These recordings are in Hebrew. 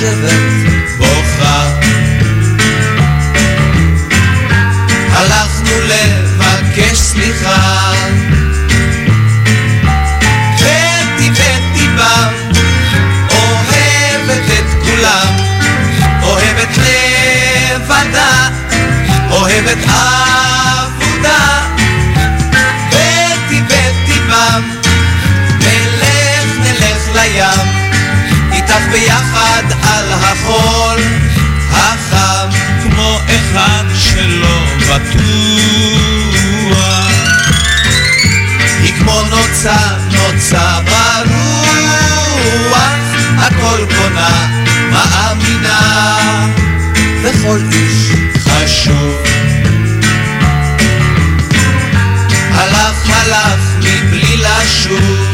יושבת בוכה. הלכנו לבקש סליחה. בטי בטי בא, אוהבת את כולם, אוהבת לבדה, אוהבת עבודה. בטי בטי בא, נלך נלך לים. איתך ביחד בטוח היא כמו נוצה, נוצה ברוח. הכל קונה, מאמינה. וכל איש חשוב. הלך הלך מבלי לשוב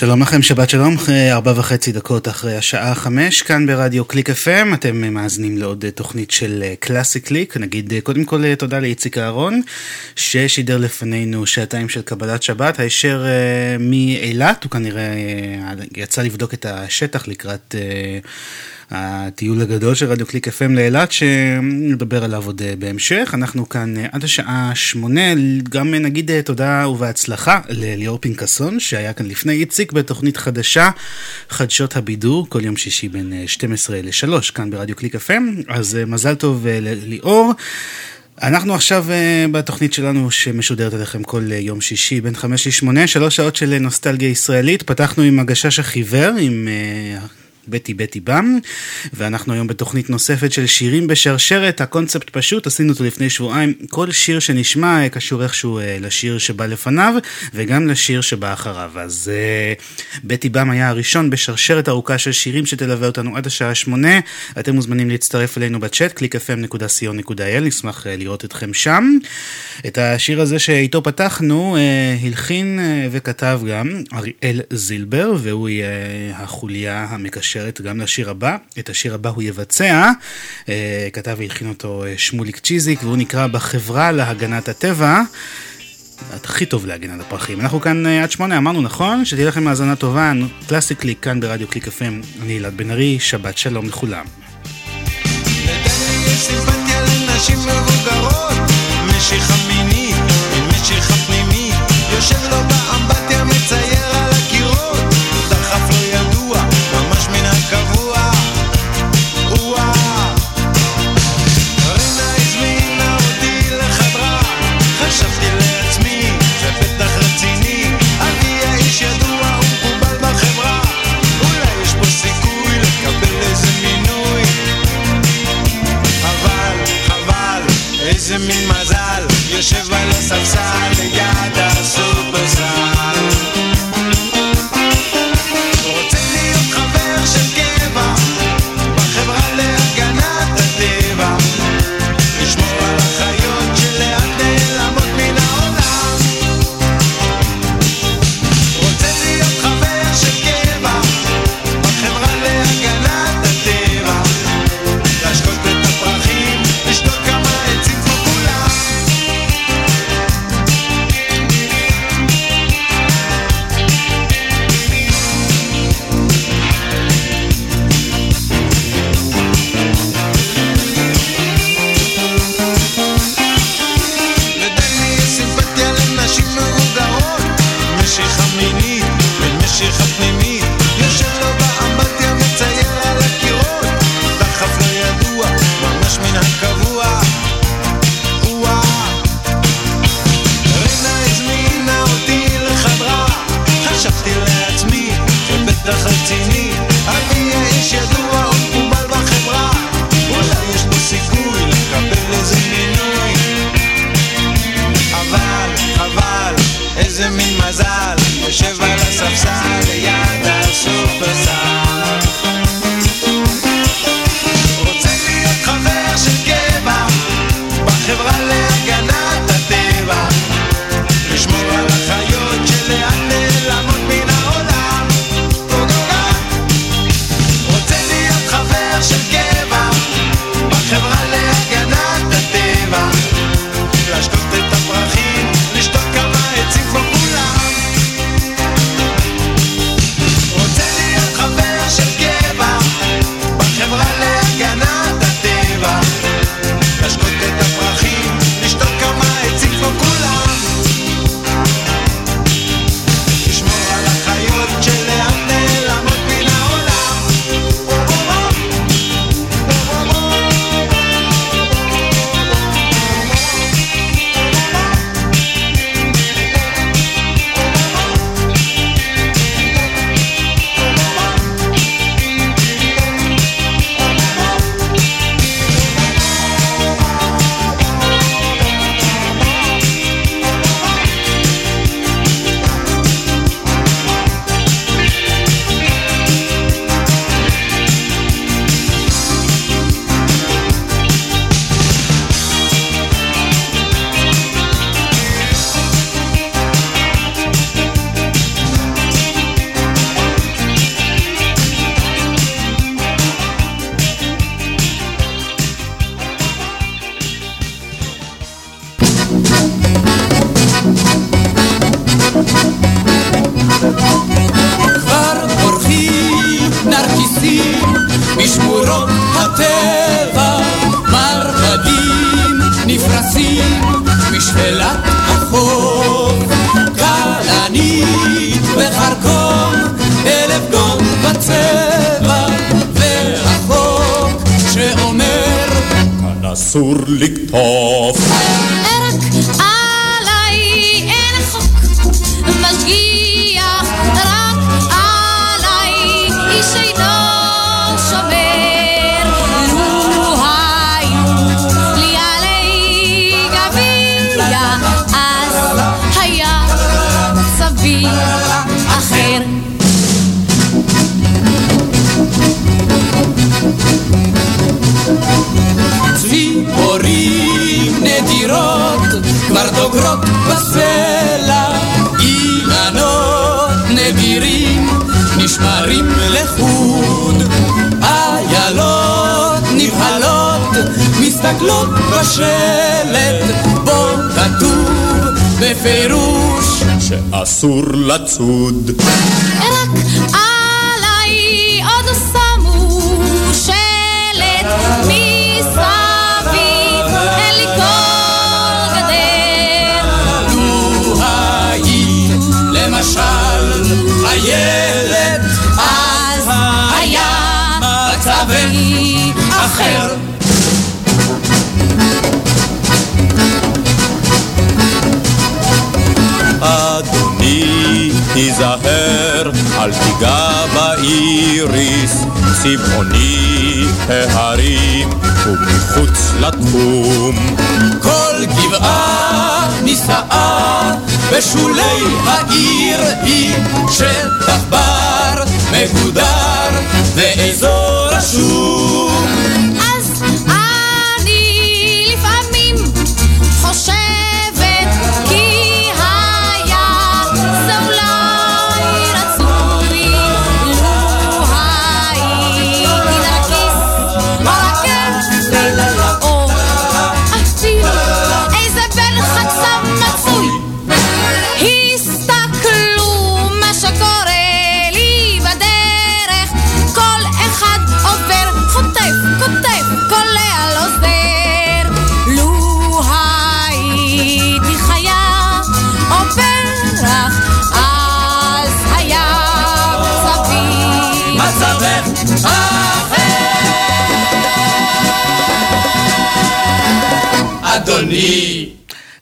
שלום לכם, שבת שלום, ארבע וחצי דקות אחרי השעה חמש, כאן ברדיו קליק FM, אתם מאזינים לעוד תוכנית של קלאסי קליק, נגיד קודם כל תודה לאיציק אהרון, ששידר לפנינו שעתיים של קבלת שבת, הישר אה, מאילת, הוא כנראה אה, יצא לבדוק את השטח לקראת... אה, הטיול הגדול של רדיו קליק FM לאילת, שנדבר עליו עוד אה, בהמשך. אנחנו כאן אה, עד השעה שמונה, גם אה, נגיד תודה ובהצלחה לליאור פנקסון, שהיה כאן לפני איציק בתוכנית חדשה, חדשות הבידור, כל יום שישי בין אה, 12 ל-3, כאן ברדיו קליק FM. אז מזל טוב לליאור. אנחנו עכשיו uh, בתוכנית שלנו שמשודרת עליכם כל uh, יום שישי בין חמש לשמונה, שלוש שעות של נוסטלגיה ישראלית. פתחנו עם הגשש החיוור, עם uh, בטי בטי במ, ואנחנו היום בתוכנית נוספת של שירים בשרשרת, הקונספט פשוט, עשינו אותו לפני שבועיים, כל שיר שנשמע קשור איכשהו לשיר שבא לפניו, וגם לשיר שבא אחריו. אז בטי במ היה הראשון בשרשרת ארוכה של שירים שתלווה אותנו עד השעה שמונה, אתם מוזמנים להצטרף אלינו בצ'אט, www.clickfm.co.il, נשמח לראות אתכם שם. את השיר הזה שאיתו פתחנו, הלחין וכתב גם אריאל זילבר, והוא יהיה החוליה המקשרת. מקשרת גם לשיר הבא. את השיר הבא הוא יבצע, אה, כתב והלחין אותו אה, שמוליק צ'יזיק, והוא נקרא בחברה להגנת הטבע. הכי טוב להגן על הפרחים. אנחנו כאן אה, עד שמונה אמרנו, נכון? שתהיה לכם האזנה טובה, קלאסי קליק כאן ברדיו קליק FM. אני אלעד בן ארי, שבת שלום לכולם. יושב לו באמבט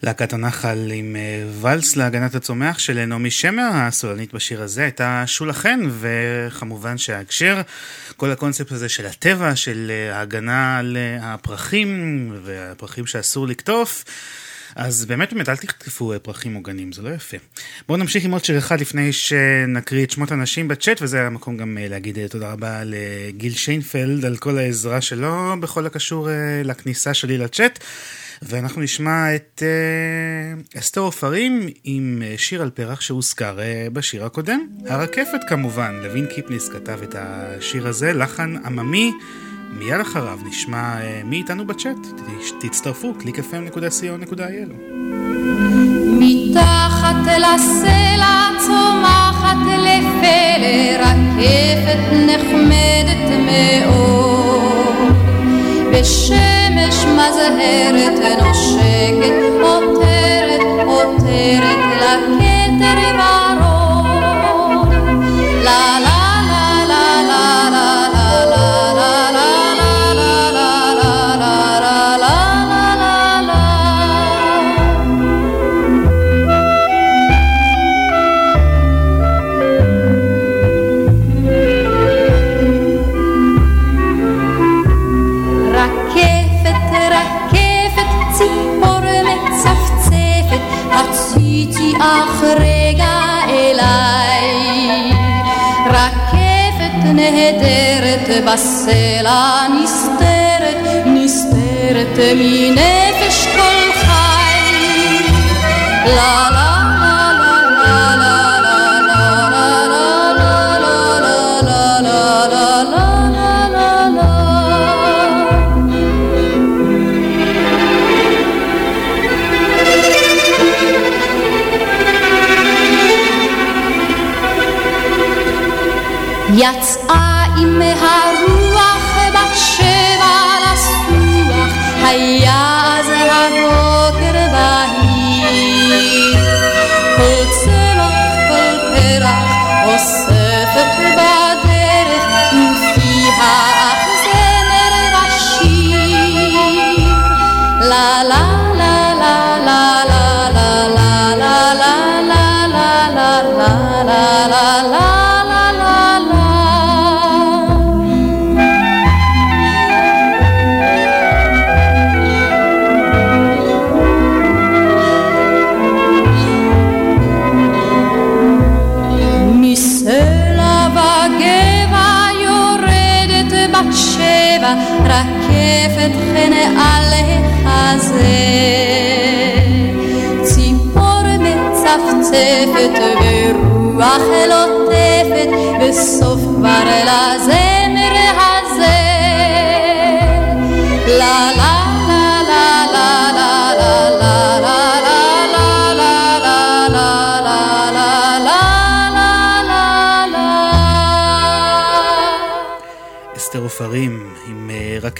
להקת הנחל עם אה, ואלס להגנת הצומח של נעמי שמר, הסולנית בשיר הזה הייתה שולה חן, וכמובן שההקשר, כל הקונספט הזה של הטבע, של אה, ההגנה על אה, הפרחים, והפרחים שאסור לקטוף. אז באמת באמת אל תחטפו פרחים מוגנים, זה לא יפה. בואו נמשיך עם עוד שיר אחד לפני שנקריא את שמות הנשים בצ'אט, וזה המקום גם להגיד תודה רבה לגיל שיינפלד על כל העזרה שלו בכל הקשור לכניסה שלי לצ'אט. ואנחנו נשמע את אה, אסתר עופרים עם אה, שיר על פרח שהוזכר אה, בשיר הקודם. הרקפת כמובן, לוין קיפניס כתב את השיר הזה, לחן עממי. מיד אחריו נשמע אה, מי איתנו בצ'אט. תצטרפו, www.clickfm.co.il מתחת לסלע צומחת לפלא רקפת נחמדת מאוד בשמש מזהרת נושקת עותרת עותרת לכתר נהדרת בסלע נסתרת, נסתרת מנפש כל חי. לה לה לה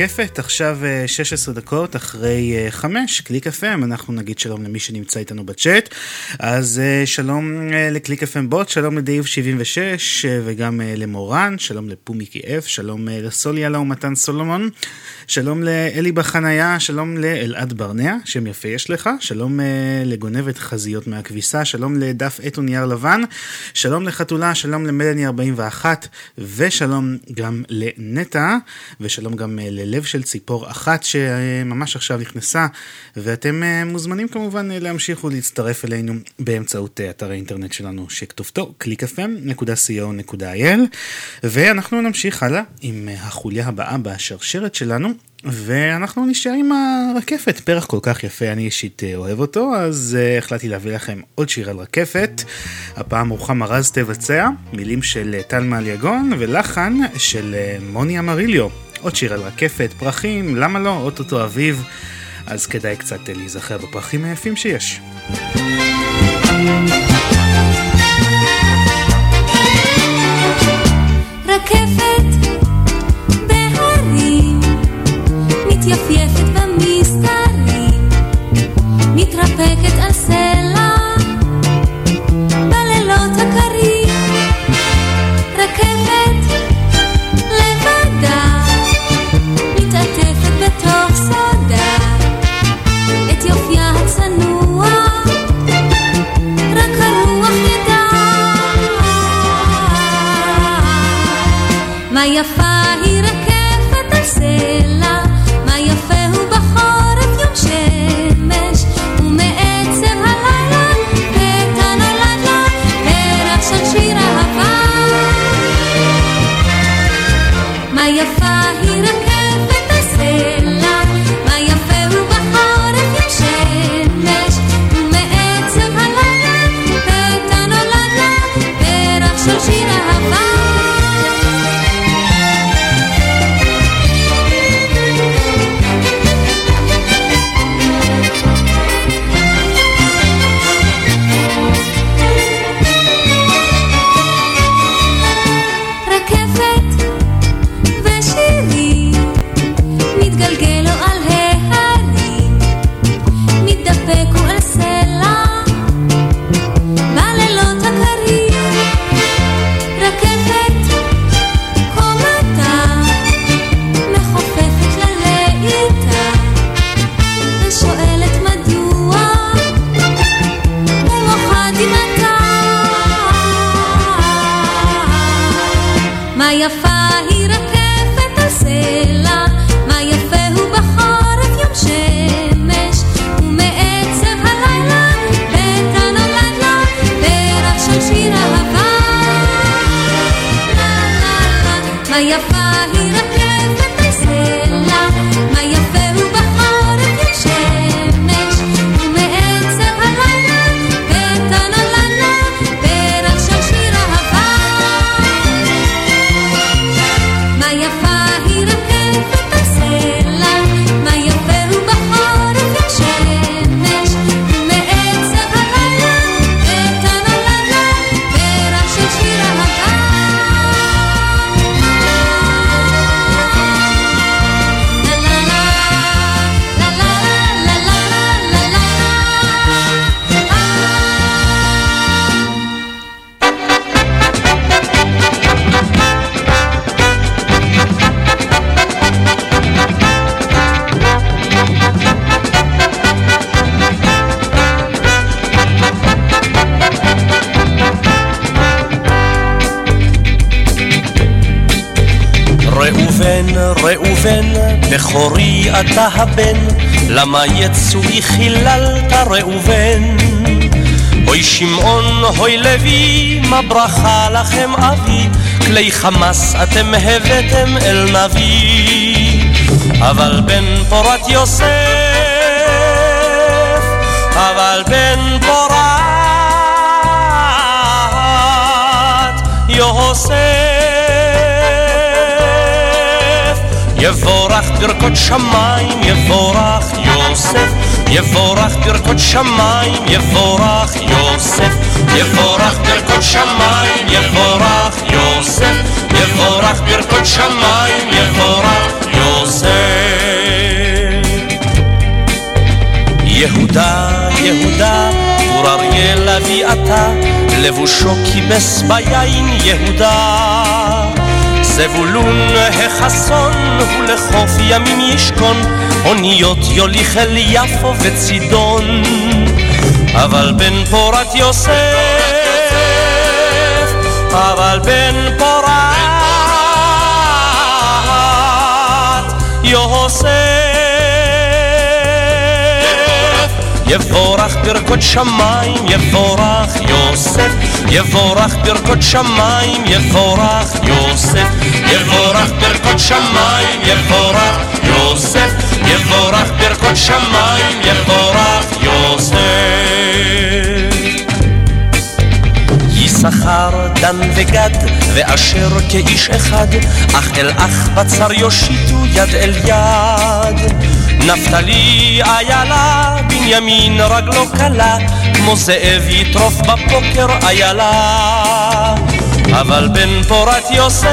רקפת, עכשיו 16 אה, דקות אחרי 5, קליק FM, אנחנו נגיד שלום למי שנמצא איתנו בצ'אט. אז אה, שלום אה, לקליק FM בוט, שלום לדייב 76 וגם למורן, שלום לפומי כאב, שלום לסולי אללה ומתן סולומון, שלום לאלי בחנייה, שלום לאלעד ברנע, שם יפה יש לך, שלום לגונבת חזיות מהכביסה, שלום לדף עט ונייר לבן, שלום לחתולה, שלום למלני 41 ושלום גם לנטע. ושלום גם אה, ללב של ציפור אחת שממש עכשיו נכנסה, ואתם אה, מוזמנים כמובן אה, להמשיך ולהצטרף אלינו באמצעות אתר האינטרנט שלנו שכתובתו clickfm.co.il ואנחנו נמשיך הלאה עם החוליה הבאה בשרשרת שלנו. ואנחנו נשאר עם הרקפת, פרח כל כך יפה, אני אישית אוהב אותו, אז uh, החלטתי להביא לכם עוד שיר על רקפת. הפעם רוחמה רז תבצע, מילים של טל מעליגון ולחן של מוני אמריליו. עוד שיר על רקפת, פרחים, למה לא? אוטוטו אביב, אז כדאי קצת להיזכר בפרחים היפים שיש. רקפת בהרים, מתייפייפת מה בכורי אתה הבן, למה יצואי חיללת ראובן? הוי שמעון, הוי לוי, מה ברכה לכם אבי, כלי חמס אתם הבאתם אל נביא. אבל בן פורת יוסף, אבל בן פורת יוסף יבורך ברכות שמיים, יבורך יוסף, יבורך ברכות שמיים, יבורך יוסף, יבורך ברכות שמיים, יבורך יוסף, יבורך ברכות שמיים, יבורך יוסף. יהודה, יהודה, גור אריה אבי אתה, לבושו כיבס ביין יהודה. זבולון החסון הוא לחוף ימים ישכון, אוניות יוליך אל יפו וצידון. אבל בן פורת יוסף, אבל בן פורת יוסף יבורך ברכות שמיים, יבורך יוסף, יבורך ברכות שמיים, יבורך יוסף, יבורך ברכות שמיים, יבורך יוסף, יבורך ברכות שמיים, יבורך יוסף. יששכר, דן וגד, ואשר כאיש אחד, אח אל אח בצר יושיטו יד אל יד. נפתלי איילה, בנימין רגלו קלה, כמו זאב יטרוף בפוקר איילה. אבל בן פורת יוסף,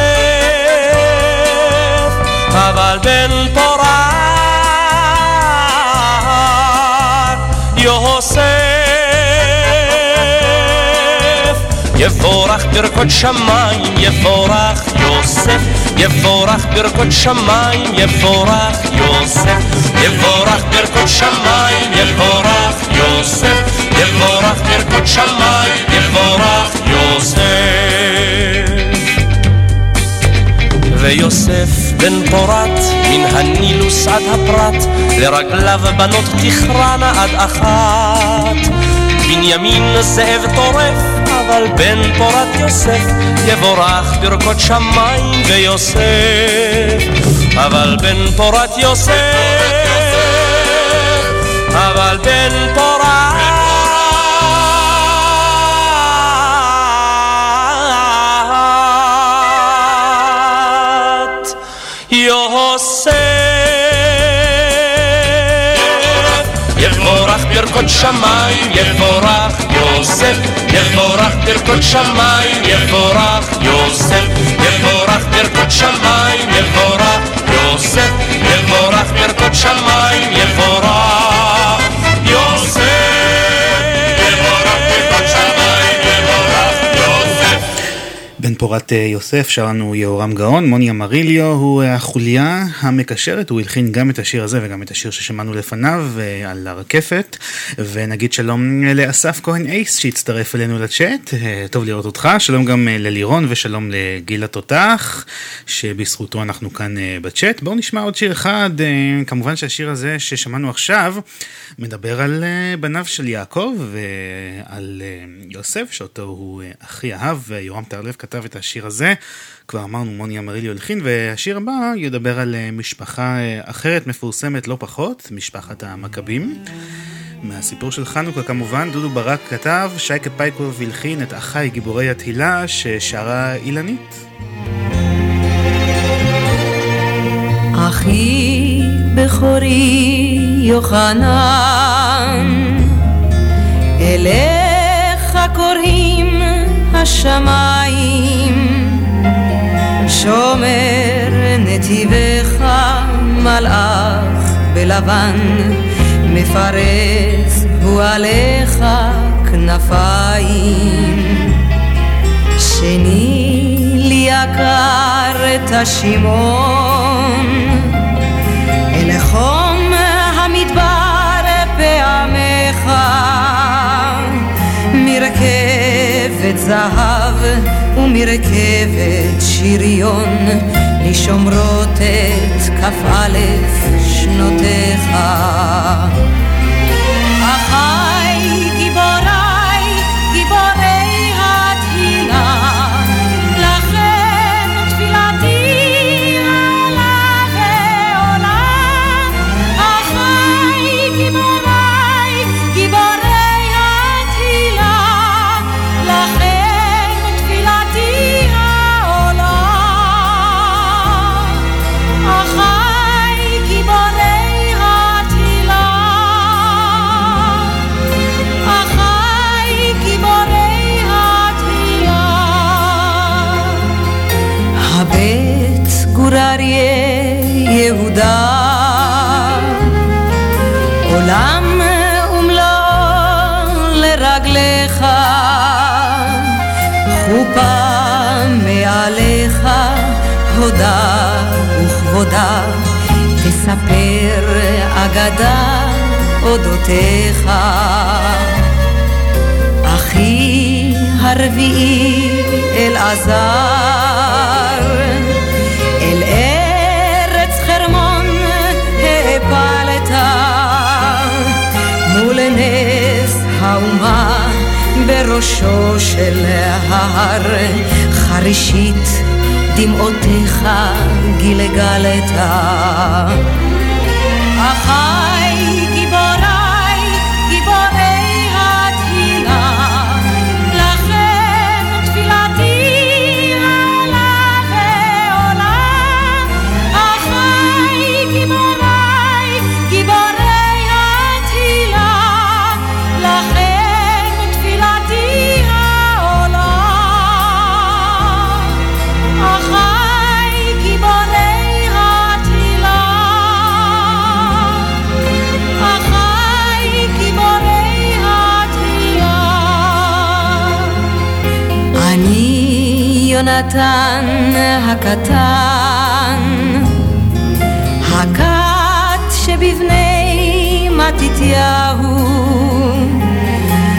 אבל בן פורת יוסף יבורך ברכות שמיים, יבורך יוסף, יבורך ברכות שמיים, יבורך יוסף, יבורך ברכות שמיים, יבורך יוסף, יבורך ברכות שמיים, יבורך יוסף. ויוסף בן פורת, מן הנילוס עד הפרת, לרגליו בנות תכרענה עד אחת. בנימין זאב טורף, אבל בן פורת יוסף יבורך ברכות שמיים ויוסף. אבל בן פורת יוסף אבל בן פורת ברכות שמיים יבורך יוסף יבורך ברכות שמיים יבורך יוסף יבורך ברכות שמיים יבורך יוסף יבורך ברכות שמיים יבורך בן פורת אה, יוסף שר לנו יהורם גאון, מוני אמריליו הוא אה, החוליה המקשרת, הוא הלחין גם את השיר הזה וגם את השיר ששמענו לפניו אה, על הרקפת, ונגיד שלום לאסף כהן אייס שהצטרף אלינו לצ'אט, טוב לראות אותך, שלום גם ללירון ושלום לגיל התותח, שבזכותו אנחנו כאן בצ'אט. בואו נשמע עוד שיר אחד, כמובן שהשיר הזה ששמענו עכשיו מדבר על בניו של יעקב ועל יוסף, שאותו הוא הכי אהב, ויורם טרלב כתב את השיר הזה, כבר אמרנו מוני אמריליו הלחין, והשיר הבא ידבר על אה, משפחה אה, אחרת מפורסמת לא פחות, משפחת המכבים. מהסיפור של חנוכה כמובן, דודו ברק כתב, שייקה פייקוב הלחין את אחיי גיבורי התהילה ששרה אילנית. אחי בכורי יוחנן, אליך קוראים השמיים, שומר נתיבך מלאך בלבן, מפרס הוא עליך כנפיים. שני לי יקר את השמעון, מרכבת זהב ומרכבת שריון, לשומרות את כ"א שנותיך. אגדה אודותיך. אחי הרביעי אלעזר, אל ארץ חרמון העפלת, מול נס האומה בראשו של ההר, חרישית דמעותיך גלגלת. יונתן הקטן, הכת שבבני מתתיהו,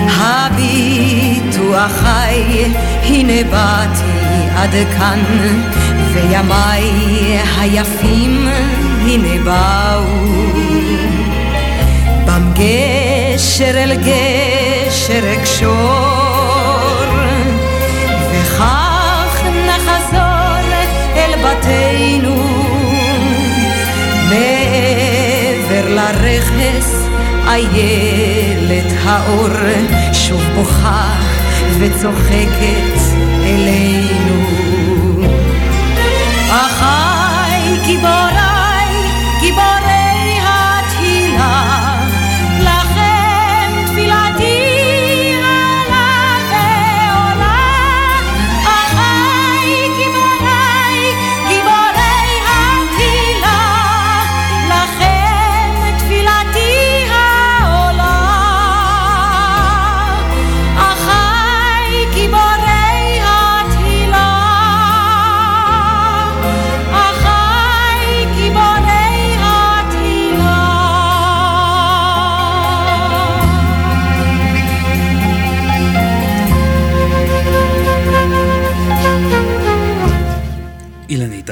הביטו אחי, הנה באתי עד כאן, וימיי היפים הנה באו. בם גשר אל גשר אקשור, אל בתינו. מעבר לרכס איילת האור שוב בוכה וצוחקת אלינו. אחי גיבוריי, גיבורי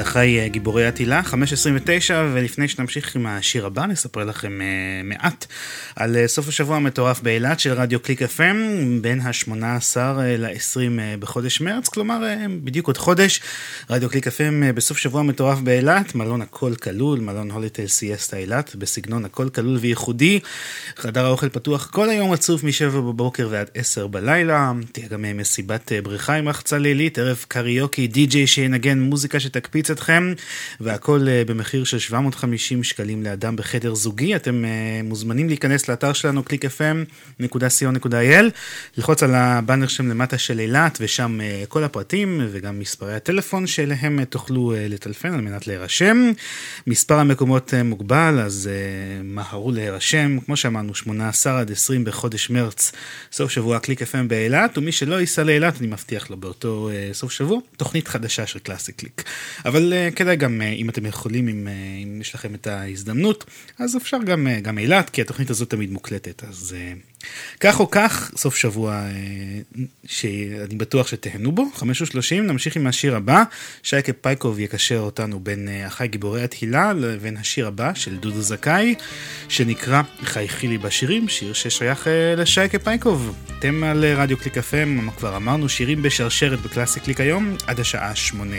אחי אה, גיבורי התהילה, 5.29, ולפני שנמשיך עם השיר הבא, נספר לכם אה, מעט על אה, סוף השבוע המטורף באילת של רדיו קליק FM, בין ה-18 ל-20 בחודש מרץ, כלומר אה, בדיוק עוד חודש, רדיו קליק FM אה, בסוף שבוע מטורף באילת, מלון הכל כלול, מלון הוליטל סיאסטה אילת, בסגנון הכל כלול וייחודי, חדר האוכל פתוח כל היום רצוף מ-7 בבוקר ועד 10 בלילה, תהיה גם מסיבת בריכה עם רחצה לילית, ערב קריוקי, די-ג'יי שינגן מוזיקה שתקפיץ אתכם, והכל אה, במחיר של 750 שקלים לאדם בחדר זוגי. אתם אה, מוזמנים להיכנס לאתר שלנו clickfm.co.il, ללחוץ על הבאנר שם למטה של אילת, ושם אה, כל הפרטים וגם מספרי הטלפון שאליהם תוכלו לטלפן על מנת להירשם. מספר המקומות מוגבל, אז מהרו להירשם. כמו שאמרנו, 18 עד 20 בחודש מרץ, סוף שבוע קליק FM באילת, ומי שלא ייסע לאילת, אני מבטיח לו באותו סוף שבוע, תוכנית חדשה של קלאסי קליק. אבל אה, כדאי גם, אה, אם אתם יכולים, אם, אה, אם יש לכם את ההזדמנות, אז אפשר גם, אה, גם אילת, כי התוכנית הזאת תמיד מוקלטת, אז אה, כך או כך, סוף שבוע אה, שאני בטוח שתהנו בו, חמש ושלושים, נמשיך עם השיר הבא, שייקה פייקוב יקשר אותנו בין אה, אחי גיבורי התהילה לבין השיר הבא של דודו זכאי, שנקרא חייכי לי בשירים, שיר ששייך אה, לשייקה פייקוב. אתם על אה, רדיו קליק FM, כבר אמרנו שירים בשרשרת בקלאסי קליק היום, עד השעה שמונה.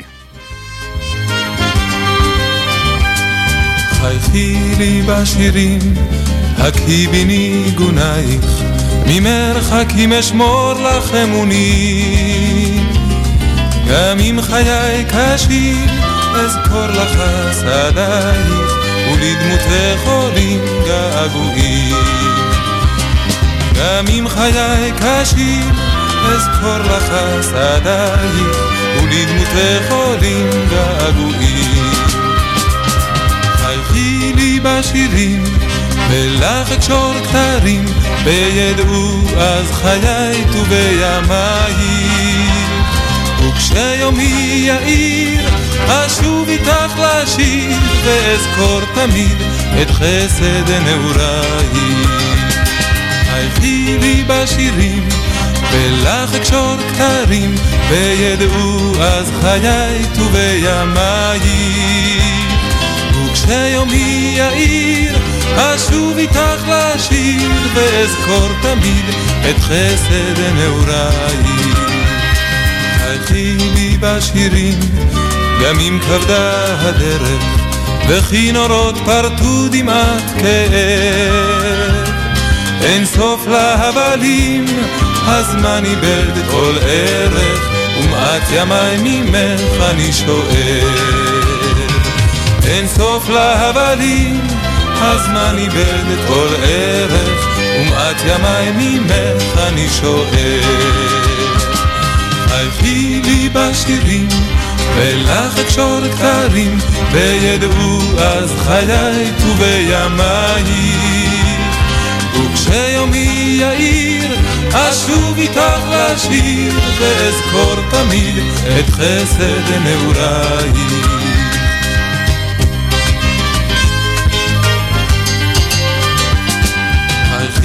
חייכי לי בשירים, הקהי בניגונייך, ממרחקים אשמור לך אמונים. גם אם חיי קשים, אזכור לך שדייך, ולדמותך עולים געגועים. גם אם חיי קשים, אזכור לך שדייך, ולדמותך עולים געגועים. בשירים, ולך אקשור כתרים, וידעו אז חיי ובימיי. וכשיומי יאיר, אשוב איתך לשיר, ואזכור תמיד את חסד נעוריי. הלכי לי בשירים, ולך אקשור כתרים, וידעו אז חיי ובימיי. וכשיומי יאיר, אשוב איתך לשיר, ואזכור תמיד את חסד נעוריי. הלכי לי בשירים, גם אם כבדה הדרך, וכי נורות פרטו דמעת כאב. אין סוף להבלים, הזמן איבד כל ערך, ומעט ימי ממך אני שואל. אין סוף להבלים, הזמן איבד את כל ערך, ומעט ימי ממך אני שואל. חייכי לי בשירים, ולך אקשור כתרים, וידעו אז חיי ובימיי. וכשיומי יאיר, אשוב איתך לשיר, ואזכור תמיד את חסד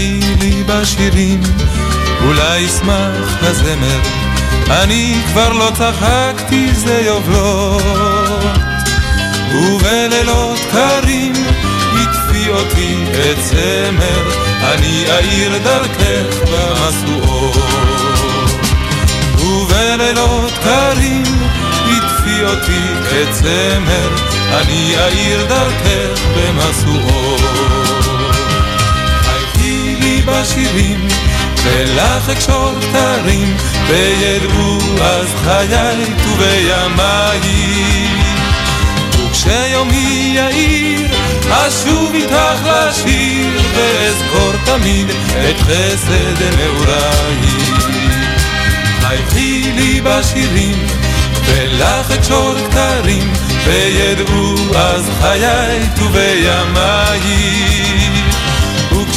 נעוריי. לי בשירים, אולי ישמח הזמר, אני כבר לא צחקתי זה יובלות, ובלילות קרים הטפי אותי את צמר, אני אעיר דרכך במשואות. ובלילות קרים הטפי אותי את צמר, אני אעיר דרכך במשואות. בשירים, ולך אקשור כתרים, וידעו אז חיי ובימיי. וכשיומי יאיר, אשוב איתך לשיר, ואזכור תמיד את חסד נעוריי. חייכי לי בשירים, ולך אקשור כתרים, וידעו אז חיי ובימיי.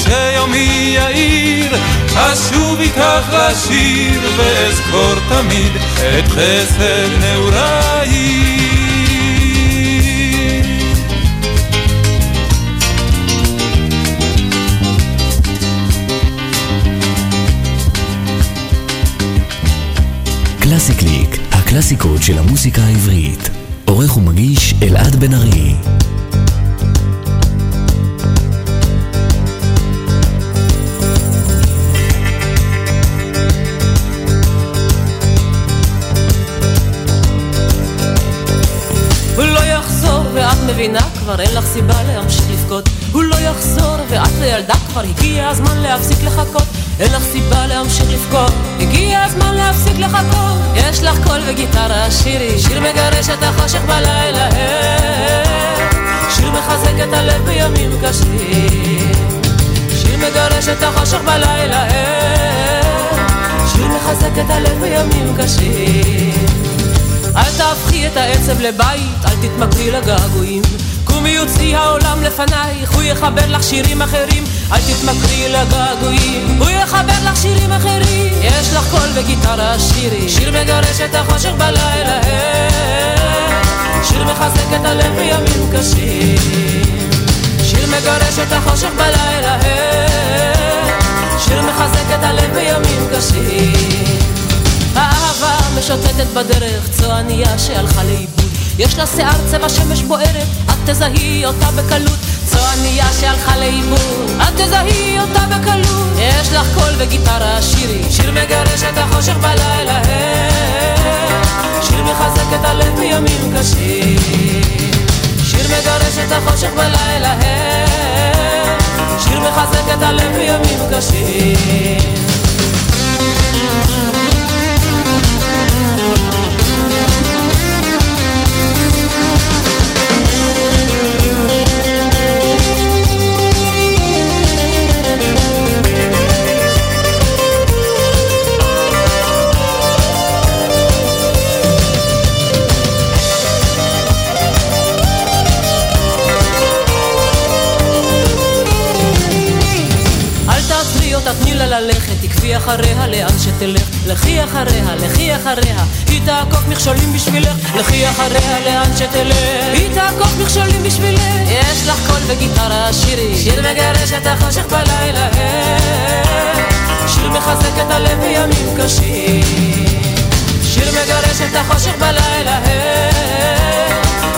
כשיומי יאיר, אשוב איתך לשיר, ואזכור תמיד את חסד נעוריי. קלאסי קליק, הקלאסיקות של המוסיקה העברית. עורך ומגיש אלעד בן ארי. כבר אין לך סיבה להמשיך לבכות. הוא לא יחזור ואת לילדה כבר הגיע הזמן להפסיק לחכות. אין לך סיבה להמשיך לבכות. הגיע הזמן להפסיק לחכות. יש לך קול וגיטרה שירי. שיר מגרש את החושך בלילה שיר מחזק את הלב בימים קשים. שיר מגרש את החושך בלילה שיר מחזק את הלב בימים קשים. אל תהפכי את העצב לבית, אל תתמכרי לגעגועים. קומי יוצאי העולם לפנייך, הוא יחבר לך שירים אחרים. אל תתמכרי לגעגועים, הוא יחבר לך שירים אחרים. יש לך קול וגיטרה שירי, שיר מגרש את החושך בלילה. שיר מחזק את הלב בימים קשים. שיר מגרש את החושך בלילה. שיר מחזק את הלב בימים קשים. האהבה משוטטת בדרך, צועניה שהלכה לאיבוד. יש לה שיער צבע שמש בוערת, את תזהי אותה בקלות. צועניה שהלכה לאיבוד, את תזהי אותה בקלות. יש לך קול וגיטרה שירי, שיר מגרש את החושך בלילה. שיר מחזק את הלב בימים קשים. שיר מגרש את החושך בלילה. שיר מחזק את הלב בימים קשים. לה ללכת, תקפי אחריה לאן שתלך. לכי אחריה, לכי אחריה, היא תעקוף מכשולים בשבילך. לכי אחריה לאן שתלך, היא תעקוף מכשולים בשבילך. יש לך קול וגיטרה, שירי, שיר מגרש את החושך בלילה. שיר מחזק את הלב בימים קשים. שיר מגרש את החושך בלילה.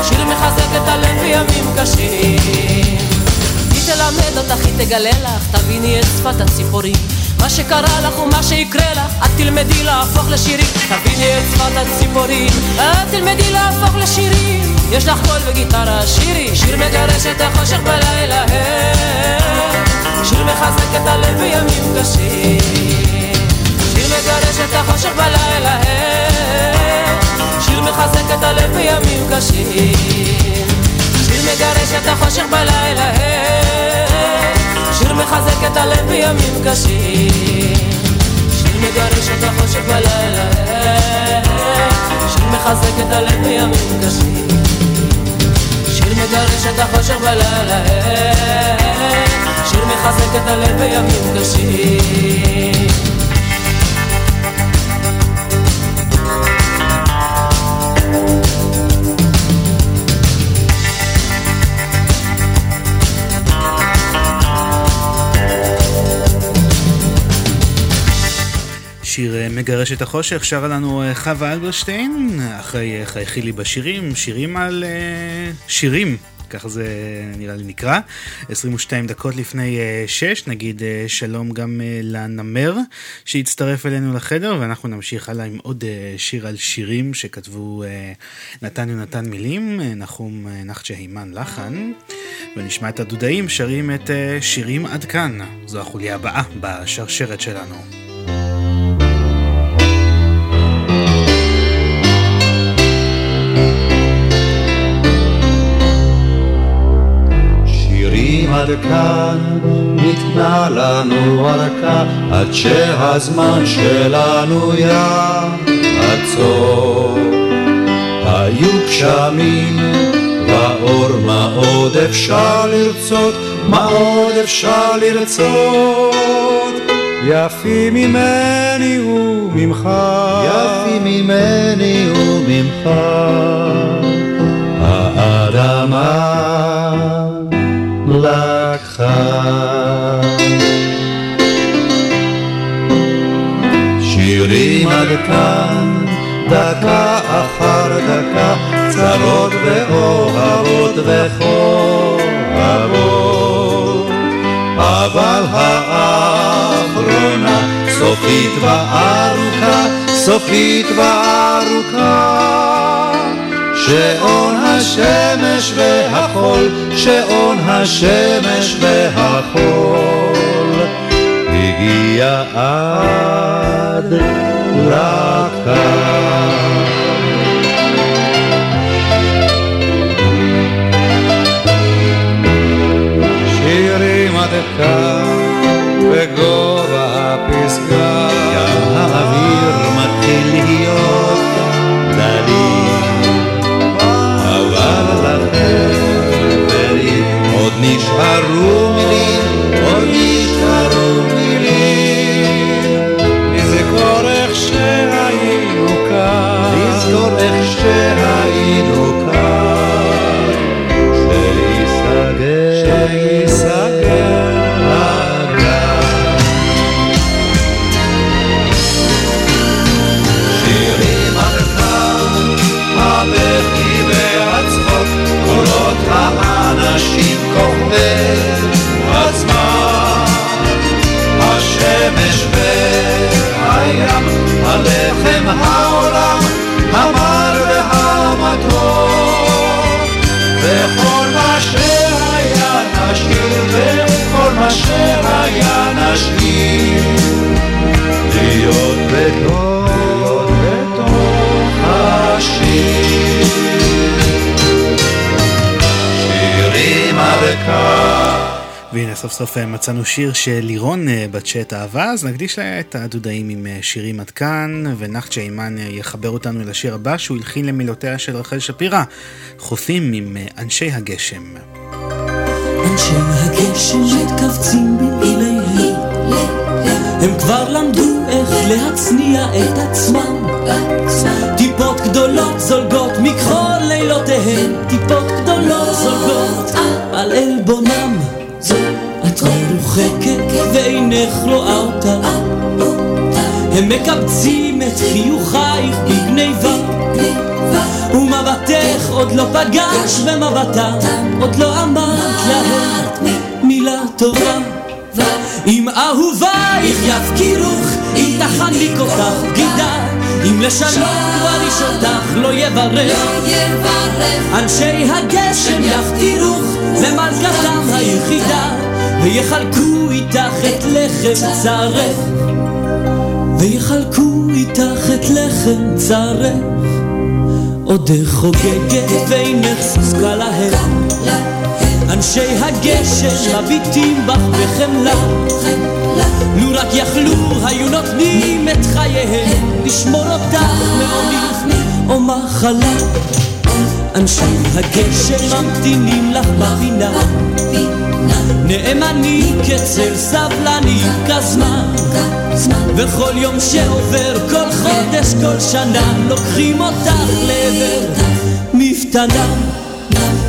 שיר מחזק את הלב בימים קשים. תלמד אותך, היא תגלה לך, תביני את שפת הציפורים. מה שקרה לך ומה שיקרה לך, את תלמדי להפוך לשירים. תביני את שפת הציפורים, את תלמדי להפוך לשירים. יש לך קול וגיטרה, שירי, שיר מגרש את החושך בלילה. שיר מחזק את הלב בימים קשים. שיר מגרש את החושך בלילה. שיר מחזק את הלב בימים קשים. מגרש את החושך בלילה, שיר מחזק את הלב בימים קשים. שיר מגרש את החושך בלילה, שיר מחזק את הלב בימים קשים. שיר מגרש את החושך בלילה, שיר מחזק את הלב בימים קשים. שיר אה, מגרש את החושך, שרה לנו אה, חווה אלברשטיין, אחרי אה, חייכי לי בשירים, שירים על שירים. ככה זה נראה לי נקרא. 22 דקות לפני 6, נגיד שלום גם לנמר שהצטרף אלינו לחדר, ואנחנו נמשיך הלאה עם עוד שיר על שירים שכתבו נתן יונתן מילים, נחום נחצ'ה הימן לחן, ונשמע את הדודאים שרים את שירים עד כאן. זו החוליה הבאה בשרשרת שלנו. אם עד כאן ניתנה לנו ארכה עד שהזמן שלנו יעצור. היו גשמים ואור מה עוד אפשר לרצות, מה עוד אפשר לרצות. יפי ממני וממך, יפי ממני וממך, האדמה לקחה. שירים עד כאן, דקה אחר דקה, צרות ואוהבות וכואבות. אבל האחרונה סופית וארוכה, סופית וארוכה. שעון השמש והחול, שעון השמש והחול, הגיע עד לקו. שירים עד כאן בגובה הפסגה, נשארו מילים, עוד נשארו מילים. נזכור איך שהיינו כאן, נזכור איך שהיינו סוף סוף אה, מצאנו שיר שלירון אה, בת שת אהבה, אז נקדיש לה את הדודאים עם אה, שירים עד כאן, ונחצ'ה אימן יחבר אותנו אל השיר הבא שהוא הלחין למילותיה של רחל שפירא, חופים עם אנשי הגשם. אנשי הגשם מתכווצים באילהי הם כבר למדו איך להצניע את עצמם. טיפות גדולות זולגות מכחול לילותיהן, טיפות גדולות זולגות על עלבונם. את מרוחקת ואינך רואה אותה. הם מקבצים את חיוכייך בגניבה. ומבטך עוד לא פגש במבטם, עוד לא אמרת להם מילה טובה. אם אהובייך יפקירוך, אם תחניק אותך בגידה, אם לשלום כבר איש אותך לא יברך. אנשי הגשם יחתירוך למלכתם היחידה, ויחלקו איתך את לחם צערך. ויחלקו איתך את לחם צערך. עודך חוגגת ואינך זקוקה להם. אנשי הגשם מביטים בך בחמלה. לו רק יכלו היו נותנים את חייהם לשמור אותך מעוני או מחלה. אנשי הגשם ממתינים לך בפינה. נאמני כצל סבלני כזמן. וכל יום שעובר, כל חודש, כל שנה, לוקחים אותך לעבר מפתנה.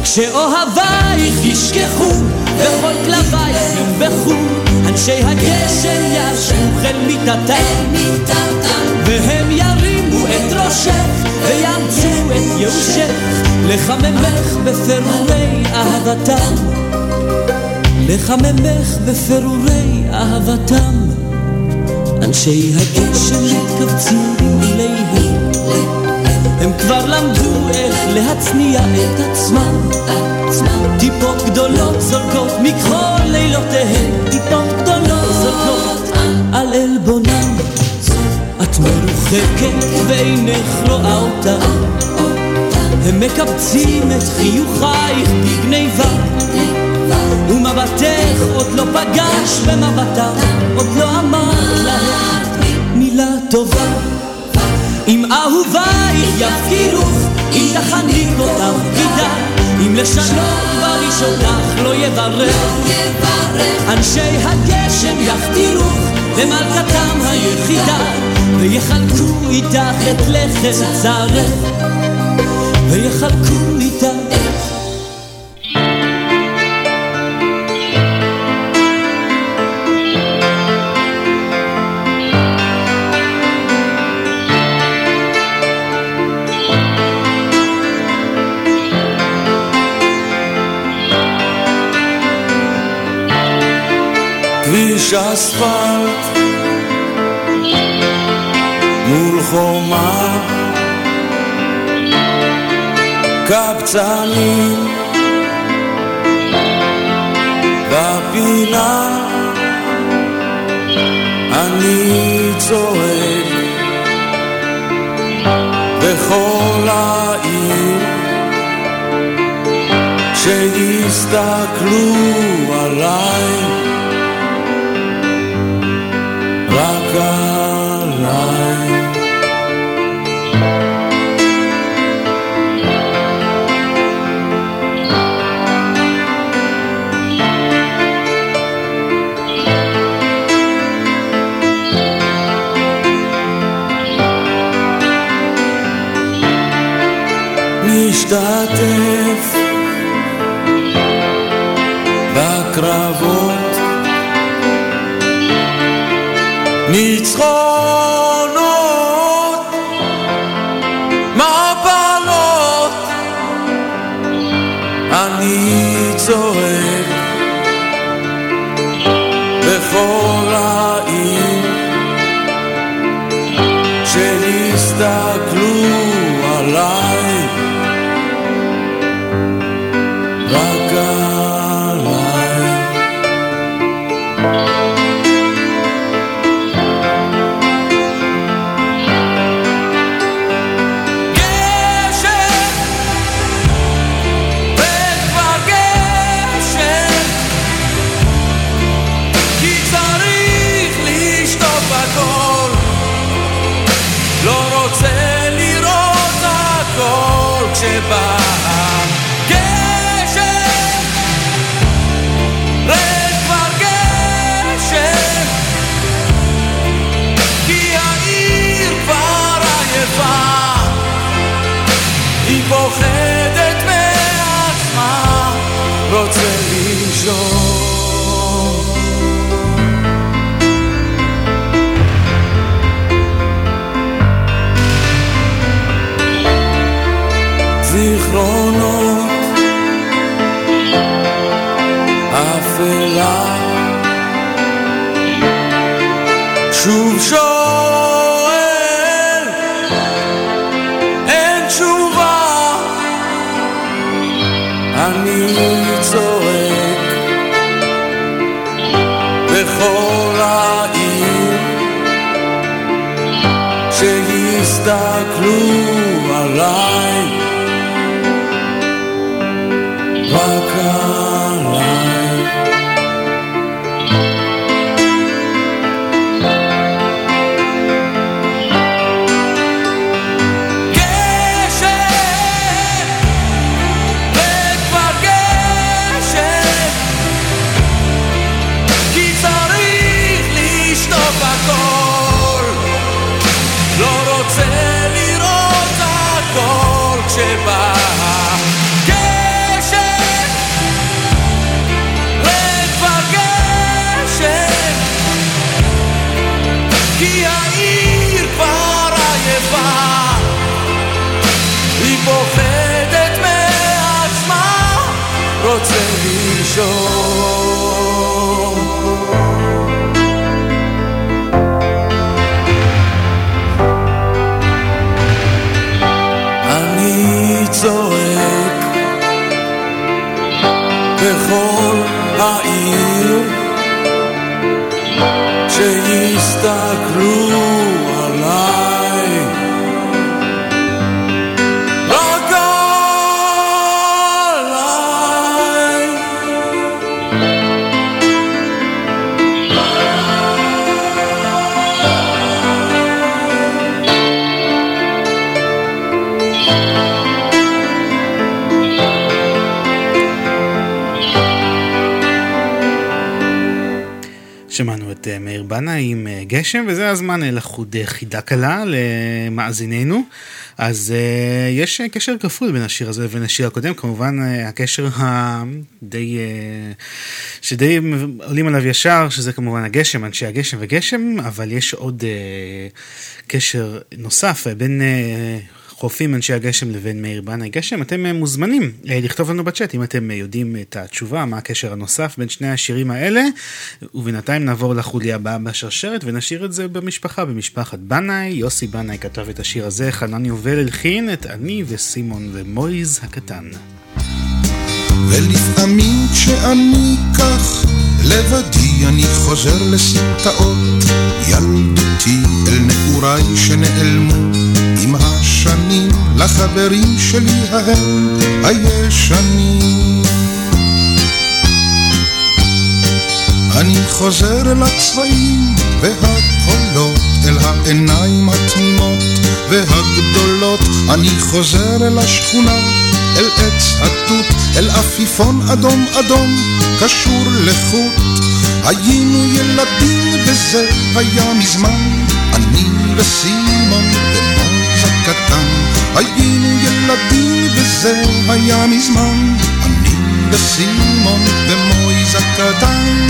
כשאוהבייך ישכחו, וכל כלבייך ינבחו, אנשי הגשם ישבו אל מיטתם, והם ירימו את ראשך, ויאמצו את ייאושך, לחממך בפירורי אהבתם. לחממך בפירורי אהבתם. אנשי הגשם מתכווצים במיליהם. הם כבר למדו איך להצניע את עצמם. טיפות גדולות זולגות מכחול לילותיהם. טיפות גדולות זולגות על עלבונם. את מרוחקת ואינך רואה אותה הם מקבצים את חיוכייך בגניבה ומבטך עוד לא פגש במבטם, עוד לא אמר להם מילה טובה. אם אהובייך יפקירוך, אם תחניק אותם גידה, אם לשנות אותך לא יברך. אנשי הגשם יחתירוך למלכתם היחידה, ויחלקו איתך את לחם צערך, ויחלקו איתך כביש אספלט מול חומה. קבצנים. בפינה אני צועק. בכל העיר. שיסתכלו עליי שיסתכלו עליי, רק בנה עם אה, גשם, וזה הזמן אה, לחוד אה, חידה קלה למאזיננו. אז יש קשר כפול בין השיר הזה לבין השיר הקודם, כמובן הקשר הדי... שדי עולים עליו ישר, שזה כמובן הגשם, אנשי הגשם וגשם, אבל יש עוד קשר נוסף בין... חופים אנשי הגשם לבין מאיר בנאי גשם, אתם אה, מוזמנים אה, לכתוב לנו בצ'אט אם אתם אה, יודעים את התשובה, מה הקשר הנוסף בין שני השירים האלה, ובינתיים נעבור לחוליה הבאה בשרשרת ונשאיר את זה במשפחה, במשפחת בנאי. יוסי בנאי כתב את השיר הזה, חנן יובל הלחין את אני וסימון ומויז הקטן. ולפעמים כשאני כך לבדי אני חוזר לסמטאות ילדותי אל נעוריי שנעלמו השנים לחברים שלי ההם הישנים. אני חוזר אל הצבעים והקולות אל העיניים התמימות והגדולות. אני חוזר אל השכונה אל עץ התות אל עפיפון אדום אדום קשור לחוט. היינו ילדים וזה היה מזמן אני וסימון הקטן היינו ילדים וזה היה מזמן. אני וסימון ומויז הקטן.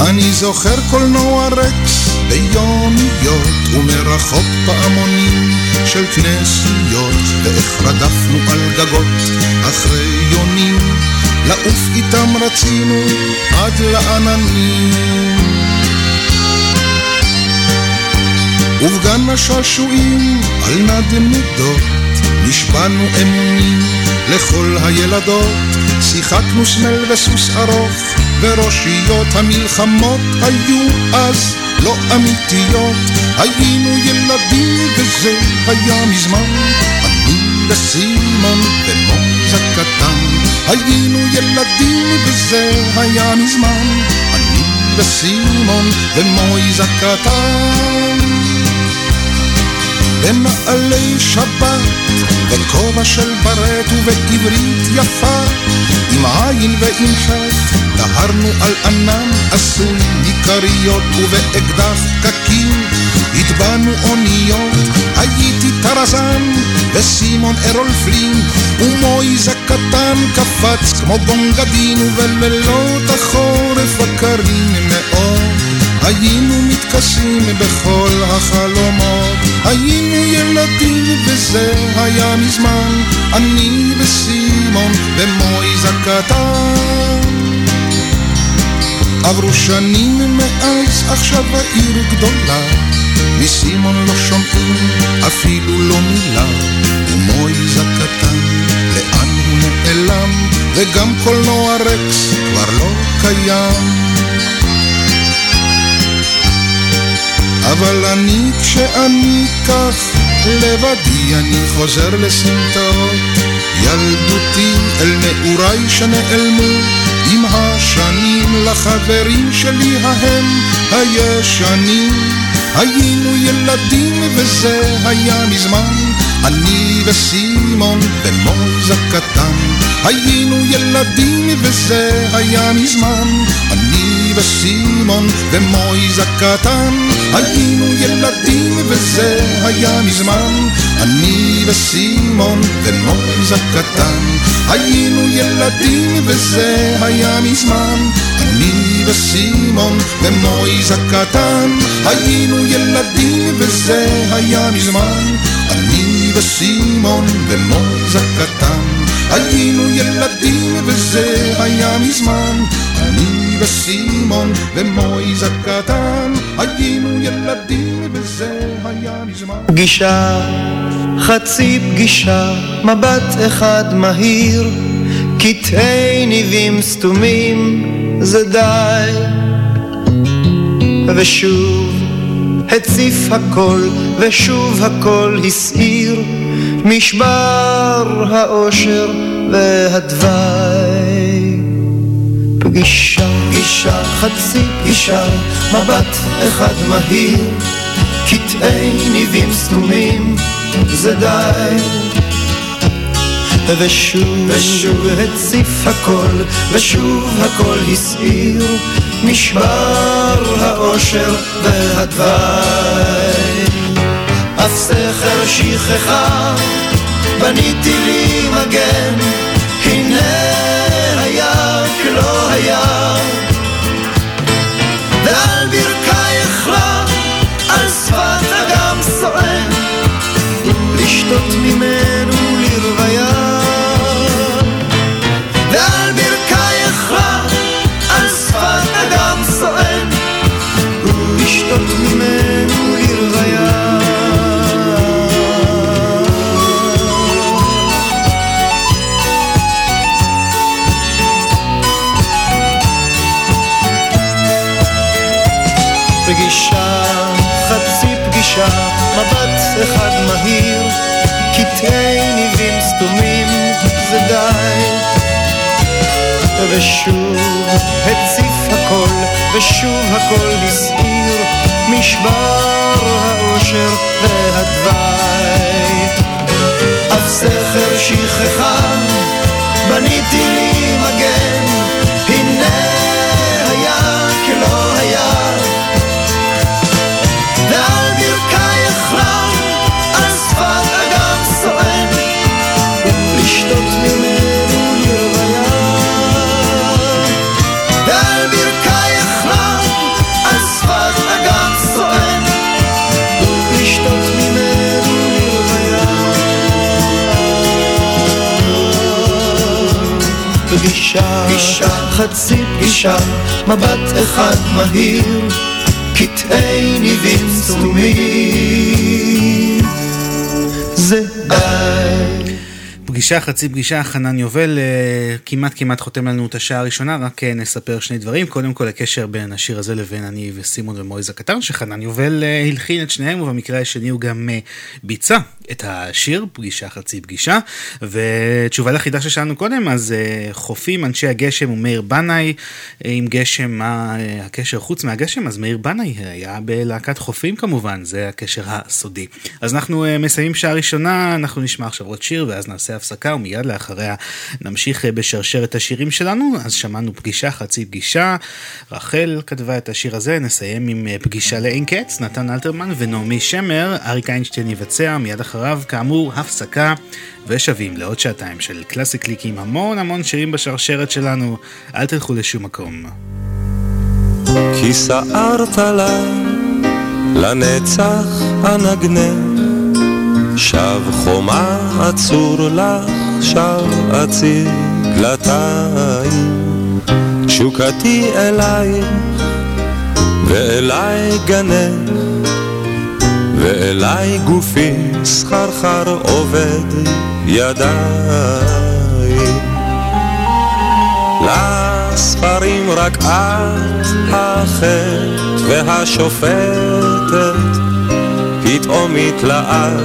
אני זוכר קולנוע רקס ביומיות ומרחוק פעמונים של כנסיות ואיך רדפנו על גגות אחרי יונים. לעוף איתם רצינו עד לעננים ובגן השעשועים על נדנדות נשבענו אמונים לכל הילדות. שיחקנו סמל וסוס ארוך וראשיות המלחמות היו אז לא אמיתיות. היינו ילדים וזה היה מזמן אני וסימון ומוז הקטן היינו ילדים וזה היה מזמן אני וסימון ומויז הקטן במעלי שבת, בכובע של ברט ובעברית יפה, עם עין ועם חטא, דהרנו על ענן עשוי מכריות ובאקדח קקים, הטבענו אוניות, הייתי טרזן, וסימון ארול פלין, ומויז הקטן קפץ כמו בונגדין, ובלילות החורף הקרים מאוד. היינו מתכסים בכל החלומות, היינו ילדים וזה היה מזמן, אני וסימון ומויז הקטן. עברו שנים מאז עכשיו העיר גדולה. מסימון לא שומעים אפילו לא מילה. ומויז הקטן לאן הוא נעלם? וגם קולנוע רקס כבר לא קיים אבל אני כשאני כך לבדי אני חוזר לסמטאות. ילדותי אל נעוריי שנעלמו עם השנים לחברים שלי ההם הישנים. היינו ילדים וזה היה מזמן אני וסימון בן מויז הקטן היינו ילדים וזה היה מזמן אני וסימון ומויז הקטן היינו ילדים וזה היה מזמן. אני וסימון ומויז הקטן היינו ילדים וזה היה מזמן. אני וסימון ומויז הקטן היינו ילדים וזה היה מזמן. אני וסימון ומויז הקטן היינו ילדים וזה היה מזמן וסימון ומויז הקטן היינו ילדים וזה היה מזמן פגישה, חצי פגישה, מבט אחד מהיר, קטעי ניבים סתומים, זה די. ושוב הציף הכל, ושוב הכל הסעיר, משבר האושר והדווי. פגישה, פגישה, חצי פגישה, מבט אחד מהיר, קטעי ניבים סתומים, זה די. ושוב, ושוב הציף הכל, ושוב הכל הסעיר, משבר האושר והדווי. אף סכר שכחה, בניתי לי מגן, לשתות ממנו ושוב הציף הכל, ושוב הכל הסעיר, משבר האושר והדווי. אף סכר שכחה, פגישה, פגישה, חצי פגישה, מבט אחד מהיר, קטעי ניבים סתומים. זה די. פגישה, חצי פגישה, חנן יובל אה, כמעט כמעט חותם לנו את השעה הראשונה, רק אה, נספר שני דברים. קודם כל, הקשר בין השיר הזה לבין אני וסימון ומויז הקטן, שחנן יובל אה, הלחין את שניהם, ובמקרה השני הוא גם ביצע את השיר, פגישה, חצי פגישה. ותשובה לחידה ששאלנו קודם, אז אה, חופים, אנשי הגשם ומאיר בנאי, אה, עם גשם, מה אה, הקשר חוץ מהגשם? אז מאיר בנאי היה בלהקת חופים כמובן, זה הקשר הסודי. אז אנחנו מסיימים שעה ראשונה, אנחנו נשמע עכשיו עוד שיר, ואז נעשה הפסקה, ומיד לאחריה נמשיך בשרשרת השירים שלנו. אז שמענו פגישה, חצי פגישה, רחל כתבה את השיר הזה, נסיים עם פגישה לאין קץ, נתן אלתרמן ונעמי שמר, אריק איינשטיין יבצע, מיד אחריו, כאמור, הפסקה, ושבים לעוד שעתיים של קלאסי קליקים, המון המון שירים בשרשרת שלנו, אל תלכו לשום מקום. כי סערת לה לנצח אנגנר שב חומה עצור לך, שב אציר דלתיים תשוקתי אלייך ואליי גנך ואליי גופי סחרחר עובד ידיי. לספרים רק את החטא והשופטת פתאום התלעד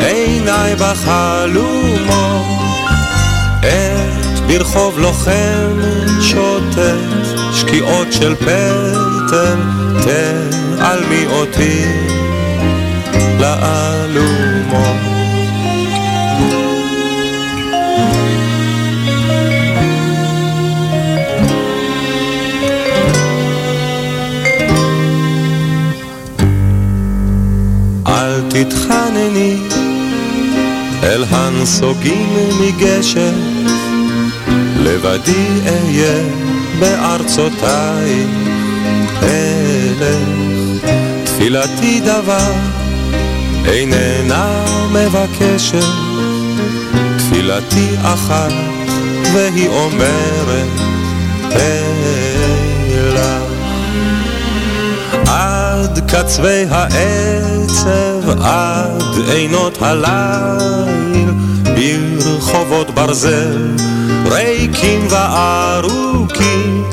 עיניי בחלומות. עת ברחוב לוחם שוטט שקיעות של פטל תעלמי אותי לאלומות. אל תתחנני אל הנסוגים מגשם לבדי אהיה בארצותיי. אלך תפילתי דבר איננה מבקשת תפילתי אחת והיא אומרת אלה עד קצווי העצב עד עינות הליל ברחובות ברזל ריקים וארוכים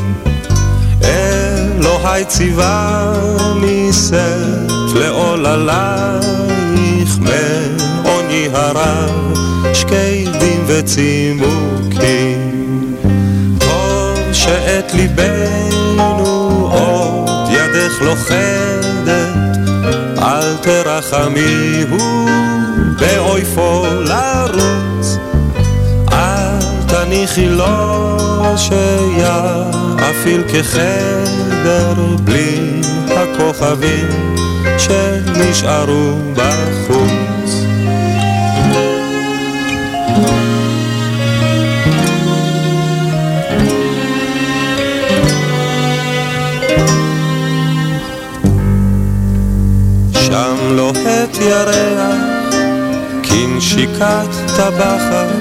אלוהי ציווה מסף לעוללייך מעוני הרב שקדים וצימוקים. טוב שאת ליבנו עוד ידך לוכדת אל תרחמי באויפו לרוץ. אל תניחי לו שיאפיל כחדר בלי הכוכבים שנשארו בחוץ. שם לוהט ירח כנשיקת טבחת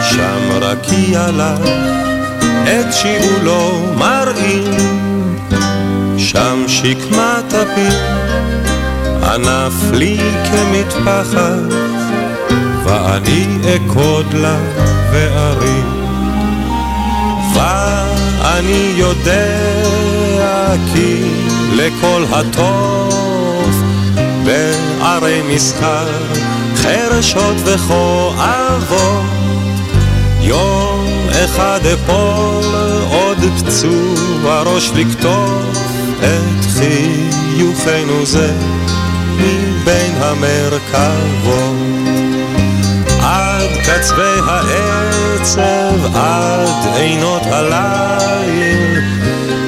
שם רקיע לך את שיעולו מראים שקמת הפיר ענף לי כמטפחת ואני אכוד לה וארים ואני יודע כי לכל הטוב בערי מסחר חרשות וכואבות יום אחד אפול עוד פצוע ראש לקטוף את חיוכנו זה מבין המרכבות. עד קצווי העצב עד עינות הליל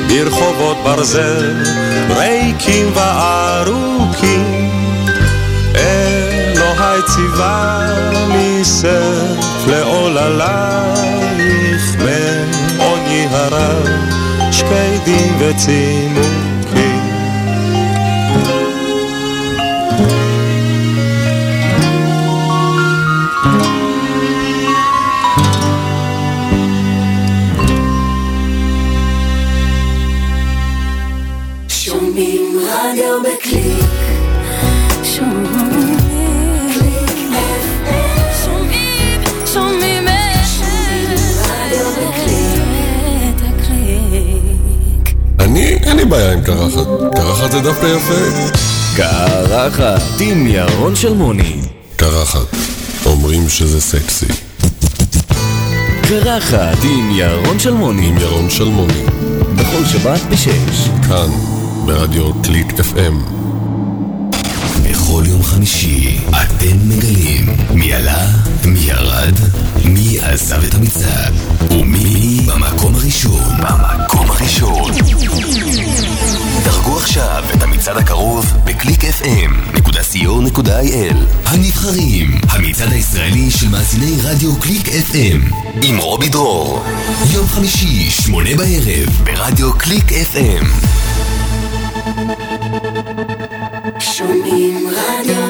ברחובות ברזל ריקים וארוכים. אלוהי ציווה מסף לעוללייך מעוני הרב שקדים וצימוקים לי בעיה עם קרחת. קרחת זה דווקא יפה. קרחת עם ירון שלמוני. קרחת. אומרים שזה סקסי. קרחת עם ירון שלמוני. עם ירון שלמוני. בכל שבת בשש. כאן, ברדיו קליק FM. בכל יום חמישי אתם מגלים מי עלה, מי ירד, מי עזב את המצעד ומי במקום הראשון. במקום הראשון. דרגו עכשיו את המצעד הקרוב בקליק fm.co.il הנבחרים, המצעד הישראלי של מאזיני רדיו קליק FM עם רובי דרור יום חמישי, שמונה בערב ברדיו קליק FM שומעים רדיו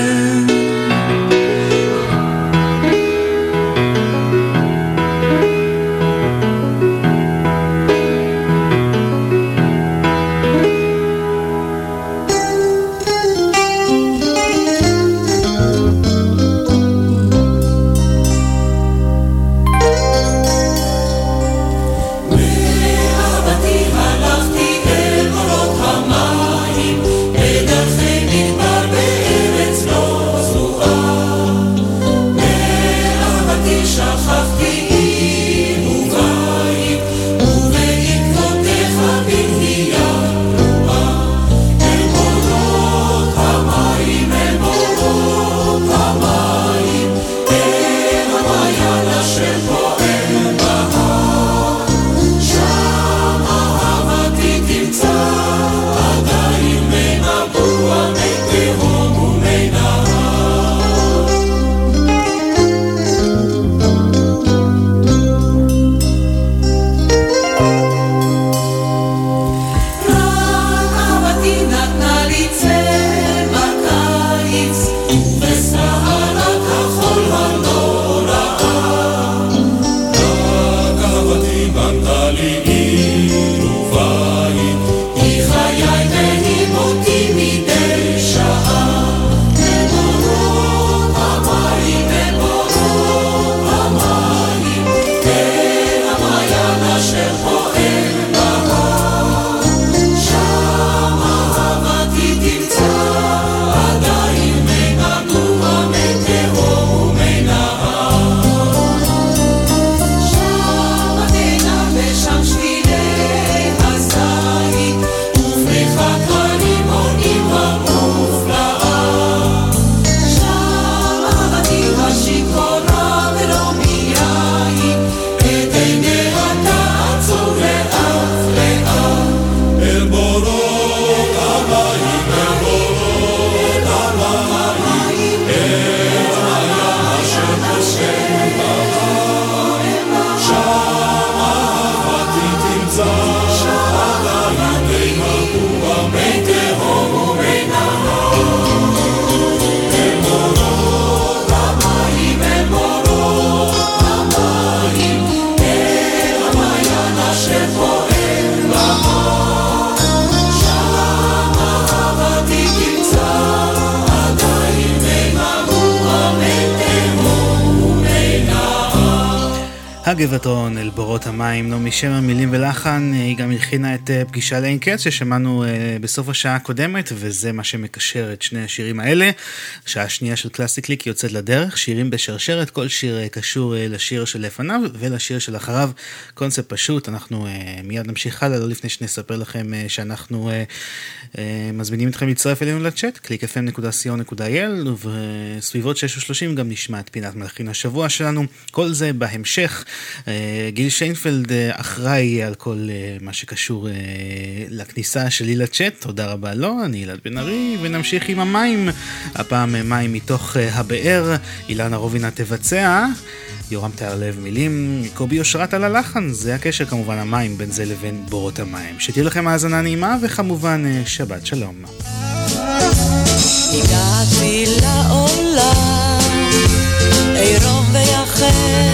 המים, נעמי שמע מילים ולחן, היא גם הכינה את אה, פגישה לאין קץ ששמענו אה, בסוף השעה הקודמת, וזה מה שמקשר את שני השירים האלה. שעה שנייה של קלאסי קליק יוצאת לדרך, שירים בשרשרת, כל שיר אה, קשור לשיר שלפניו ולשיר שלאחריו. קונספט פשוט, אנחנו מיד נמשיך הלאה, לא לפני שנספר לכם שאנחנו מזמינים אתכם להצטרף אלינו לצ'אט, www.clickfm.co.il, ובסביבות 6:30 גם נשמע את פינת מלחין השבוע שלנו, כל זה בהמשך. אה, גיל שיינפלד אה, אחראי על כל אה, מה שקשור לכניסה שלי לצ'אט, תודה רבה לו, אני אלעד בן ארי, ונמשיך עם המים, הפעם מים מתוך הבאר, אילנה רובינה תבצע. יורם תיארלב מילים, קובי אושרת על הלחן, זה הקשר כמובן המים בין זה לבין בורות המים. שתהיה לכם האזנה נעימה וכמובן שבת שלום. הגעתי לעולם עירום ויחד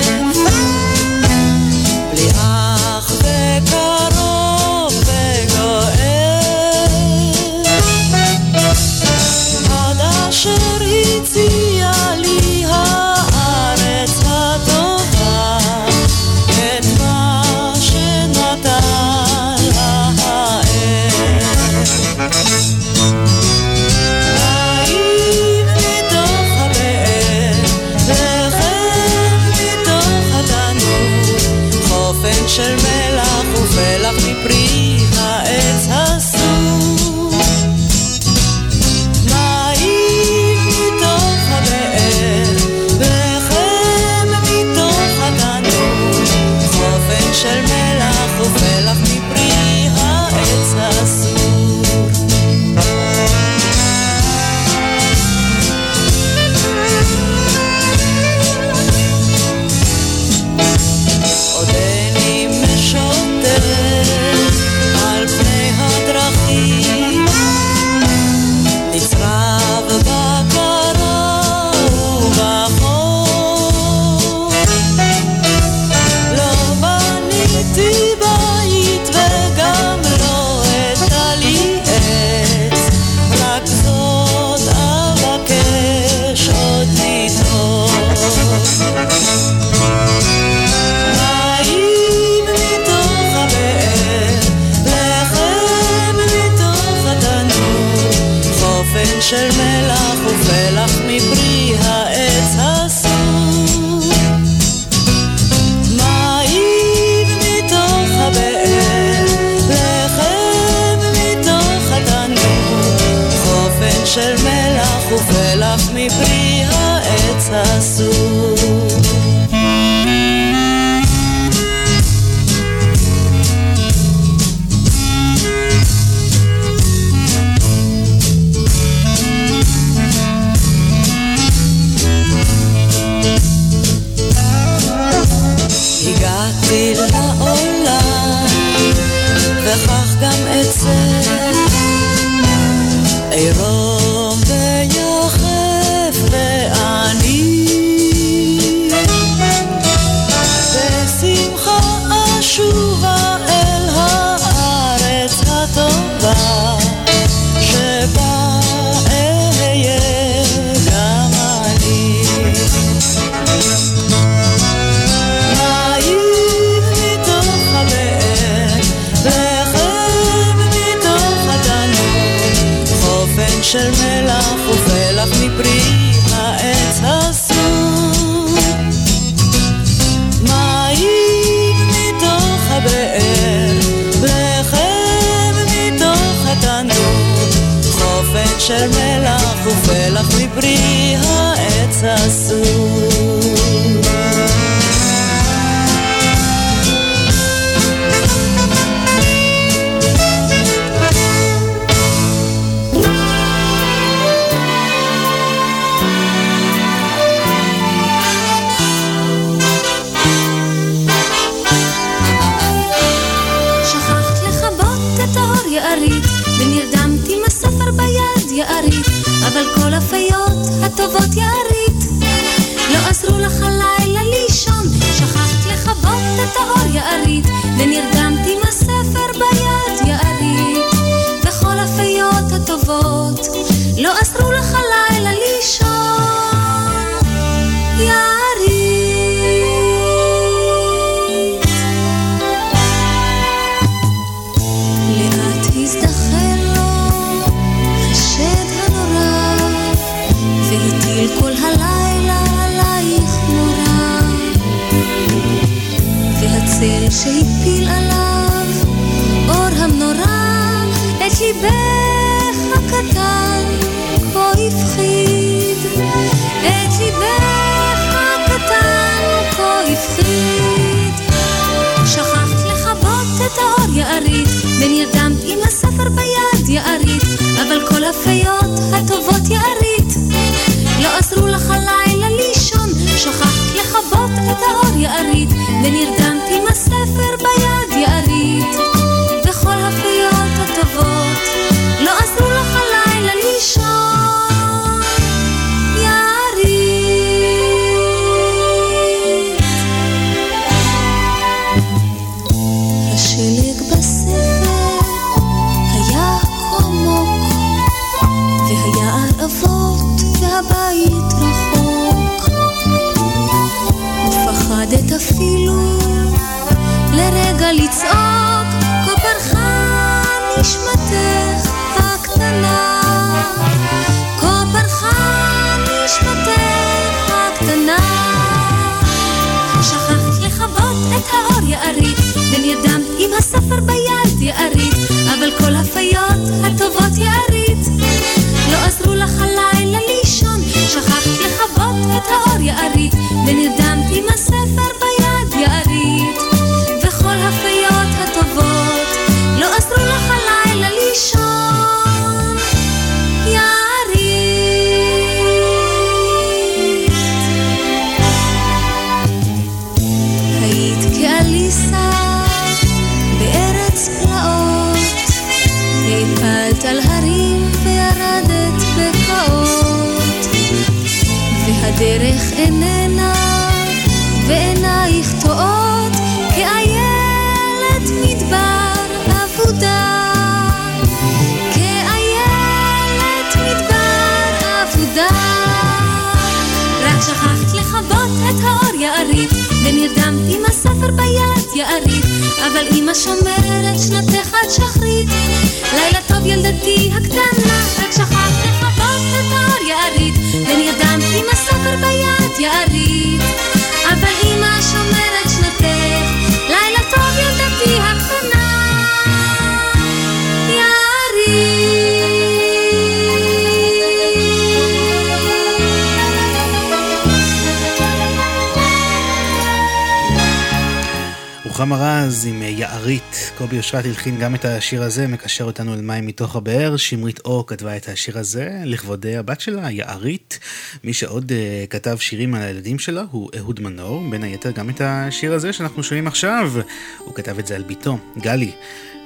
אושרת הלחין גם את השיר הזה, מקשר אותנו אל מים מתוך הבאר, שמרית אור כתבה את השיר הזה לכבוד הבת שלה, יערית. מי שעוד uh, כתב שירים על הילדים שלה הוא אהוד מנור, בין היתר גם את השיר הזה שאנחנו שומעים עכשיו, הוא כתב את זה על בתו, גלי.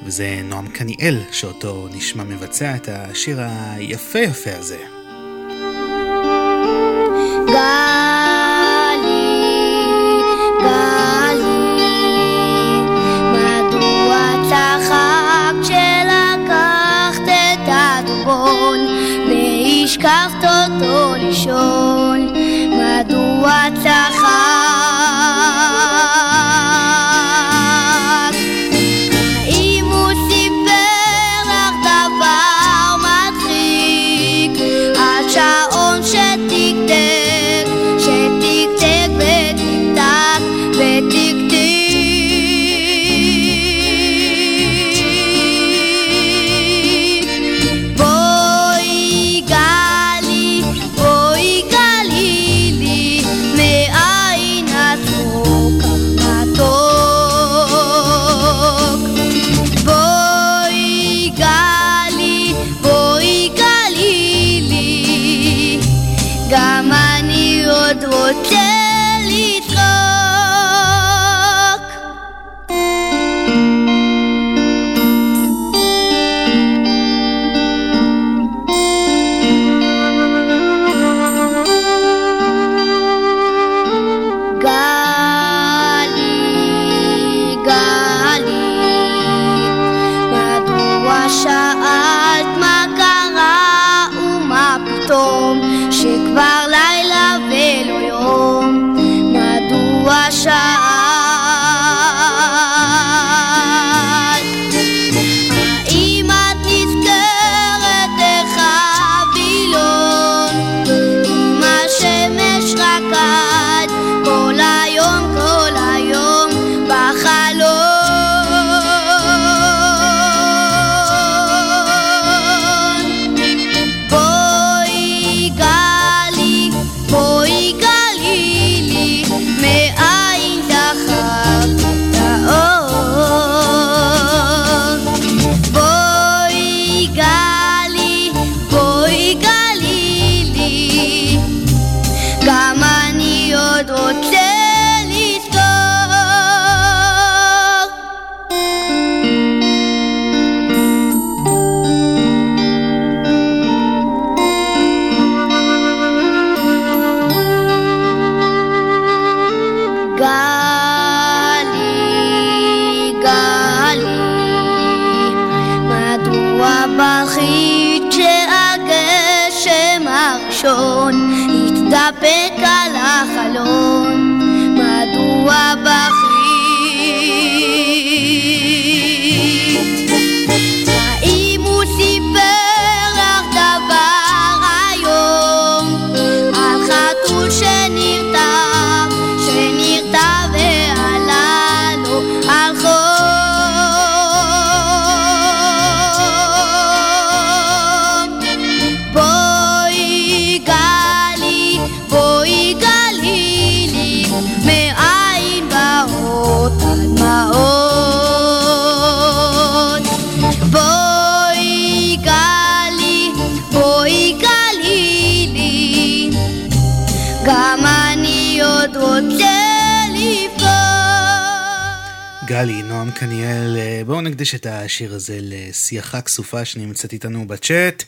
וזה נועם קניאל שאותו נשמע מבצע את השיר היפה יפה הזה. והשכבת אותו לישון? מדוע צחקת? קניאל, אה, בואו נקדיש את השיר הזה לשיחה כסופה שנמצאת איתנו בצ'אט.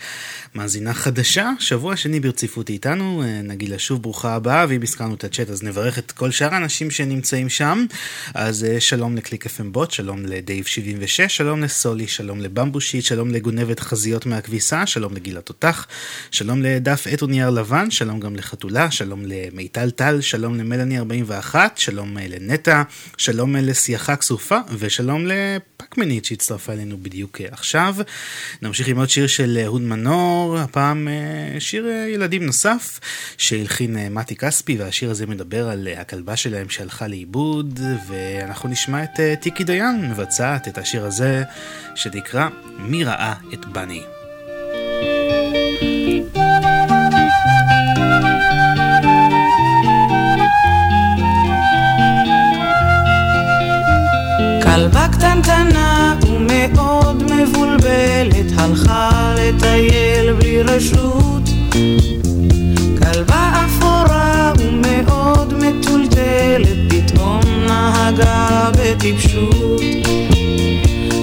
מאזינה חדשה, שבוע שני ברציפות איתנו, אה, נגיד לה שוב ברוכה הבאה, ואם הזכרנו את הצ'אט אז נברך את כל שאר האנשים שנמצאים שם. אז אה, שלום לקליק FM בוט, שלום לדייב 76, שלום לסולי, שלום לבמבושיט, שלום לגונבת חזיות מהכביסה, שלום לגיל התותח, שלום לדף עט ונייר לבן, שלום גם לחתולה, שלום למיטל טל, שלום למלאני 41, שלום אה, לנטע, שלום לשיחה כסופה, ושלום לפקמנית שהצטרפה אלינו בדיוק עכשיו. נמשיך עם עוד שיר של אה, אהוד מנור, הפעם אה, שיר אה, ילדים נוסף, שהלחין אה, מתי כספי, והשיר הזה מדבר על הכלבה שלהם שהלכה לאיבוד, ואנחנו נשמע את טיקי דיין מבצעת את השיר הזה, שנקרא מי ראה את בני. מי קטנטנה ומאוד מבולבלת הלכה לטייל בלי רשות. כלבה אפורה ומאוד מטולטלת פתאום נהגה בטיפשות.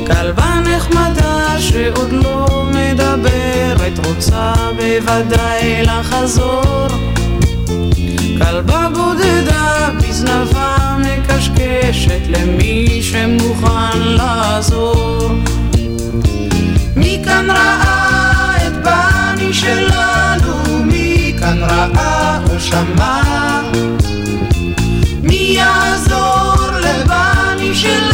כלבה נחמדה שעוד לא מדברת רוצה בוודאי לחזור. כלבה בודדה בזנבה מקשקשת למי שמוכן לעזור. מי כאן ראה את בני שלנו? מי כאן ראה או שמע? מי יעזור לבני שלנו?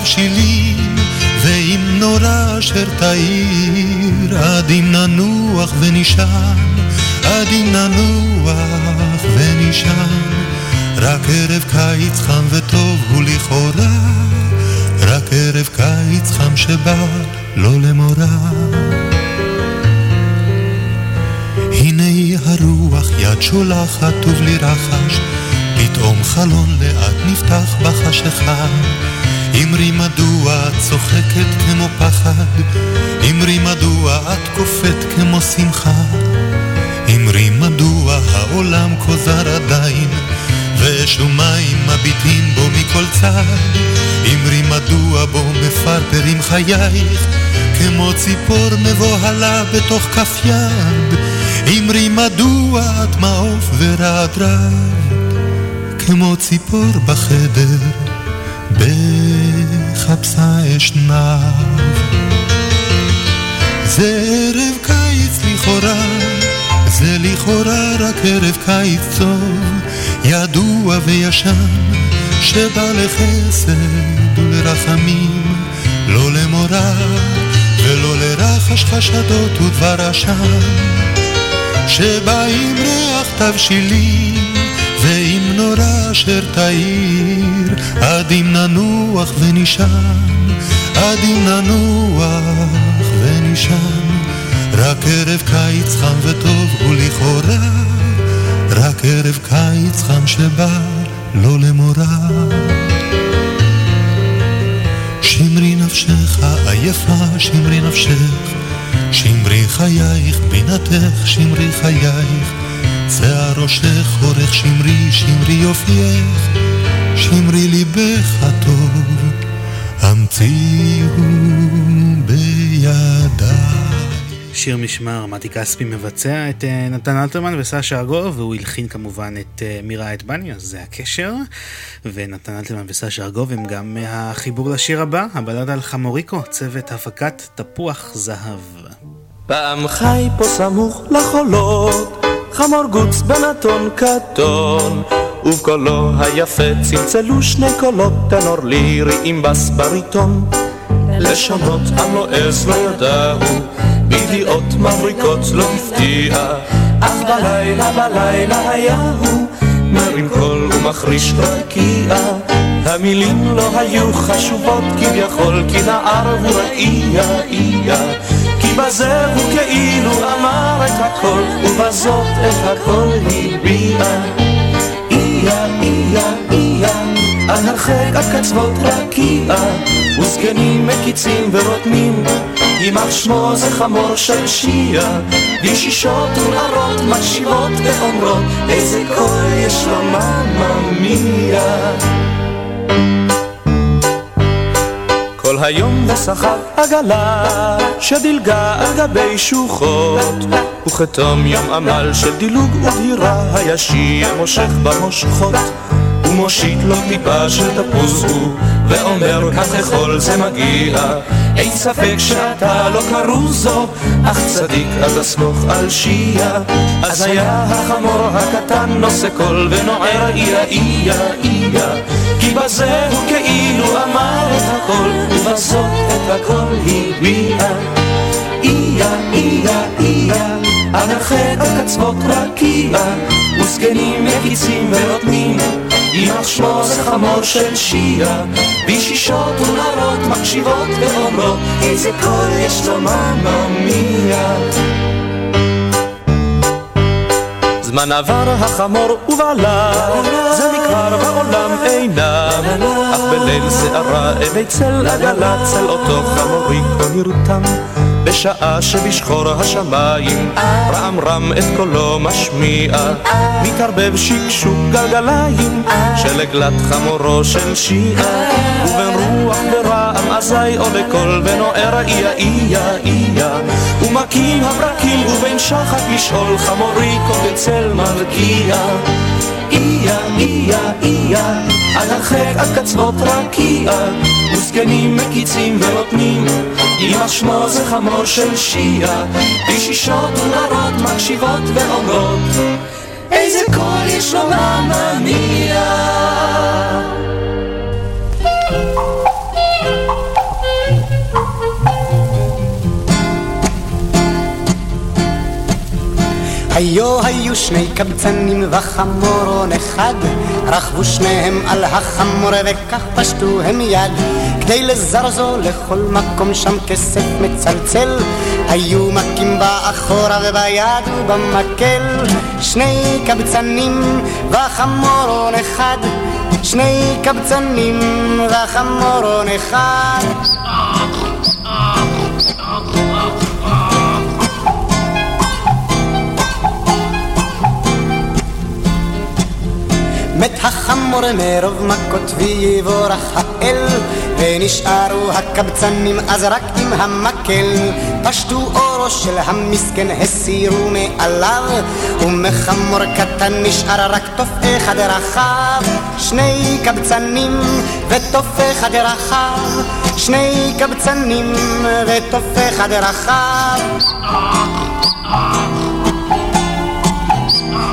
תבשילים ועם נורא אשר תאיר, עד אם ננוח ונשען, עד אם ננוח ונשען. רק ערב קיץ חם וטוב הוא לכאורה, רק ערב קיץ חם שבא לא למורא. הנה הרוח יד שולחת ובלי רחש, פתאום חלון לאט נפתח בחשיכה. אמרי מדוע את צוחקת כמו פחד, אמרי מדוע את קופאת כמו שמחה, אמרי מדוע העולם כה זר עדיין, ואש ומים מביטים בו מכל צד, אמרי מדוע בו מפרפרים חייך, כמו ציפור מבוהלה בתוך כף יד, אמרי מדוע את מעוף ורעד רעד, כמו ציפור בחדר. בחפשה אשנב. זה ערב קיץ לכאורה, זה לכאורה רק ערב קיץ טוב, ידוע וישן, שבא לחסד ולרחמים, לא למורא ולא לרחש חשדות ודבר עשן, שבא עם ריח תבשילים ועם נורא אשר תאיר, עד אם ננוח ונשען, עד אם ננוח ונישן. רק ערב קיץ חם וטוב הוא לכאורה, רק ערב קיץ חם שבא לא למורא. שמרי נפשך עייפה, שמרי נפשך, שמרי חייך, בינתך, שמרי חייך. שיער ראשך אורך שמרי, שמרי יופייך, שמרי ליבך הטוב, המציאו בידיי. שיר משמר, מתי כספי מבצע את אה, נתן אלתרמן וסשה ארגוב, והוא הלחין כמובן את אה, מירה את בני, אז זה הקשר. ונתן אלתרמן וסשה ארגוב הם גם אה, החיבור לשיר הבא, הבלד על חמוריקו, צוות הפקת תפוח זהב. פעם חי פה סמוך לחולות, חמור גוץ בנתון קטון, ובקולו היפה צלצלו שני קולות, טנור לירי עם בס בריטון. לשונות המלועז לא ידעו, בידיעות מבריקות לא הפתיע, אך בלילה בלילה היה הוא מרים קול ומחריש רקיע. המילים לא היו חשובות כביכול, כי נער הוא ראייה איה. כי בזה הוא כאילו אמר את הכל, ובזאת את הכל הביע. איה, איה, איה, על הרחק הקצוות רקיע, וזקנים מקיצים ורוטמים, יימח שמו זה חמור של שיעה, וישישות ונערות מקשיבות ואומרות, איזה קול יש לו מממיה. כל היום וסחב עגלה שדילגה על גבי שוחות. וכתום יום עמל של דילוג ודהירה הישיר מושך במושכות ומושיט לו טיפה של תפוז הוא ואומר כך לכל זה מגיע. אין ספק שאתה לא כרוזו אך צדיק אז אסמוך על שיעה אז היה החמור הקטן נושא קול ונוער איה איה איה. כי בזה הוא כאילו אמר את הכל ובזאת את הכל הביע. איה איה איה על הרחק הקצוות רקיע וזקנים מקיצים ונותנים יימח שמו זה חמור של שיעה וישישות ונערות מקשיבות ואומרות איזה קול יש לו מממיה זמן עבר החמור ובעלה, זה מכבר בעולם אינם, אך בליל שערה עיני צל עגלה, צל אותו חמוריקו נרתם. בשעה שבשחור השמיים רם רם את קולו משמיע מתערבב שקשוק גלגליים של עגלת חמורו של שיעה ובין רוח ורעם אזי עולה קול ונוער איה איה איה. ומכים הברקים ובין שחק לשאול חמוריקו בצל מרקיע איה איה איה על הרחק עד קצוות רקיע. וזקנים מקיצים ונותנים יימח שמו זה חמור של שיעה. ושישות ונערות מקשיבות ואומרות איזה קול יש לו מממיה היו היו שני קבצנים וחמורון אחד. רכבו שניהם על החמור וכך פשטו הם יד. כדי לזרזו לכל מקום שם כסף מצלצל. היו מכים באחורה וביד ובמקל. שני קבצנים וחמורון אחד. שני קבצנים וחמורון אחד החמור מרוב מכות ויבורך האל ונשארו הקבצנים אז רק עם המקל. פשטו אורו של המסכן הסירו מעליו ומחמור קטן נשאר רק תוף אחד רחב. שני קבצנים ותוף אחד רחב. שני קבצנים ותוף אחד רחב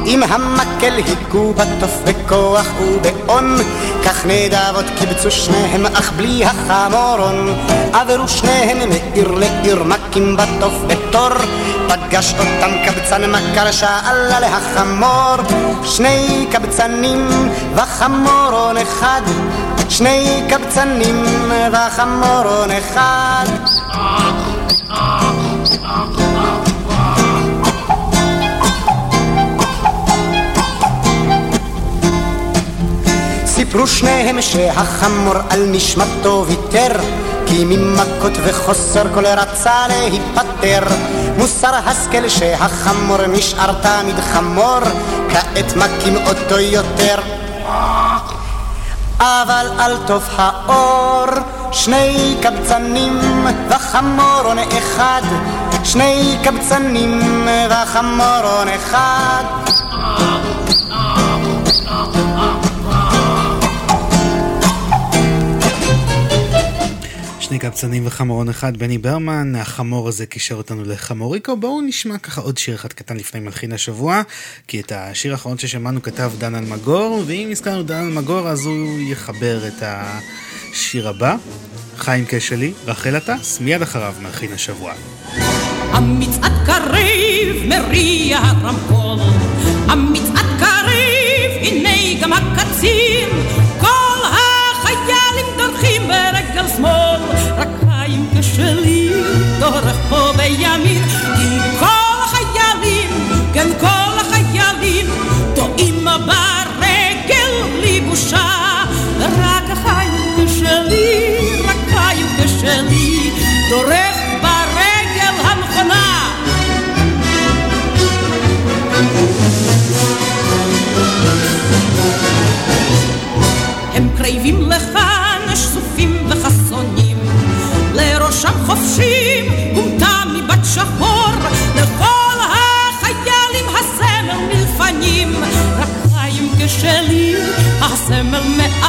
עם המקל היכו בתוף בכוח ובאון כך נדבות קיבצו שניהם אך בלי החמורון. עברו שניהם מעיר לעיר מכים בתוף בתור. פגש אותם קבצן מכר שאלה להחמור שני קבצנים וחמורון אחד. שני קבצנים וחמורון אחד סיפרו שניהם שהחמור על נשמתו ויתר כי ממכות וחוסר כל רצה להיפטר. מוסר השכל שהחמור נשאר תמיד חמור כעת מכים אותו יותר. אבל על טוב האור שני קבצנים וחמורון אחד. שני קבצנים וחמורון אחד שני קבצנים וחמורון אחד, בני ברמן, החמור הזה קישר אותנו לחמוריקו. בואו נשמע ככה עוד שיר אחד קטן לפני מלחין השבוע, כי את השיר האחרון ששמענו כתב דן אלמגור, ואם הזכרנו דן אלמגור אז הוא יחבר את השיר הבא, חיים כשלי, רחל עטס, מיד אחריו מלחין השבוע. המצעד קריב מריע הרמקול, המצעד קריב, הנה גם דורכים ברגל שמאל, רק חיים כשלי דורך פה בימין, כי כל החיילים, כן כל החיילים, טועים ברגל בלי בושה, רק החיים כשלי, רק חיים כשלי, דורך ברגל הנכונה. הם קרבים לכאן לראשם חופשים גומתה מבת שחור, לכל החיילים הסמל מלפנים, רק חיים כשלי הסמל מאחור,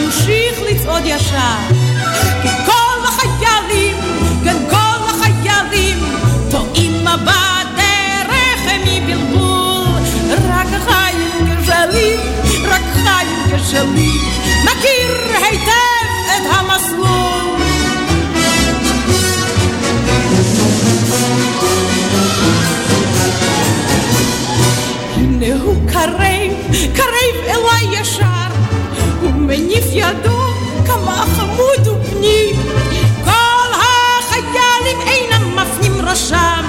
ממשיך לצעוד ישר, כי כל החיילים, כן כל החיילים, טועים בדרך מבלבול, רק חיים כשלי, רק חיים כשלי, מכיר היטב את המסלול. הנה הוא קרב, קרב אליי ישר, הוא מניף ידו כמה חמוד ובני. כל החיילים אינם מפנים ראשם,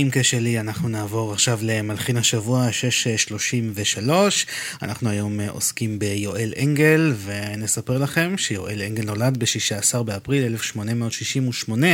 מחיים כשלי אנחנו נעבור עכשיו למלחין השבוע 633. אנחנו היום עוסקים ביואל אנגל ונספר לכם שיואל אנגל נולד ב-16 באפריל 1868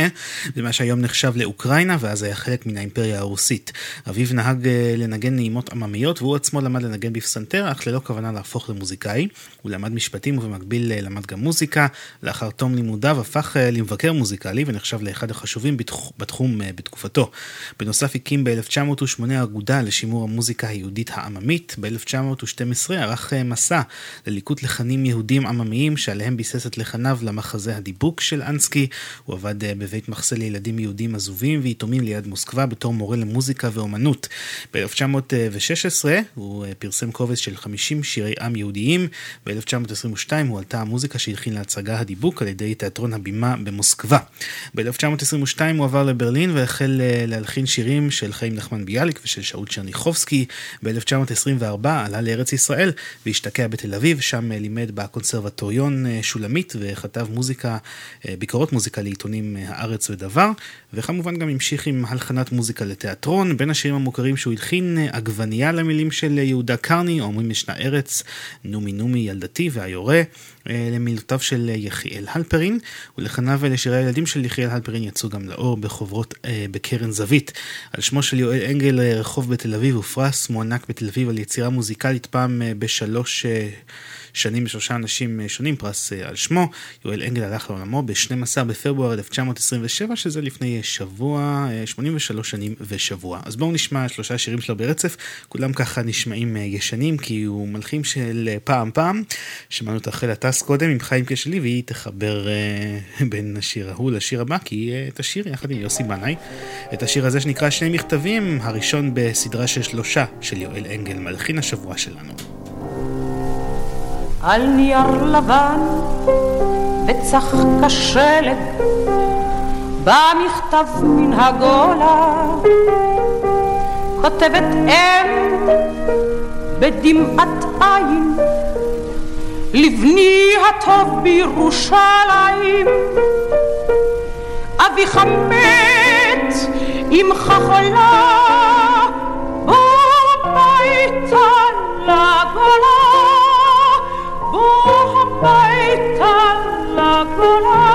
במה שהיום נחשב לאוקראינה ואז היה חלק מן האימפריה הרוסית. אביו נהג לנגן נעימות עממיות והוא עצמו למד לנגן בפסנתר אך ללא כוונה להפוך למוזיקאי. הוא למד משפטים ובמקביל למד גם מוזיקה. לאחר תום לימודיו הפך למבקר מוזיקלי ונחשב לאחד החשובים בתחום בתקופתו. בנוסף הקים ב-1908 אגודה לשימור המוזיקה היהודית העממית. ב-1912 ערך אה, מסע לליקוט לחנים יהודים עממיים שעליהם ביסס את לחניו למחזה הדיבוק של אנסקי. הוא עבד אה, בבית מחסה לילדים יהודים עזובים ויתומים ליד מוסקבה בתור מורה למוזיקה ואומנות. ב-1916 הוא אה, פרסם קובץ של 50 שירי עם יהודיים. ב-1922 הוא עלתה המוזיקה שהלחין להצגה הדיבוק על ידי תיאטרון הבימה במוסקבה. ב-1922 הוא עבר לברלין והחל להלחין שירים של חיים נחמן ביאליק ושל שאול צ'רניחובסקי. ב-1924 עלה לארץ ישראל והשתקע בתל אביב, שם לימד בקונסרבטוריון אה, שולמית וכתב מוזיקה, אה, ביקורות מוזיקה לעיתונים אה, הארץ ודבר, וכמובן גם המשיך עם הלחנת מוזיקה לתיאטרון. בין השירים המוכרים שהוא הלחין עגבנייה למילים של יהודה קרני, אומרים ישנה ארץ, נומי נומי ילדתי והיורה. למילותיו של יחיאל הלפרין, ולחניו לשירי הילדים של יחיאל הלפרין יצאו גם לאור בחוברות בקרן זווית. על שמו של יואל אנגל רחוב בתל אביב ופרס מוענק בתל אביב על יצירה מוזיקלית פעם בשלוש שנים בשלושה אנשים שונים, פרס על שמו. יואל אנגל הלך לעולמו ב-12 בפברואר 1927, שזה לפני שבוע, 83 שנים ושבוע. אז בואו נשמע שלושה שירים שלו ברצף, כולם ככה נשמעים ישנים, כי הוא מלחים של פעם פעם. שמענו את רחל הטס קודם עם חיים כשלי, והיא תחבר בין השיר ההוא לשיר הבא, כי היא תשיר יחד עם יוסי בנאי. את השיר הזה שנקרא שני מכתבים, הראשון בסדרה של שלושה של יואל אנגל, מלחין השבוע שלנו. על נייר לבן וצח כשלג בא מכתב מן הגולה כותבת אם בדמעת עין לבני הטוב בירושלים אביך מת אמך חולה הביתה לגולה בוא הביתה לגולה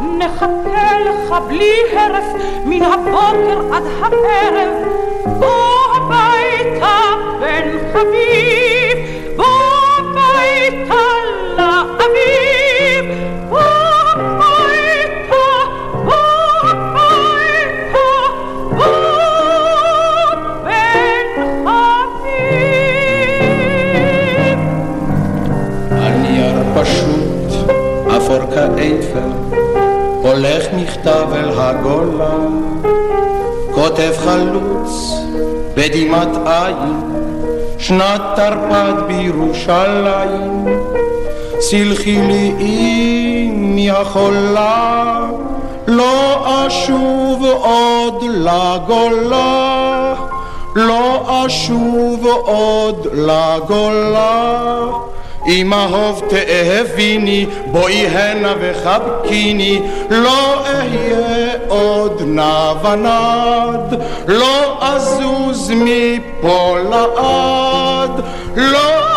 נחכה לך בלי הרף מן הבוקר עד הערב בוא הביתה בן חביב בוא הביתה לאביב כאפר, הולך מכתב אל הגולה, כותב חלוץ בדמעת עין, שנת תרפ"ד בירושלים, סלחי לי אמי החולה, לא אשוב עוד לגולה, לא אשוב עוד לגולה. אם אהוב תאהביני, בואי הנה וחבקיני, לא אהיה עוד נע ונד, לא אזוז מפה לעד, לא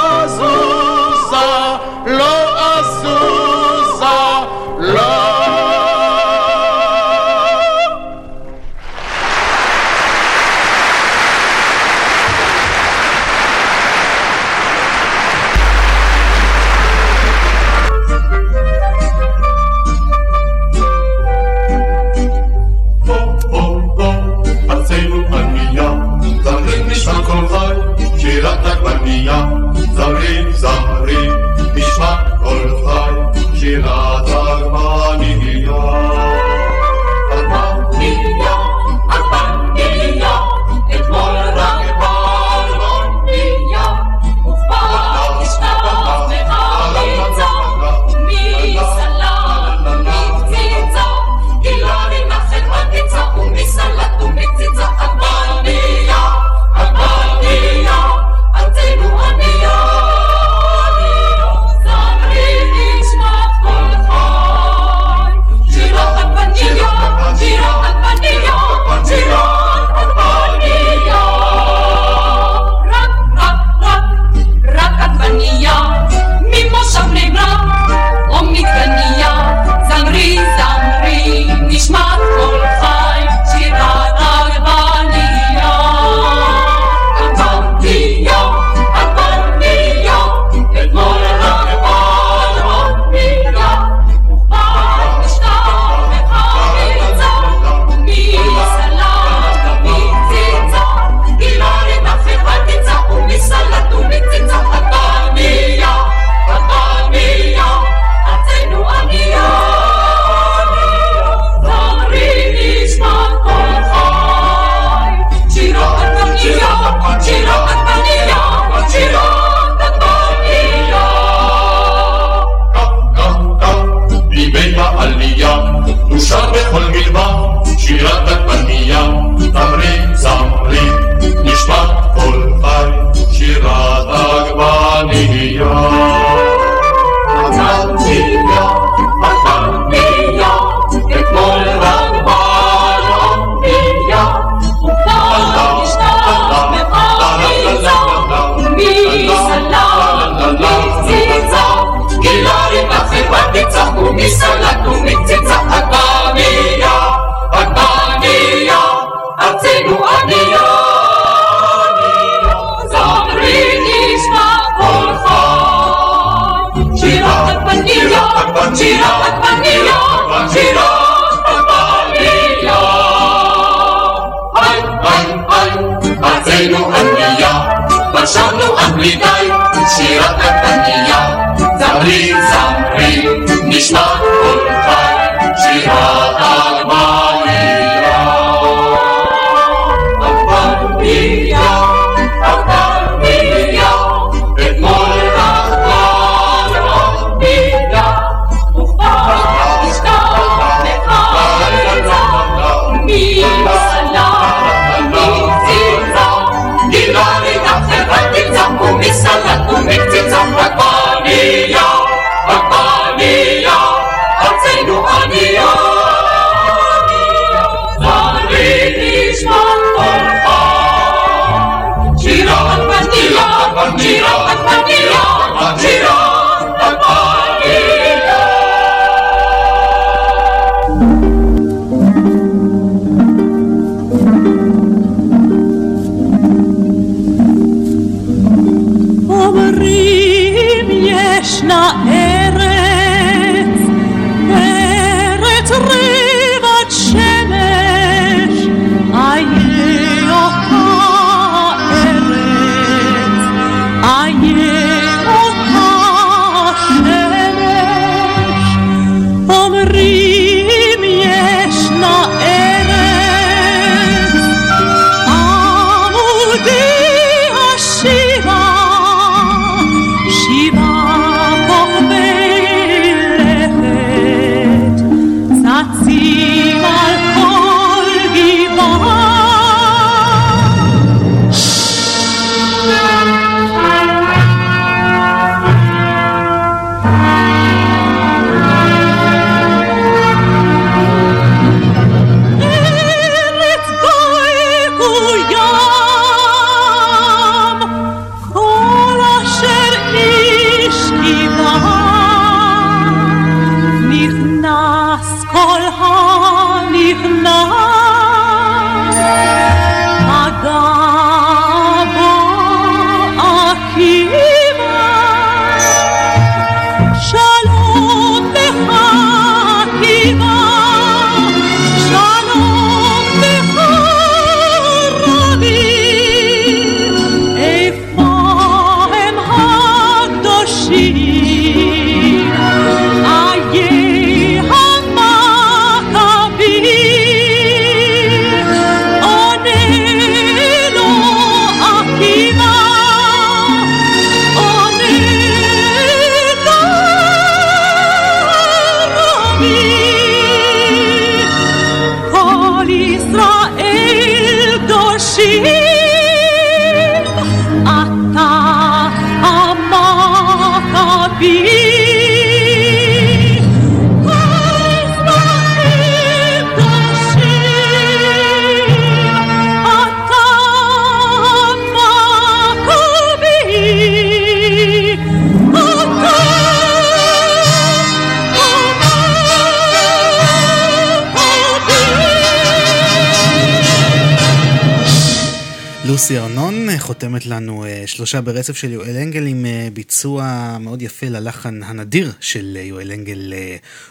חותמת לנו אה, שלושה ברצף של יואל אנגל עם אה, ביצוע מאוד יפה ללחן הנדיר של אה, יואל אנגל,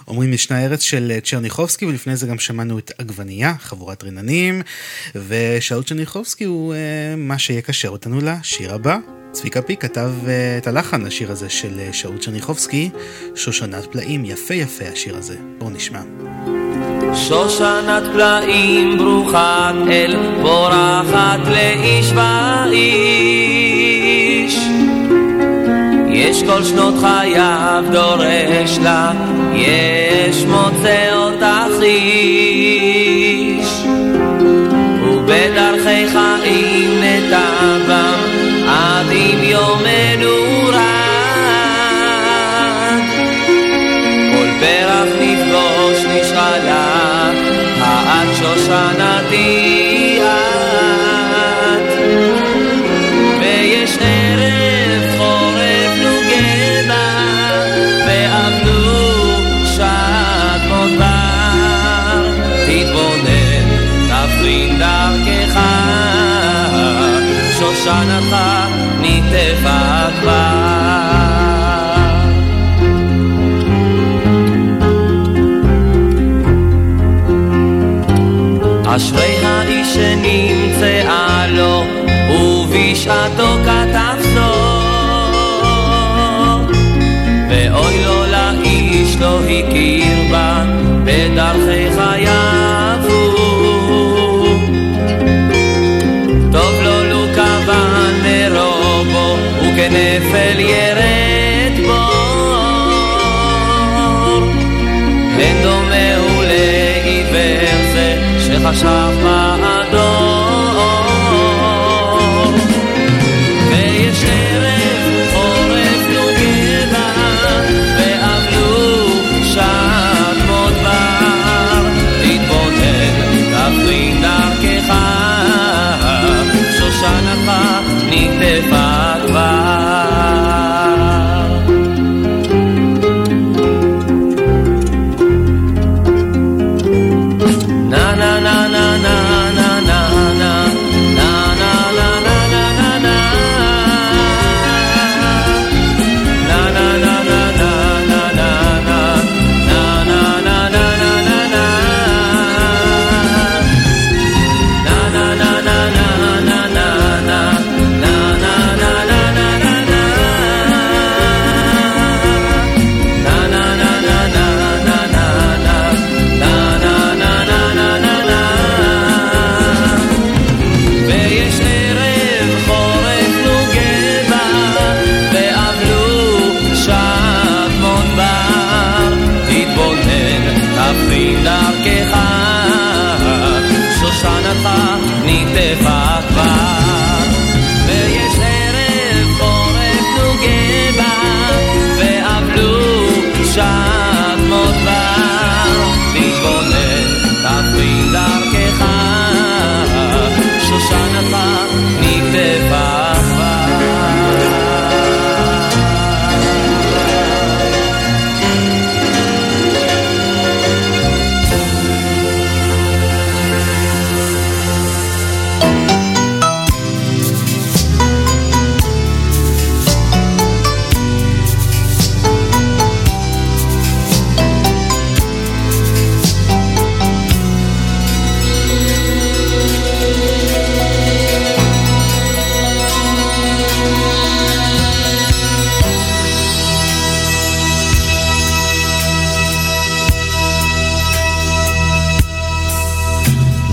אומרים ישנה ארץ של צ'רניחובסקי, ולפני זה גם שמענו את עגבנייה, חבורת רננים, ושאול צ'רניחובסקי הוא מה שיקשר אותנו לשיר הבא. צביקה פיק כתב את הלחן לשיר הזה של שאול צ'רניחובסקי, שושנת פלאים, יפה יפה השיר הזה. בואו נשמע. שושנת פלאים ברוכת אל בורחת לאיש ואיש. יש כל שנות חייו דורש לה יש מוצא אותך איש ובדרכי חיים נתבם עד עם יומנו שושנתי את. ויש ערב חורף נוגנה ואבלו שעת מותר תתבונן תפרין דרכך. שושנתך נטפה כבר אשרי האיש שנמצאה לו, ובשעתו כתב זאת. ואוי לו לאיש לא הכיר בה, בדרכי חייו טוב לו לו כוון מרובו, וכנפל ירד שחשב מה אדום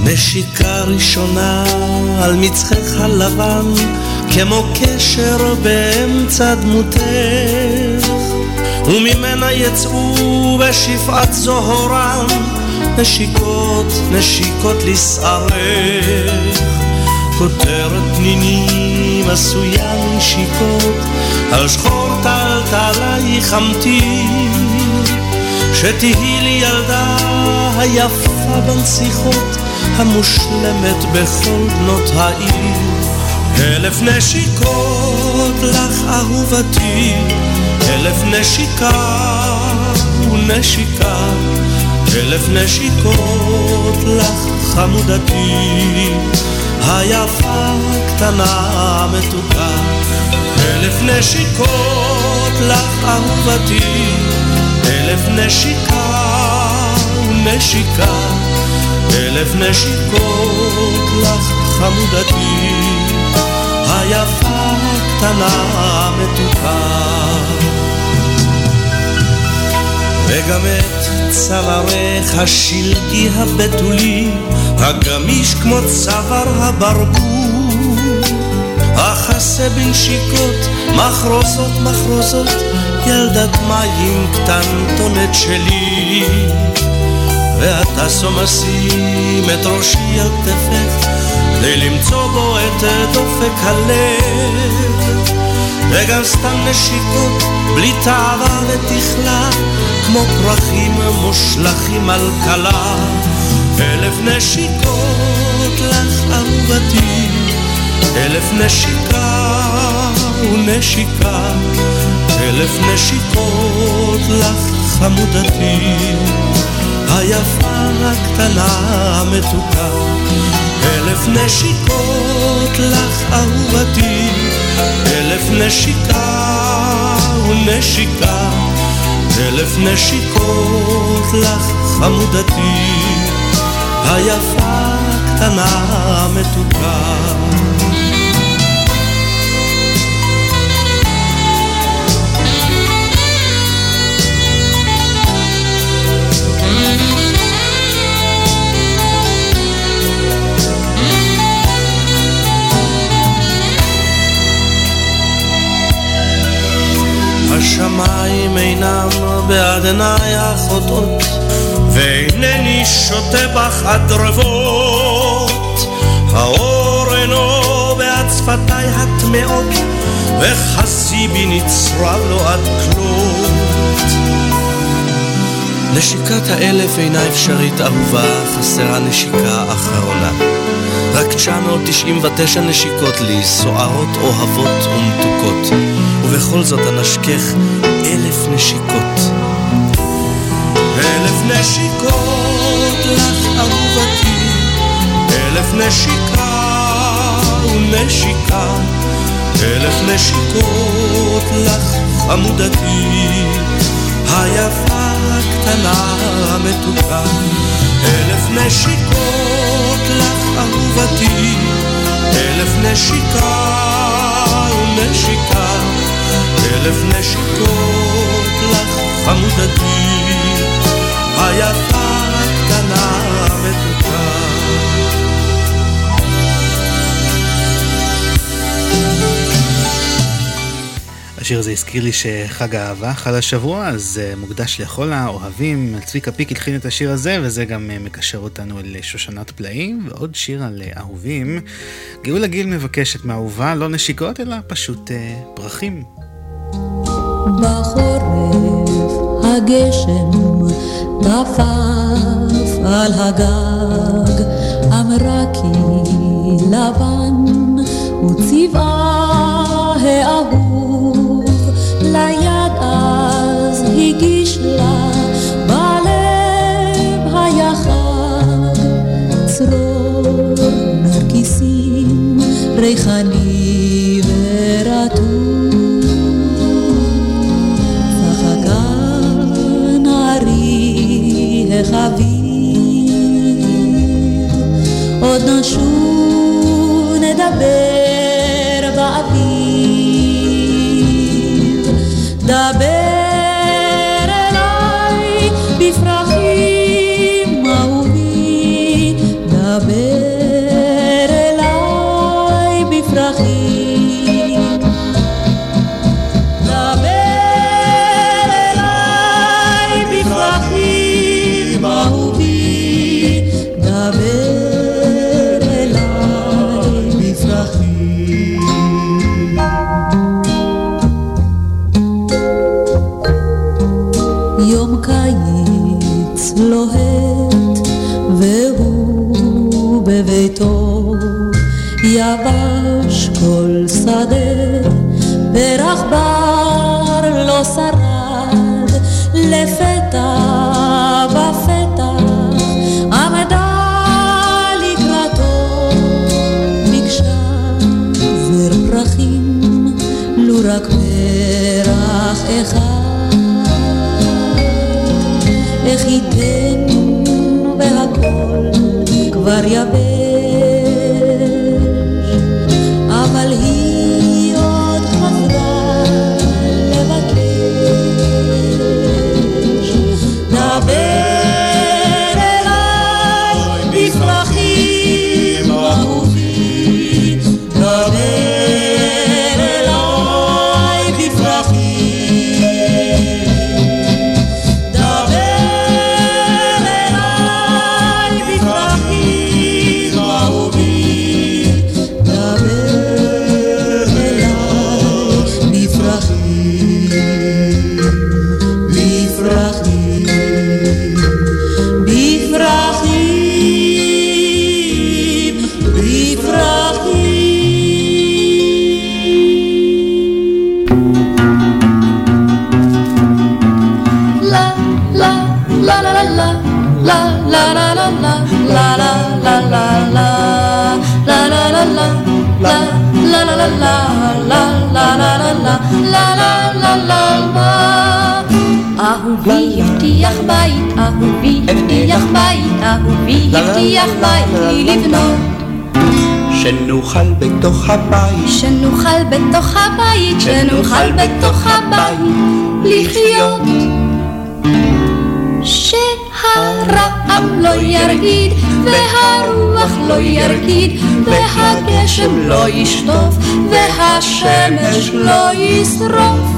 נשיקה ראשונה על מצחך הלבן, כמו קשר באמצע דמותך, וממנה יצאו בשפעת זוהרם, נשיקות, נשיקות לשערך. כותרת פנינים עשויה נשיקות, על שחור טלטלייך אמתיר, שתהי לי ילדה היפה בנסיכות, המושלמת בכל בנות העיר. אלף נשיקות לך אהובתי, אלף נשיקה ונשיקה, אלף נשיקות לך חמודתי, היפה קטנה מתוקה. אלף נשיקות לך אהובתי, אלף נשיקה ונשיקה. אלף נשיקות לך חמודתי, היפה קטנה מתוקה. וגם את צווארך השלגי הבתולי, הגמיש כמו צוואר הברבור, אכסה בנשיקות, מחרוזות מחרוזות, ילדת מים קטנטונת שלי. ואתה סומסים את ראשי על כתפך כדי למצוא בו את דופק הלב. וגם סתם נשיקות בלי תאווה ותכלה כמו פרחים מושלכים על כלה. אלף נשיקות לך אהובתי אלף נשיקה ונשיקה אלף נשיקות לך חמודתי היפה הקטנה מתוקה, אלף נשיקות לך אהובתי, אלף נשיקה ונשיקה, אלף נשיקות לך חמודתי, היפה קטנה מתוקה. השמיים אינם בעד עיניי החוטאות ואינני שותה בך הדרבות האור אינו בעד שפתיי הטמעות וחסי בי נצרב לו עד כלות נשיקת האלף אינה אפשרית אהובה, חסרה נשיקה אחרונה. רק 999 נשיקות לי, סוערות, אוהבות ומתוקות, ובכל זאת אנשכך אלף נשיקות. אלף נשיקות לך אהובתי, אלף נשיקה ונשיקה, אלף נשיקות לך חמודתי, היפה הקטנה המתוקה, אלף נשיקות לך אהובתי, אלף נשיקה ונשיקה, אלף נשיקות לך חמודתי, היפה השיר הזה הזכיר לי שחג האהבה חל השבוע, אז uh, מוקדש לכל האוהבים. צביקה פיק התחיל את השיר הזה, וזה גם uh, מקשר אותנו אל שושנת פלאים, ועוד שיר על אהובים. גאולה גיל מבקשת מאהובה לא נשיקות, אלא פשוט uh, פרחים. בחורף הגשם טפף על הגג, אמרה כי לבן וצבעה האהוב, הגיש לה, בלב היה חג, צרור נרקיסים, ריחני ורטוב. צחקה נערי החביב, עוד נשוב נדבר באביב. פרח בר לא שרד לפתע אהובי הבטיח בית, לי לבנות. שנוכל בתוך הבית, שנוכל בתוך הבית, שנוכל בתוך הבית לחיות. שהרעם לא ירעיד, והרוח לא ירקיד, והגשם לא ישטוף, והשמש לא ישרוף.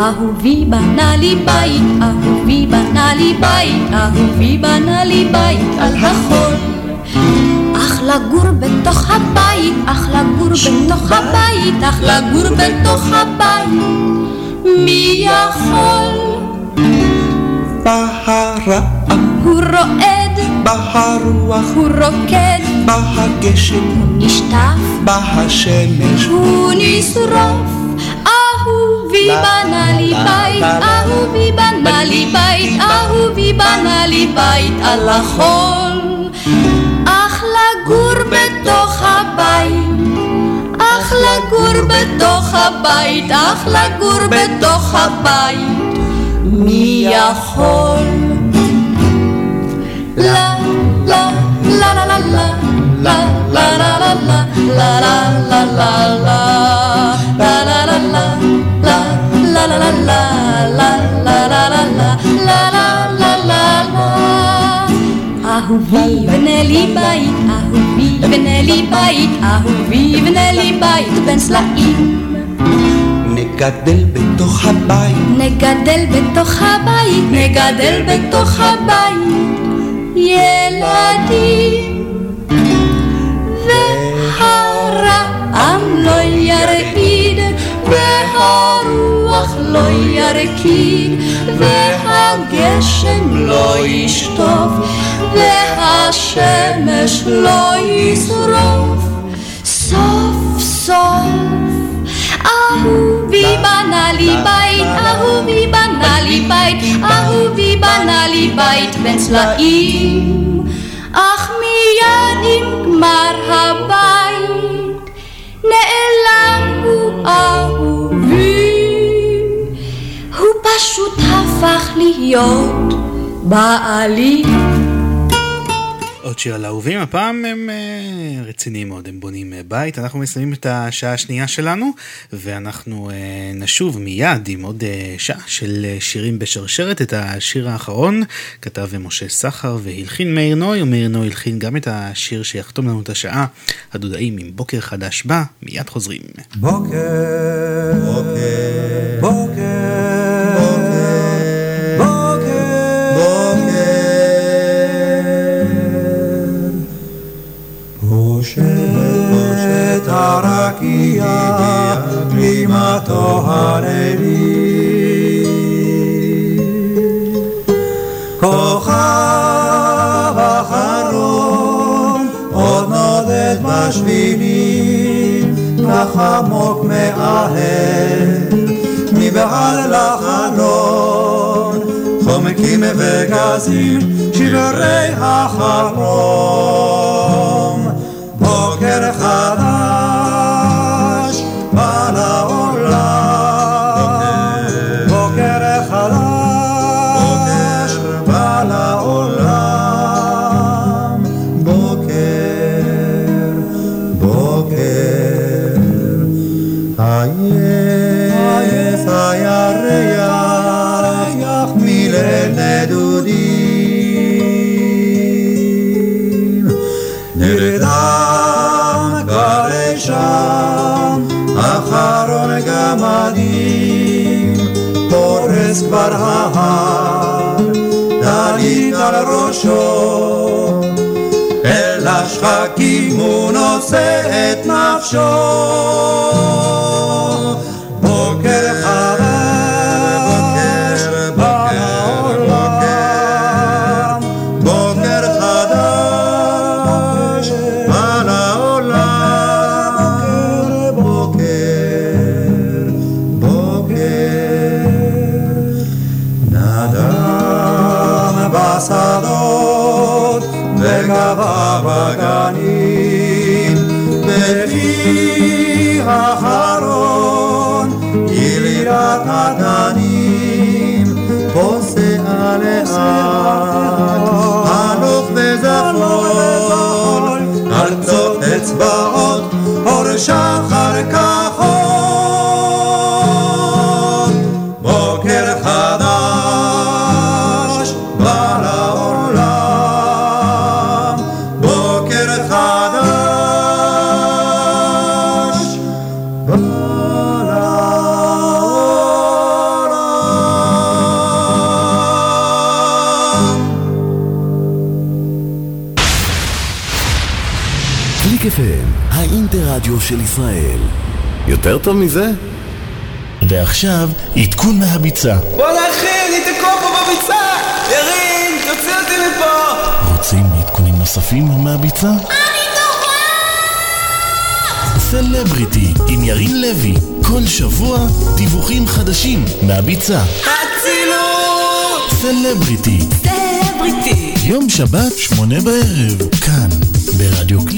אהובי בנה לי בית, אהובי בנה לי בית, אהובי בנה לי בית על החול. אך לגור בתוך הבית, אך לגור בתוך הבית, אך לגור בתוך הבית, מי יכול? בהרעם, הוא רועד, בהרוח, הוא רוקד, בהגשם, הוא נשטף, בהשמש, הוא נשרוף. אהובי בנה לי בית, אהובי בנה לי בית, אהובי בנה לי בית על החול. אך לגור בתוך הבית, אך לגור בתוך הבית, אך לגור בתוך הבית, מי יכול? לה, לה, לה לה לה לה לה לה לה לה לה לה לה לה אהובי בנה לי בית, אהובי בנה לי בית, אהובי בנה לי בית בין סלעים. נגדל בתוך הבית, נגדל בתוך הבית, נגדל בתוך הבית ילדים. והרעם לא ירעיד, והרוח לא ירקיד, והגשם לא ישטוף, והשמש לא ישרוף. סוף סוף אהובי בנה לי בית, אהובי בנה לי בית, אהובי בנה לי בית בין צלעים. אך מיד עם גמר הבית פשוט הפך להיות בעלי. עוד שיר על אהובים, הפעם הם אה, רציניים מאוד, הם בונים אה, בית. אנחנו מסיימים את השעה השנייה שלנו, ואנחנו אה, נשוב מיד עם עוד שעה של שירים בשרשרת. את השיר האחרון כתב משה סחר והלחין מאיר נוי, ומאיר נוי הלחין גם את השיר שיחתום לנו את השעה, הדודאים עם בוקר חדש בא, מיד חוזרים. בוקר, בוקר, בוקר, הרקיע, גלימתו הלילי. כוכב אחרון, עוד נודד בשבילים, כך עמוק מאהל, מבעל לחלון, חומקים וגזים, שברי החלום. בוקר חדש ראשו, אל השחקים הוא נושא את נפשו. יותר טוב מזה? ועכשיו, עדכון מהביצה. בואנה אחי, אני תקוע פה בביצה! ירין, תוציא אותי מפה! רוצים עדכונים נוספים מהביצה? סלבריטי עם ירין לוי, כל שבוע דיווחים חדשים מהביצה. אצילות! סלבריטי, סלבריטי! יום שבת, שמונה בערב, כאן, ברדיו קליק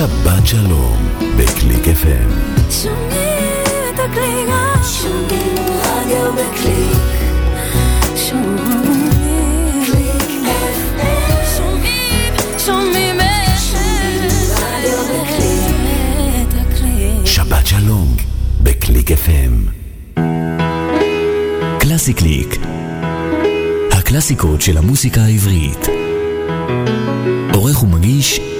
שבת שלום, בקליק FM. שומעים את הקליק, שומעים רדיו בקליק שבת שלום, בקליק FM. קלאסי קליק. הקלאסיקות של המוסיקה העברית. עורך ומגיש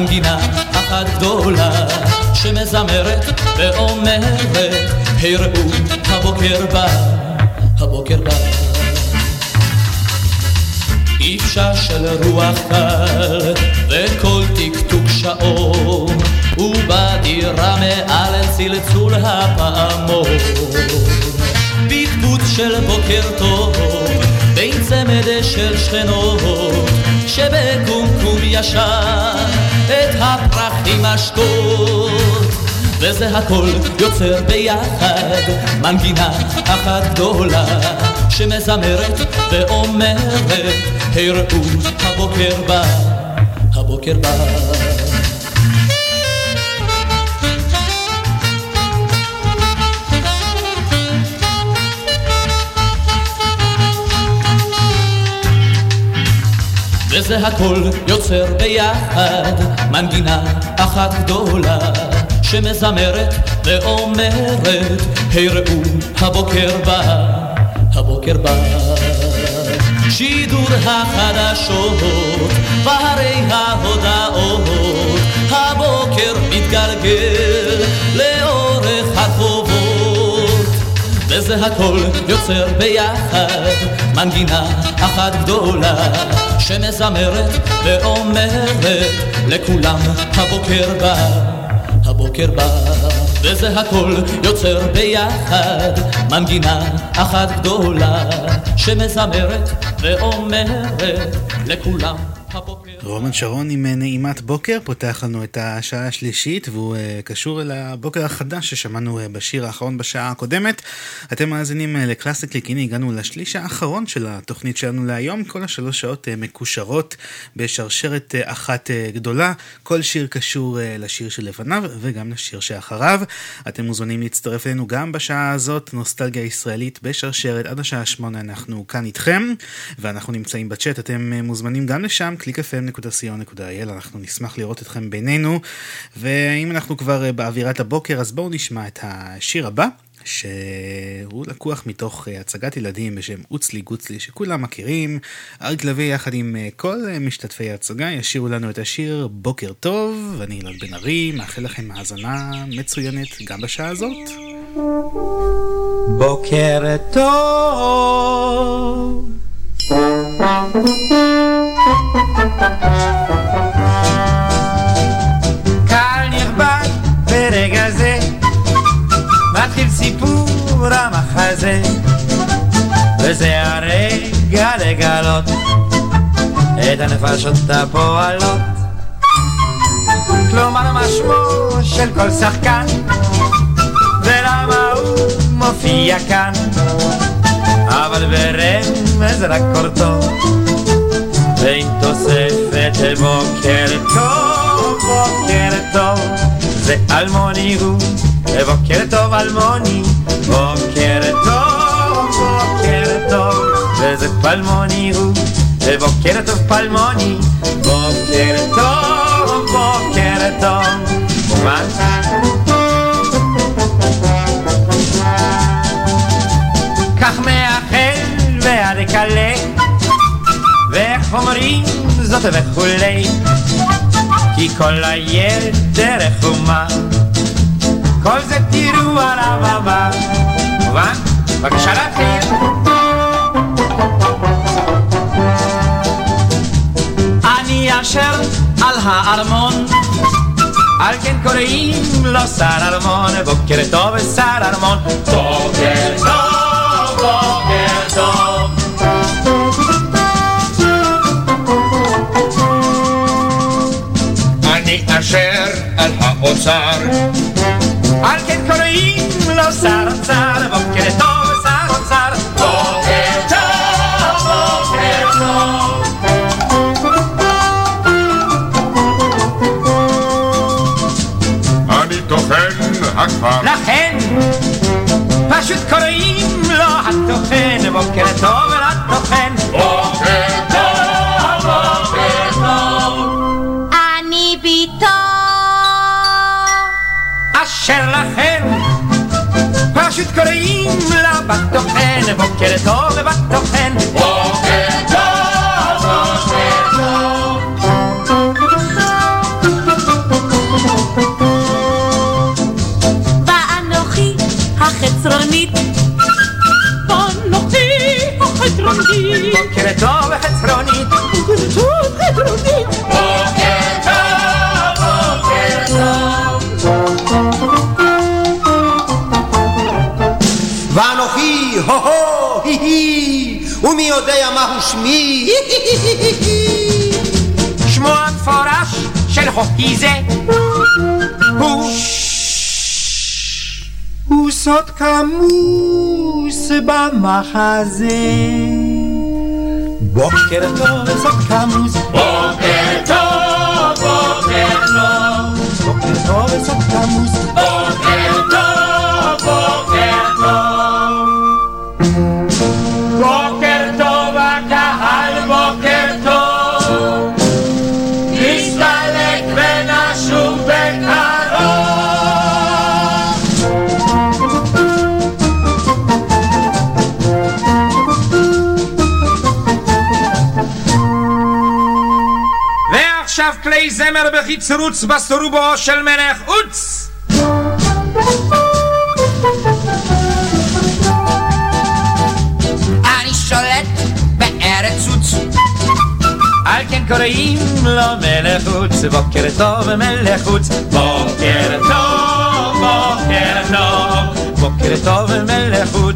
מנגינה אחת גדולה שמזמרת ואומרת הראו הבוקר בא, הבוקר בא. אישה של רוח קל וכל טקטוק שעון ובדירה מעל צלצול הפעמון. פטפוט של בוקר טוב בין צמד של שכנות שבקומקום ישר את הפרחים משקות וזה הכל יוצר ביחד מנגינה אחת גדולה שמזמרת ואומרת הראו הבוקר בא, הבוקר בא וזה הכל יוצר ביחד מנגינה אחת גדולה שמזמרת ואומרת הראו הבוקר בא, הבוקר בא. שידור החדשות והרי ההודעות הבוקר מתגלגל הרחובות וזה הכל יוצר ביחד מנגינה אחת גדולה שמזמרת ואומרת לכולם הבוקר בא, הבוקר בא. וזה הכל יוצר ביחד מנגינה אחת גדולה שמזמרת ואומרת לכולם הבוקר רומן שרון עם אה, נעימת בוקר פותח לנו את השעה השלישית והוא uh, קשור אל הבוקר החדש ששמענו uh, בשיר האחרון בשעה הקודמת. אתם מאזינים uh, לקלאסיקליק, הנה הגענו לשליש האחרון של התוכנית שלנו להיום. כל השלוש שעות uh, מקושרות בשרשרת uh, אחת uh, גדולה. כל שיר קשור uh, לשיר שלפניו וגם לשיר שאחריו. אתם מוזמנים להצטרף אלינו גם בשעה הזאת, נוסטלגיה ישראלית בשרשרת עד השעה שמונה אנחנו כאן איתכם ואנחנו נמצאים בצ'אט, אתם uh, מוזמנים גם לשם, www.clickfm.co.il, אנחנו נשמח לראות אתכם בינינו, ואם אנחנו כבר אה, באווירת הבוקר, אז בואו נשמע את השיר הבא. שהוא לקוח מתוך אה, הצגת ילדים בשם אוצלי גוצלי שכולם מכירים. אריק לביא יחד עם אה, כל משתתפי ההצגה ישירו לנו את השיר בוקר טוב, ואני אילן בן ארי, מאחל לכם האזנה מצוינת גם בשעה הזאת. בוקר טוב קהל נכבד ברגע זה מתחיל סיפור המחזה וזה הרגע לגלות את הנפשות הפועלות. כלומר מה שמו של כל שחקן ולמה הוא מופיע כאן אבל ברמז רק קורטו. ועם תוספת בוקר טוב, בוקר טוב. זה אלמוני הוא, בוקר טוב אלמוני. בוקר טוב, בוקר טוב. וזה פלמוני הוא, בוקר טוב פלמוני בוקר טוב, בוקר טוב. מובן? כך מאחל ועד אקלה ואיך אומרים זאת וכולי? כי כל היתר רחומה כל זה תראו על הבמה מובן? בבקשה להתחיל. אני אשר על הארמון. על כן קוראים לו שר ארמון. בוקר טוב שר ארמון. בוקר טוב בוקר טוב אני אשר על האוצר. על כן קוראים לו שר אוצר בוקר טוב שר אוצר. בוקר טוב בוקר טוב. אני טוחן הכפר. לכן פשוט קוראים לו הטוחן בוקר טוב לטוחן פשוט קוראים לה בטוחן בוקר טוב בטוחן בוקר טוב בוקר טוב ואנוכי החצרונית ואנוכי החתרונית בוקר טוב חצרונית הו-הו, היי, ומי יודע מהו שמי? שמו המפורש של הוקי זה. הוא הוא סוד כמוס במחזה. בוקר טוב סוד כמוס. בוקר טוב בוקר טוב. בוקר טוב סוד כמוס. בוקר טוב זמר בחיצרוץ בסרובו של מלך עוץ! אני שולט בארץ עוץ על כן קוראים לו מלך עוץ בוקר טוב מלך עוץ בוקר טוב בוקר טוב בוקר טוב מלך עוץ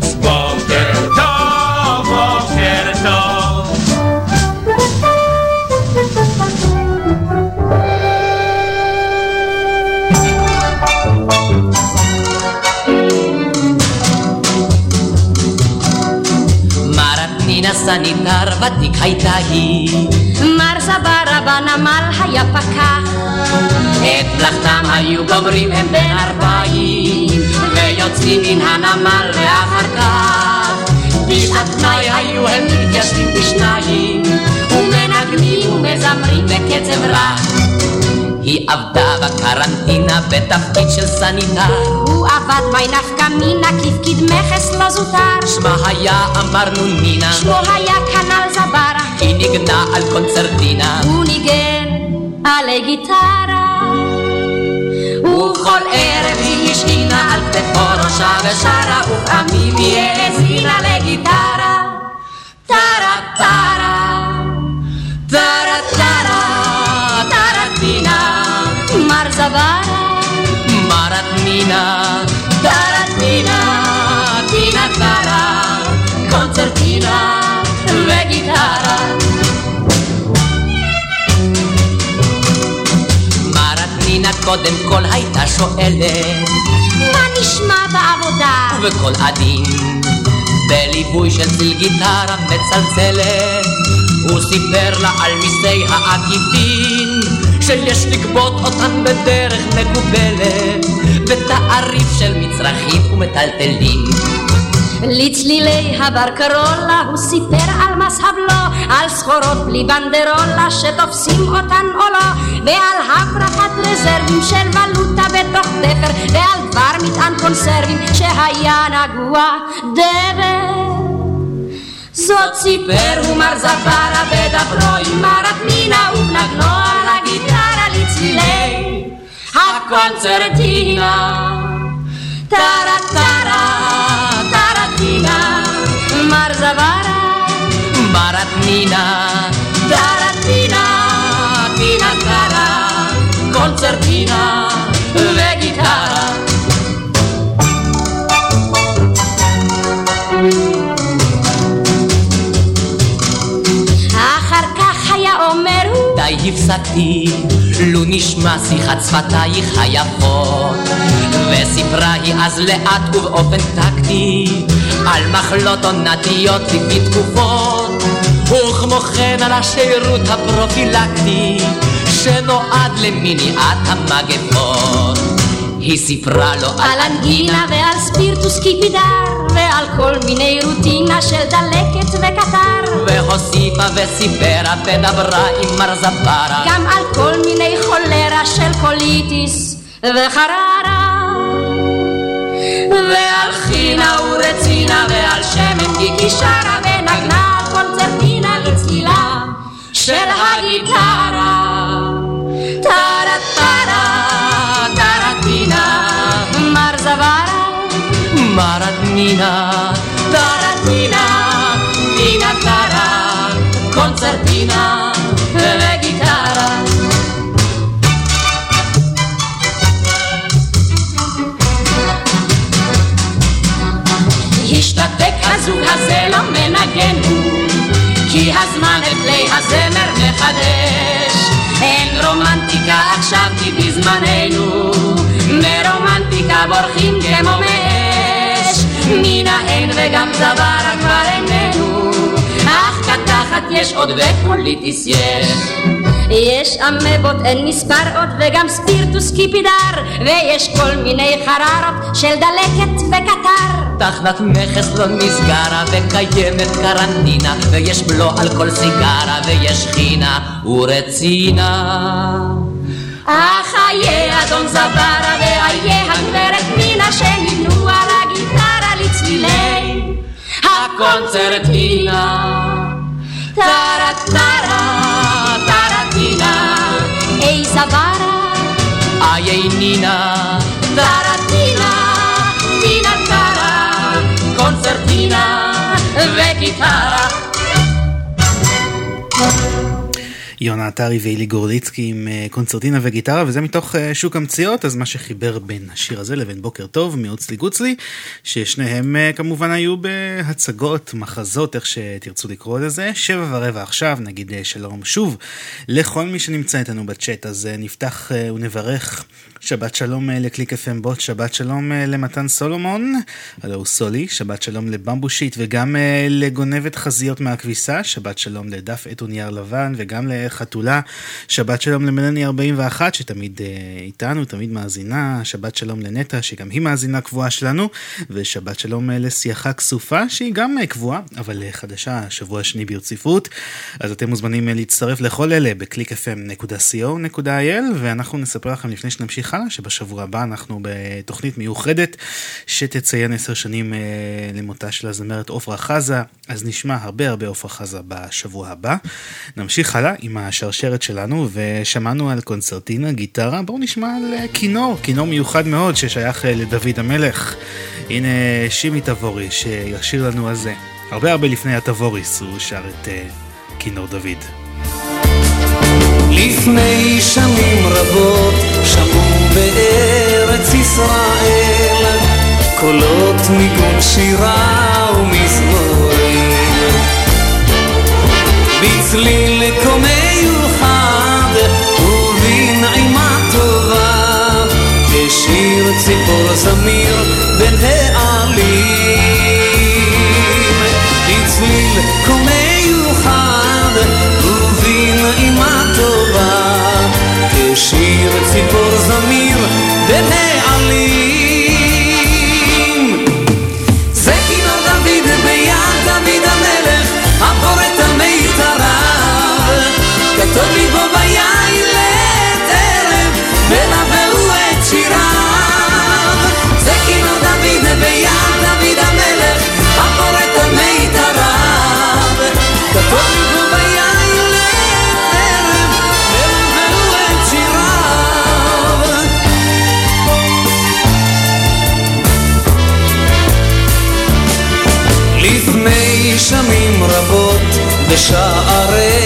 סניטר ותיק הייתה היא. מר זברה בנמל היה פקח. את מלאכתם היו גומרים הם בארבע ויוצאים מן הנמל ואחר כך. בשעת פנאי היו הם מתיישבים בשניים ומנגנים ומזמרים בקצב רע היא עבדה בקרנטינה בתפקיד של סניטר הוא עבד מי נפקא מינה כפקיד מכס לא זוטר. שמה היה אמרנו נינה שמו היה כנ"ל זברה. היא ניגנה על קונצרטינה. הוא ניגן עלי גיטרה. וכל ערב היא השעינה על כתפו ראשה ושרה. ופעמים היא האזינה לגיטרה. טרה טרה טרה מר זברה מרת נינה טרטינה טינה טרה קונצרטינה וגיטרה מרת נינה קודם כל הייתה שואלת מה נשמע בעבודה? ובקול עדין בליווי של צליל גיטרה מצלצלת הוא סיפר לה על מיסי העקיפין שיש לגבות אותן בדרך מקובלת בתעריף של מצרכים ומטלטלים לצלילי הברקרולה הוא סיפר על מס הבלו, על סחורות בלי בנדרולה שתופסים אותן או לא, ועל הברחת רזרבים של ולוטה בתוך תפר, ועל דבר מטען קונסרבים שהיה נגוע דבר. זאת סיפר הוא מר זברה בדברו עם מרת מינה ובנגנו על הגיטרה לצלילי הקונצרטינה. טרה טרה טרטינה מר זברה מרת נינה טרטינה טינה טרה קונצרטינה וגיטרה אחר כך היה אומר די הפסקתי, לו נשמע שיחת שפתייך היפות. וסיפרה היא אז לאט ובאופן טקטי על מחלות עונתיות תקופות וכמו כן על השירות הפרופילקטי שנועד למניעת המגפות היא סיפרה לו על אנגינה ועל ספירטוס קיפידר ועל כל מיני רוטינה של דלקת וקטר והוסיפה וסיפרה ודברה עם מר זברה גם על כל מיני חולרה של קוליטיס וחררה ועל חינה ורצינה ועל שמן גיקי שרה ונגנה קונצרטינה לצלילה של הגיטרה נינה טרטינה טינה טרה קונצרטינה וגיטרה השתתק הזוג הזה לא מנגן הוא כי הזמן את כלי הזמר מחדש אין רומנטיקה עכשיו כי בזמננו מרומנטיקה בורחים כמו מאש נינה אין וגם זברה כבר איננו. אך קטחת יש עוד ופוליטיס יש. יש אמבות אין מספר עוד וגם ספירטוס קיפידר. ויש כל מיני חררות של דלקת וקטר. תחנת מכס לא נסגרה וקיימת קרנטינה ויש בלו על כל סיגרה ויש חינה ורצינה. אך איה אדון זברה ואיה הגברת מינה שנבנו על הגיטרה לצלילי הקונצרטינה טרה טרה טרטינה אי זברה איי נינה טרטינה טינה טרה קונצרטינה וגיטרה יונה עטרי ואילי גורליצקי עם אה, קונצרטינה וגיטרה, וזה מתוך אה, שוק המציאות, אז מה שחיבר בין השיר הזה לבין בוקר טוב, מאוצלי גוצלי, ששניהם אה, כמובן היו בהצגות, מחזות, איך שתרצו לקרוא לזה. שבע ורבע עכשיו, נגיד שלום שוב לכל מי שנמצא איתנו בצ'אט, אז נפתח ונברך. שבת שלום לקליק FM בוט, שבת שלום למתן סולומון, הלו הוא סולי, שבת שלום לבמבושיט וגם לגונבת חזיות מהכביסה, שבת שלום לדף עט ונייר לבן וגם לחתולה, שבת שלום למלני 41 שתמיד uh, איתנו, תמיד מאזינה, שבת שלום לנטע שגם היא מאזינה קבועה שלנו, ושבת שלום uh, לשיחה כסופה שהיא גם uh, קבועה, אבל חדשה, שבוע שני ברציפות, אז אתם מוזמנים להצטרף לכל אלה ב-clickfm.co.il ואנחנו נספר לכם לפני שנמשיך הלאה, שבשבוע הבא אנחנו בתוכנית מיוחדת שתציין עשר שנים למותה של הזמרת עפרה חזה, אז נשמע הרבה הרבה עפרה חזה בשבוע הבא. נמשיך הלאה עם השרשרת שלנו, ושמענו על קונצרטינה, גיטרה, בואו נשמע על אה, כינור, כינור מיוחד מאוד ששייך אה, לדוד המלך. הנה שימי תבורי שישיר לנו על זה. הרבה הרבה לפני התבוריס הוא שר את uh, כינור דוד. לפני שנים רבות שמעו בארץ ישראל קולות ניגון שירה ומזמורים בצליל כה ציפור זמיר בין העלים. בצליל כה מיוחד ובנעימה טובה כשיר ציפור בשערי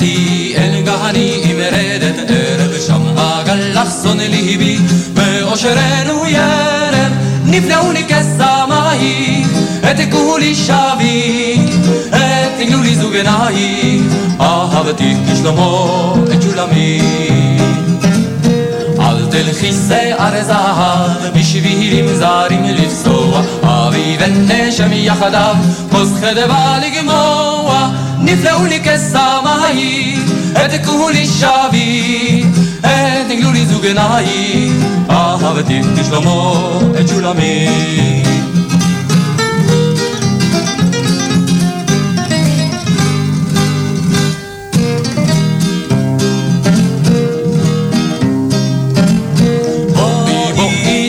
תמהתי אל גהני אם ארדת ערב שם הגלחסון ליבי באושרנו ירב נפלאו לי כשמיים אתקו לי שבי ותגלו לי זוג עיניים אהבתי כשלמה את שולמי אל תלכי שיער זהב בשבילים זרים לפסוע אבי ונשם יחדיו כוס חדווה לגמוע נפלאו לי כשמיים אתקו לי שבי ותגלו לי זוג עיניים אהבתי כשלמה את שולמי.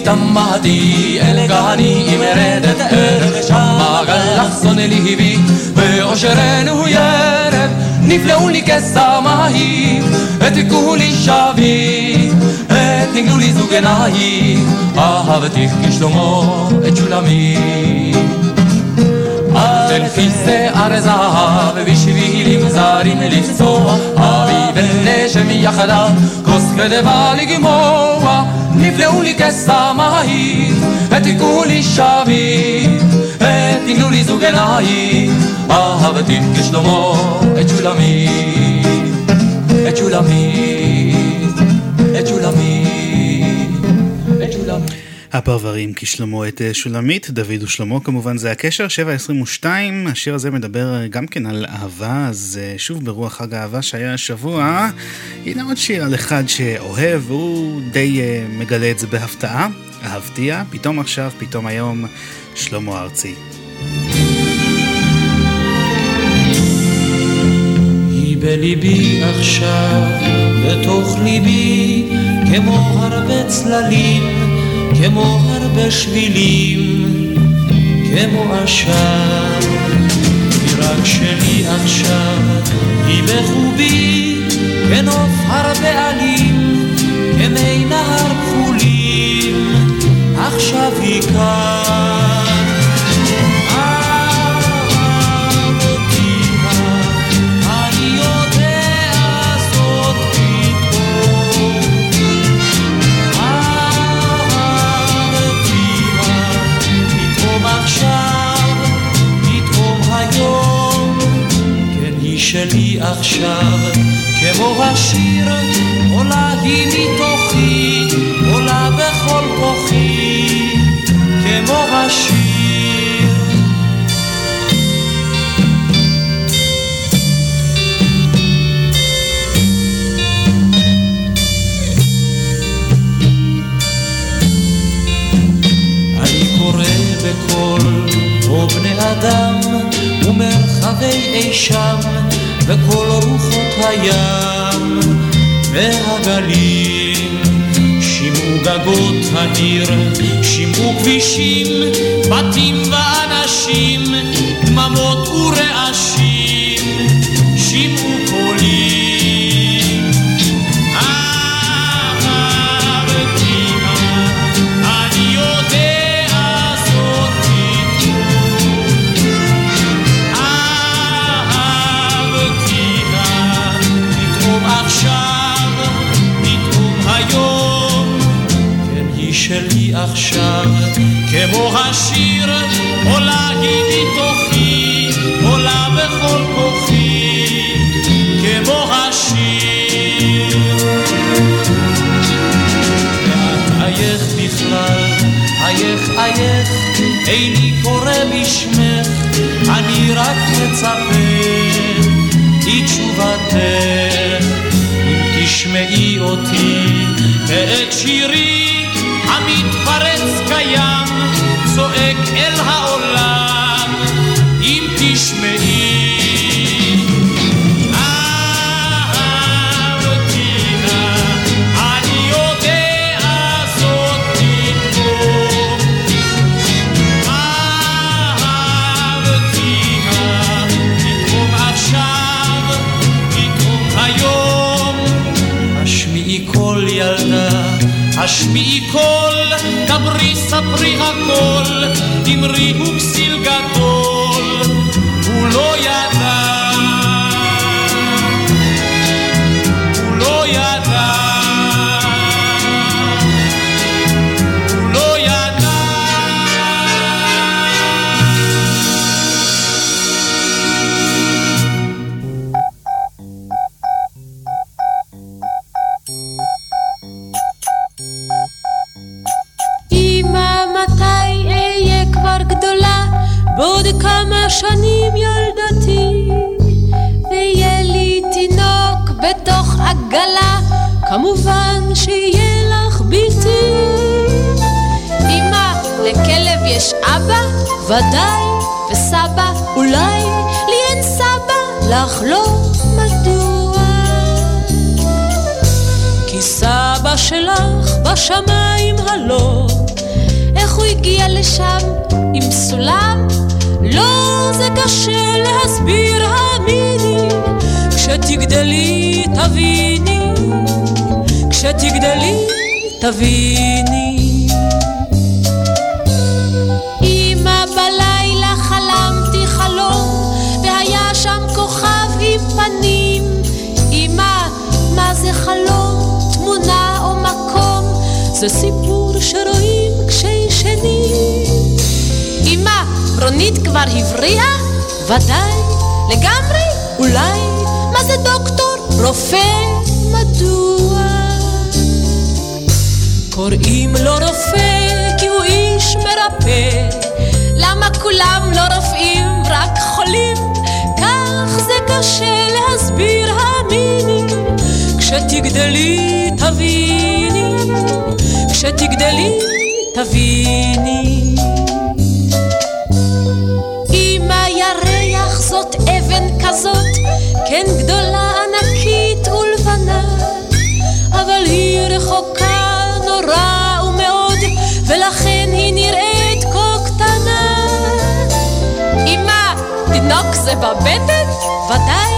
תמהתי אל גני אם ארדת ערב שם גלחסון ליבי באושרנו ירב נפלאו לי כשמיים ותקעו לי שבי ותגלו לי זוג עיניים. אהבתיך כשלמה את שולמי. תלכי שיער זהב בשבילים זרים לפצוע אבי ונשם יחדיו כוס חדווה לגמוע נפלאו לי כשמיים ותקעו לי שבי ותגלו לי זוג עיניים אהבתי כשלמה? את שולמי את שולמי את שולמי את הפרברים כשלמה את אה, שולמית, דוד ושלמה כמובן זה הקשר, 722, השיר הזה מדבר אה, גם כן על אהבה, אז אה, שוב ברוח חג האהבה שהיה השבוע, הנה עוד שיר על אחד שאוהב, הוא די מגלה את זה בהפתעה, אהבתיה, פתאום עכשיו, פתאום היום, שלמה ארצי. בליבי עכשיו, בתוך ליבי, כמו הרבה צללים. כמו הרבה שבילים, כמו עשן. היא רק שלי עכשיו, היא בחובי, כנוף הרבה עלים, כמי נהר כחולים, עכשיו היא כאן. שלי עכשיו, כמו השיר, עולה היא מתוכי, עולה בכל כוחי, כמו השיר. אני קורא בקול, או בני אדם, ומרחבי אי שם, וכל רוחות הים והגלים. שמעו גגות הניר, שמעו כבישים, בתים ואנשים, דממות ורעשים, עכשיו, כמו השיר, עולה היא מתוכי, עולה בכל כוחי, כמו השיר. ואת אייך בכלל, אייך אייך, איני קורא בשמך, אני רק מצפה לתשובתך. אם תשמעי אותי ואת שירי המתפרץ קיים, צועק אל העולם, דברי ספרי הכל, אמרי הוא כשתגדלי תביני. אמא, בלילה חלמתי חלום, והיה שם כוכב עם פנים. אמא, מה זה חלום, תמונה או מקום? זה סיפור שרואים כשישנים. אמא, רונית כבר הבריאה? ודאי, לגמרי, אולי. מה זה דוקטור? רופא? מדוע? קוראים לו רופא כי הוא איש מרפא. למה כולם לא רופאים, רק חולים? כך זה קשה להסביר, האמיני. כשתגדלי תביני, כשתגדלי תביני. אמא ירח זאת אבן כזאת, כן גדולה ענקית ולבנה, אבל היא רחוקה נורא ומאוד, ולכן היא נראית כה קטנה. אמא, תינוק זה בבטן? ודאי.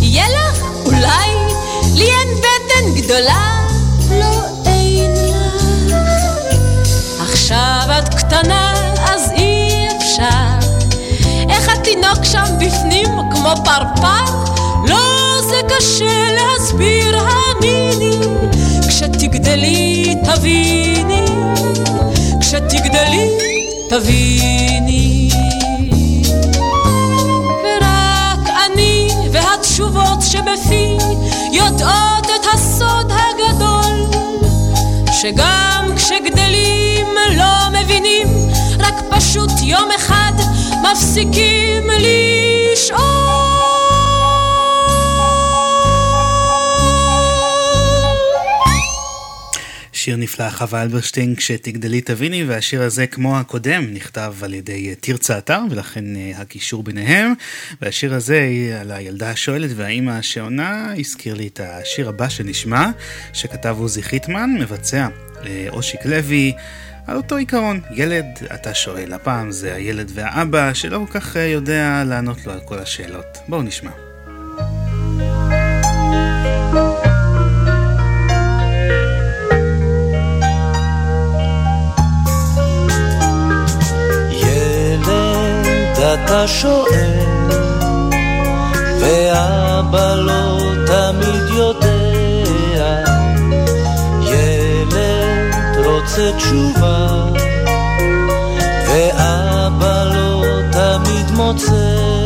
יהיה לך? אולי. לי אין בטן גדולה? לא, אין לך. עכשיו את קטנה, אז אי אפשר. איך התינוק שם בפנים כמו פרפר? לא, זה קשה להסביר, האמיני. כשתגדלי תביני, כשתגדלי תביני. ורק אני והתשובות שבפי יודעות את הסוד הגדול, שגם כשגדלים לא מבינים, רק פשוט יום אחד מפסיקים שיר נפלא, חווה אלברשטיין, כשתגדלי תביני, והשיר הזה, כמו הקודם, נכתב על ידי תרצה אתר, ולכן אה, הקישור ביניהם. והשיר הזה על הילדה השואלת והאימא שעונה, הזכיר לי את השיר הבא שנשמע, שכתב עוזי חיטמן, מבצע אה, אושיק לוי. על אותו עיקרון, ילד, אתה שואל, הפעם זה הילד והאבא שלא כל כך אה, יודע לענות לו על כל השאלות. בואו נשמע. אתה שואל, ואבא לא תמיד יודע. ילד רוצה תשובה, ואבא לא תמיד מוצא.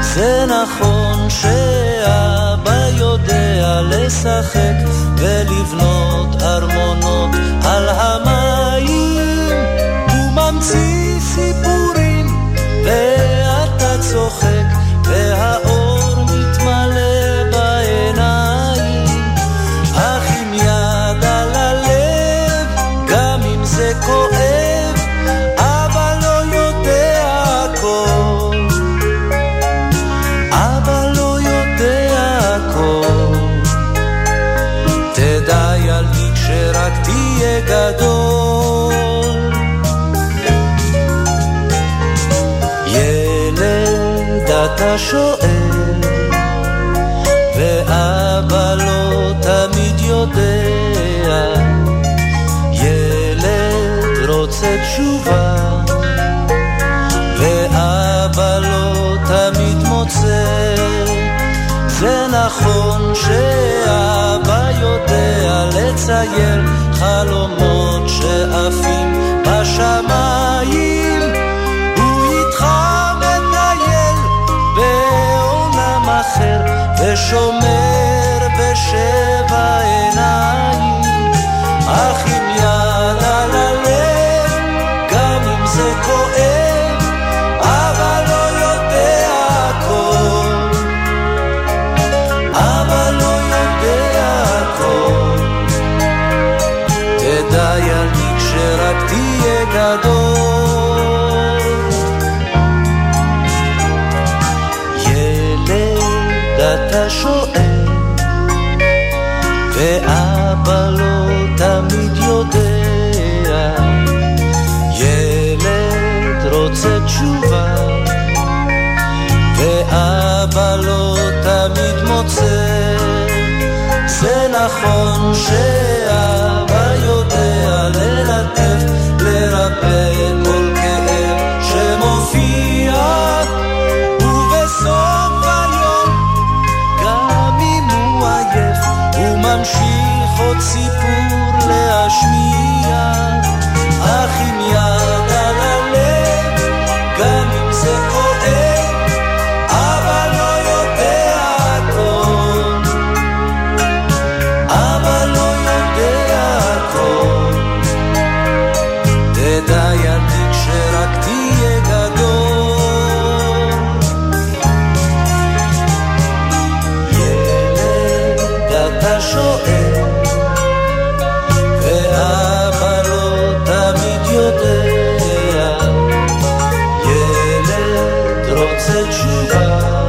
זה נכון שאבא יודע לשחק ולבנות ארמונות על המים. הוא ממציא סיפורים ואתה צוחק שואל, ואבא לא תמיד יודע. ילד רוצה תשובה, ואבא לא תמיד מוצא. זה נכון שאבא יודע לצייר חלומות שעפים נכון שאבא יודע ללטף, לרפא כל כאב שמופיע, ובסוף היום, גם אם הוא עייף, הוא ממשיך עוד סיפור רוצה תשובה,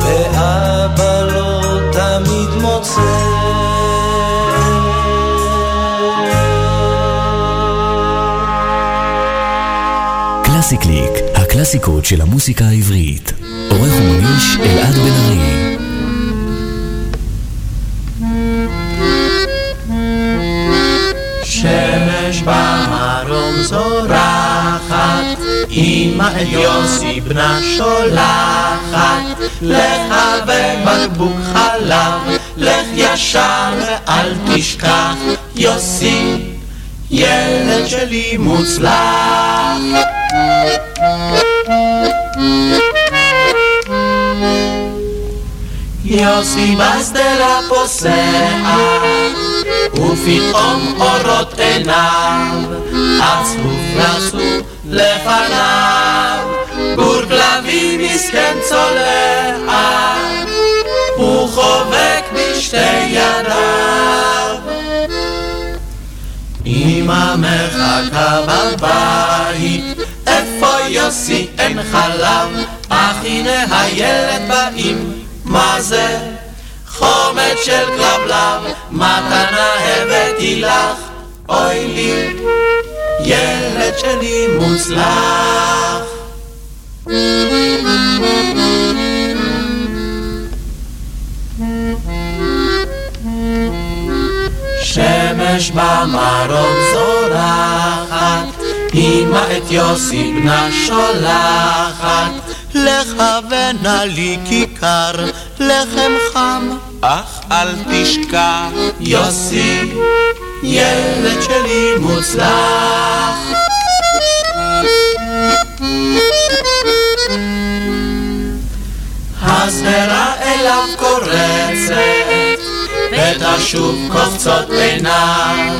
ואבא לא תמיד מוצא. הקלאסיקות של המוסיקה העברית. עורך ומגיש אלעד בן ארי. אמא את יוסי בנה שולחת, לך ובקבוק חלב, לך ישר ואל תשכח, יוסי, ילד שלי מוצלח. יוסי בשדרה פוסע, ופתאום אורות עיניו, עצוב רצו לפניו, גור כלבים מסכן צולע, הוא חובק בשתי ידיו. אמא מחכה בבית, איפה יוסי אין חלב, אך הנה הילד באים, מה זה? חומץ של כלבלב, מתנה הבאתי לך, אוי לי, ילד שלי מוצלח. שמש במרום זורחת, אמא את יוסי בנה שולחת, לכוונה לי כיכר, לחם חם, אך אל תשכח, יוסי, ילד שלי מוצלח. השדרה אליו קורצת, ותשוב קופצות עיניו,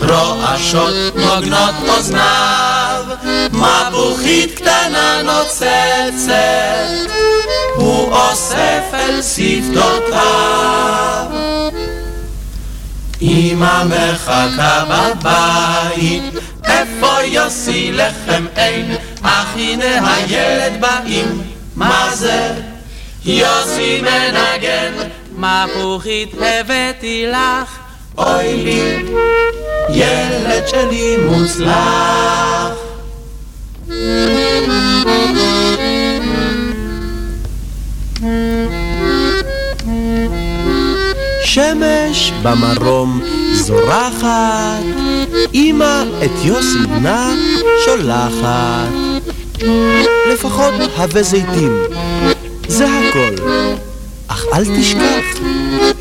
רועשות נוגנות אוזניו, מבוכית קטנה נוצצת, הוא אוסף אל שפתותיו. אמא מחכה בבית, איפה יוסי לחם אין, אך הנה הילד באים, מה זה? יוסי מנגן, מפוחית הבאתי לך, אוי לי, ילד שלי מוצלח. שמש במרום זורחת, אמא את יוסי בנה שולחת. לפחות הווה זיתים, זה הכל, אך אל תשכח.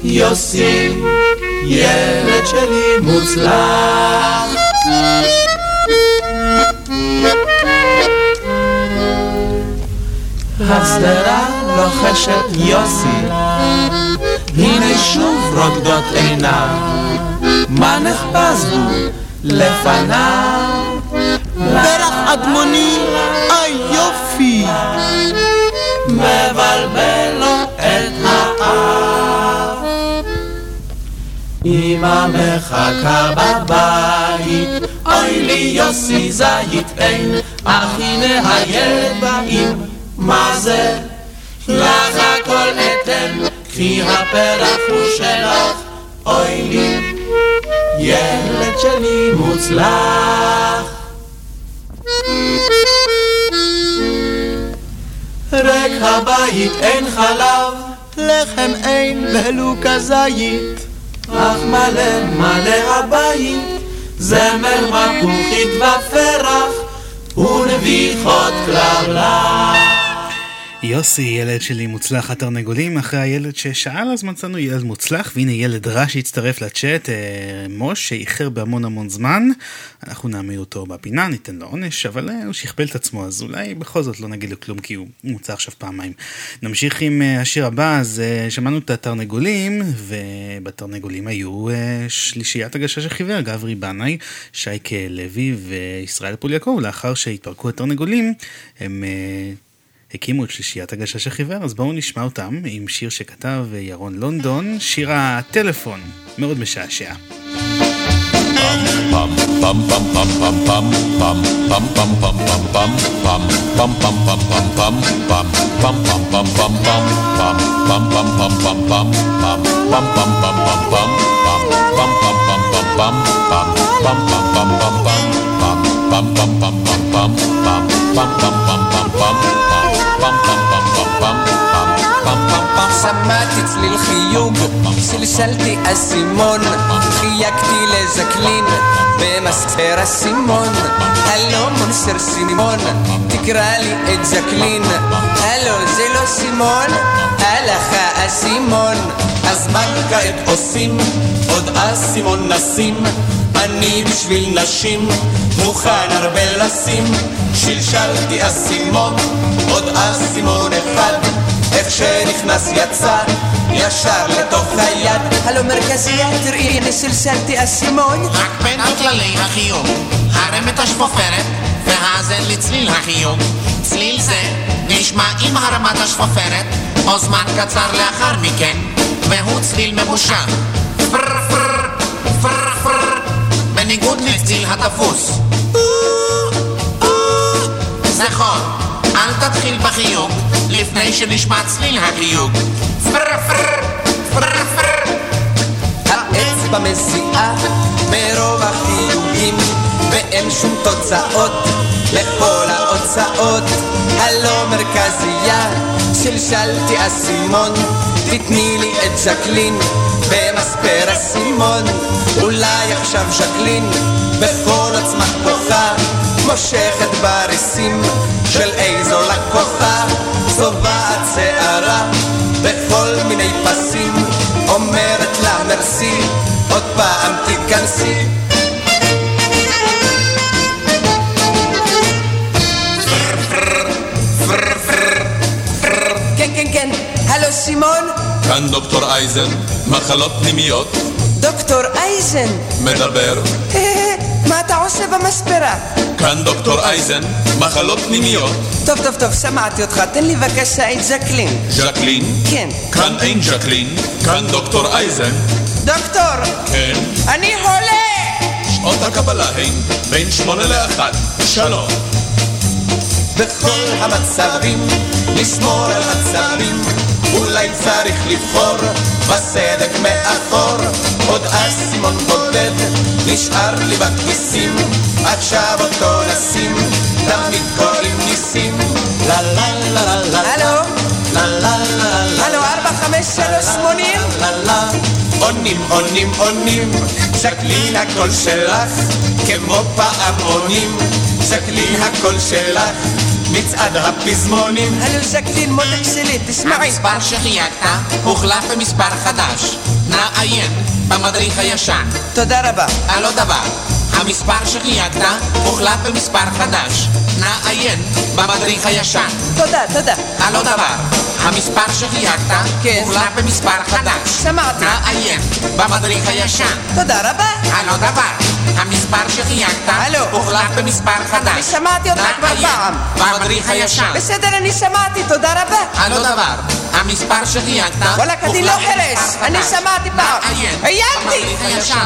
יוסי, ילד שלי מוצלח. השדרה לוחשת יוסי, הנה שוב רוקדות עיניו, מה נחפז הוא לפניו? פרח אדמוני, איי יופי! מבלבל לו את האף. אמא מחכה בבית, לי יוסי זית אין, אך הנה הילד באים, מה זה? לך הכל אתן, קחי הפרח הוא שלך, אוי לי, ילד שלי מוצלח. ריק הבית אין חלב, לחם אין ולו כזית, אך מלא מלא הבית, זמר מפוחית ופרח, ונביחות כלבלב. יוסי, ילד שלי מוצלח התרנגולים, אחרי הילד ששאל אז מצאנו ילד מוצלח, והנה ילד רע שהצטרף לצ'אט, אה, מוש, שאיחר בהמון המון זמן, אנחנו נעמיד אותו בפינה, ניתן לו עונש, אבל אה, הוא שכפל את עצמו, אז אולי בכל זאת לא נגיד לו כלום, כי הוא מוצא עכשיו פעמיים. נמשיך עם אה, השיר הבא, אז אה, שמענו את התרנגולים, ובתרנגולים היו אה, שלישיית הגשש החיוור, גברי בנאי, שייקה לוי וישראל פול יעקב, לאחר שהתפרקו התרנגולים, הם... אה, הקימו את שלישיית הגשש החיוור, אז בואו נשמע אותם עם שיר שכתב ירון לונדון, שיר הטלפון, מאוד משעשע. שמעתי צליל חיוג, שלשלתי אסימון, חייגתי לז'קלין, במספר אסימון. הלו מונסר סימון, תקרא לי את ז'קלין. הלו זה לא סימון, הלך האסימון. אז כעת עושים? עוד אסימון נשים. אני בשביל נשים מוכן הרבה לשים. שלשלתי אסימון, עוד אסימון אחד. איך שנכנס יצא, ישר לתוך היד. הלו מרכזייה, תראי, אני סלסלתי אסימון. רק בין כללי החיוג, הרם את השפופרת, והאזן לצליל החיוג. צליל זה נשמע עם הרמת השפופרת, או זמן קצר לאחר מכן, והוא צליל ממושך. פר פר פר פר, בניגוד לצליל התפוס. נכון, אל תתחיל בחיוג, לפני שנשמע צליל החיוג. פר פר פר פר האצבע מזיעה מרוב החיוגים ואין שום תוצאות לכל ההוצאות הלא מרכזייה שלשלתי אסימון תתני לי את ז'קלין במספר אסימון אולי עכשיו ז'קלין בכל עוצמת כוחה מושכת בריסים של איזו לקוחה. צובעת שערה בכל מיני פסים אומרת לה מרסי עוד פעם תיכנסי. כן כן כן. הלו סימון כאן דוקטור אייזן, מחלות פנימיות, דוקטור אייזן מדבר. מה אתה עושה במספרה? כאן דוקטור אייזן, מחלות פנימיות, טוב טוב טוב שמעתי אותך תן לי בבקשה את ז'קלין ז'קלין. כן כאן אין ז'קלין, כאן דוקטור אייזן. דוקטור כן. אני חולה שעות הקבלה הן בין שמונה לאחת. שלום. בכל המצבים, לשמור על עצבים, אולי צריך לבחור בסדק מאחור. עוד אסימון בודד נשאר לי בכיסים, עכשיו אותו נשים, תמיד קוראים ניסים. לה לה לה לה לה הלו? לה לה לה לה הלו ארבע חמש שלוש שמונים? לה לה עונים עונים עונים. ז'קלין הקול שלך כמו פעמונים ז'קלין הקול שלך מצעד הפזמונים הלו ז'קלין מותק שלי תשמעי המספר שחייגת הוחלף במספר חדש. נא עיין במדריך הישן. תודה רבה. הלא דבר. המספר שחייגת הוחלף במספר חדש. נא עיין במדריך הישן. תודה, תודה. הלא דבר. המספר שחייגת כן. הוחלף במספר חדש. שמעתי. נא עיין במדריך הישן. תודה רבה. הלא דבר. המספר שחייגת הלו. הוחלף במספר חדש. אני שמעתי אותך כבר פעם. במדריך הישן. בסדר, אני שמעתי, תודה רבה. הלא דבר. המספר שחייגת וואלכ, אני לא הוחלף במספר אני חדש. שמעתי פעם. עיינתי!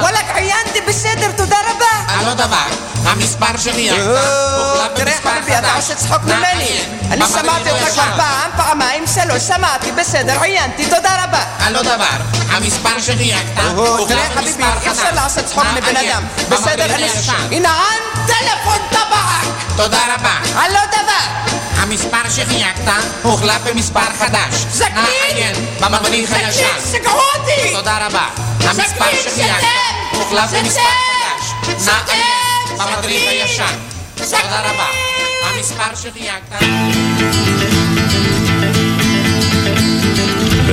וואלכ, עיינתי, בסדר, תודה רבה. הלא דבר. המספר שחייגת הוחלף תראה במספר חביבי, אתה חדש. עושה צחוק ממני. אני שמעתי אותך. כבר פעם, פעמיים, שלוש, שמעתי, בסדר, עיינתי, תודה רבה. על לא דבר, המספר שחייגת תראה הוחלף חביבי, אי אפשר. לעשות צחוק מבן אדם. בסדר, אין טלפון טבק! תודה רבה. על לא דבר! המספר שחייגת הוחלף במספר חדש. זקנים! נא עיין במדריך זקנים, הישן. סגרו אותי! תודה רבה. המספר זקנים, שחייגת! הוחלף! במספר חדש. נא! עיין במדריך זקנים! הישן. זקנים! תודה רבה. המספר שחייגת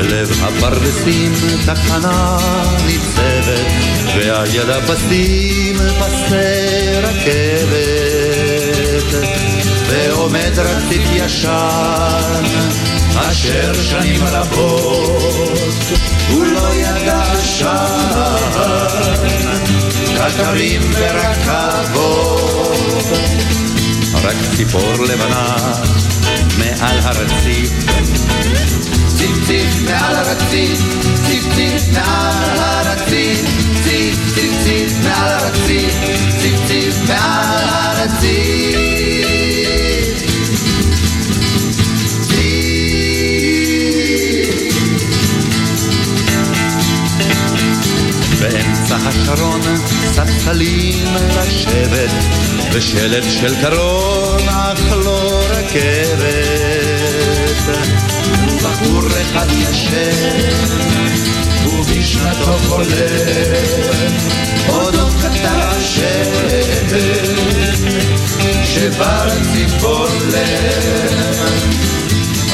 בלב הפרדסים תחנה ניצבת, ועל יד הפסים פסי רכבת, ועומד רציף ישן, אשר שנים רבות הוא לא ידע עשן, קטרים ורכבות, רק ציפור לבנה מעל הרציף ציף מעל הרציף, ציף מעל הרציף, ציף ציף מעל הרציף, ציף מעל הרציף. השרון ספסלים לשבת ושלט של קרון אך לא רכבת אחד ישן ובשנתו חולם אודות קטן השם שבר ציפור לב.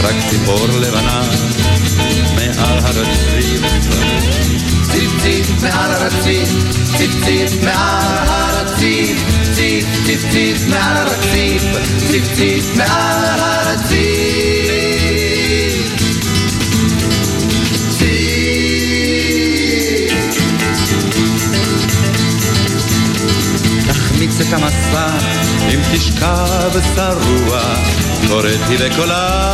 רק ציפור לבנה מעל הרציף ציף ציף מעל הרציף ציף ציף מעל הרציף ציף ציף ציף מעל הרציף ציף ציף מעל הרציף המסע אם תשכב שרוע קוראת היא בקולה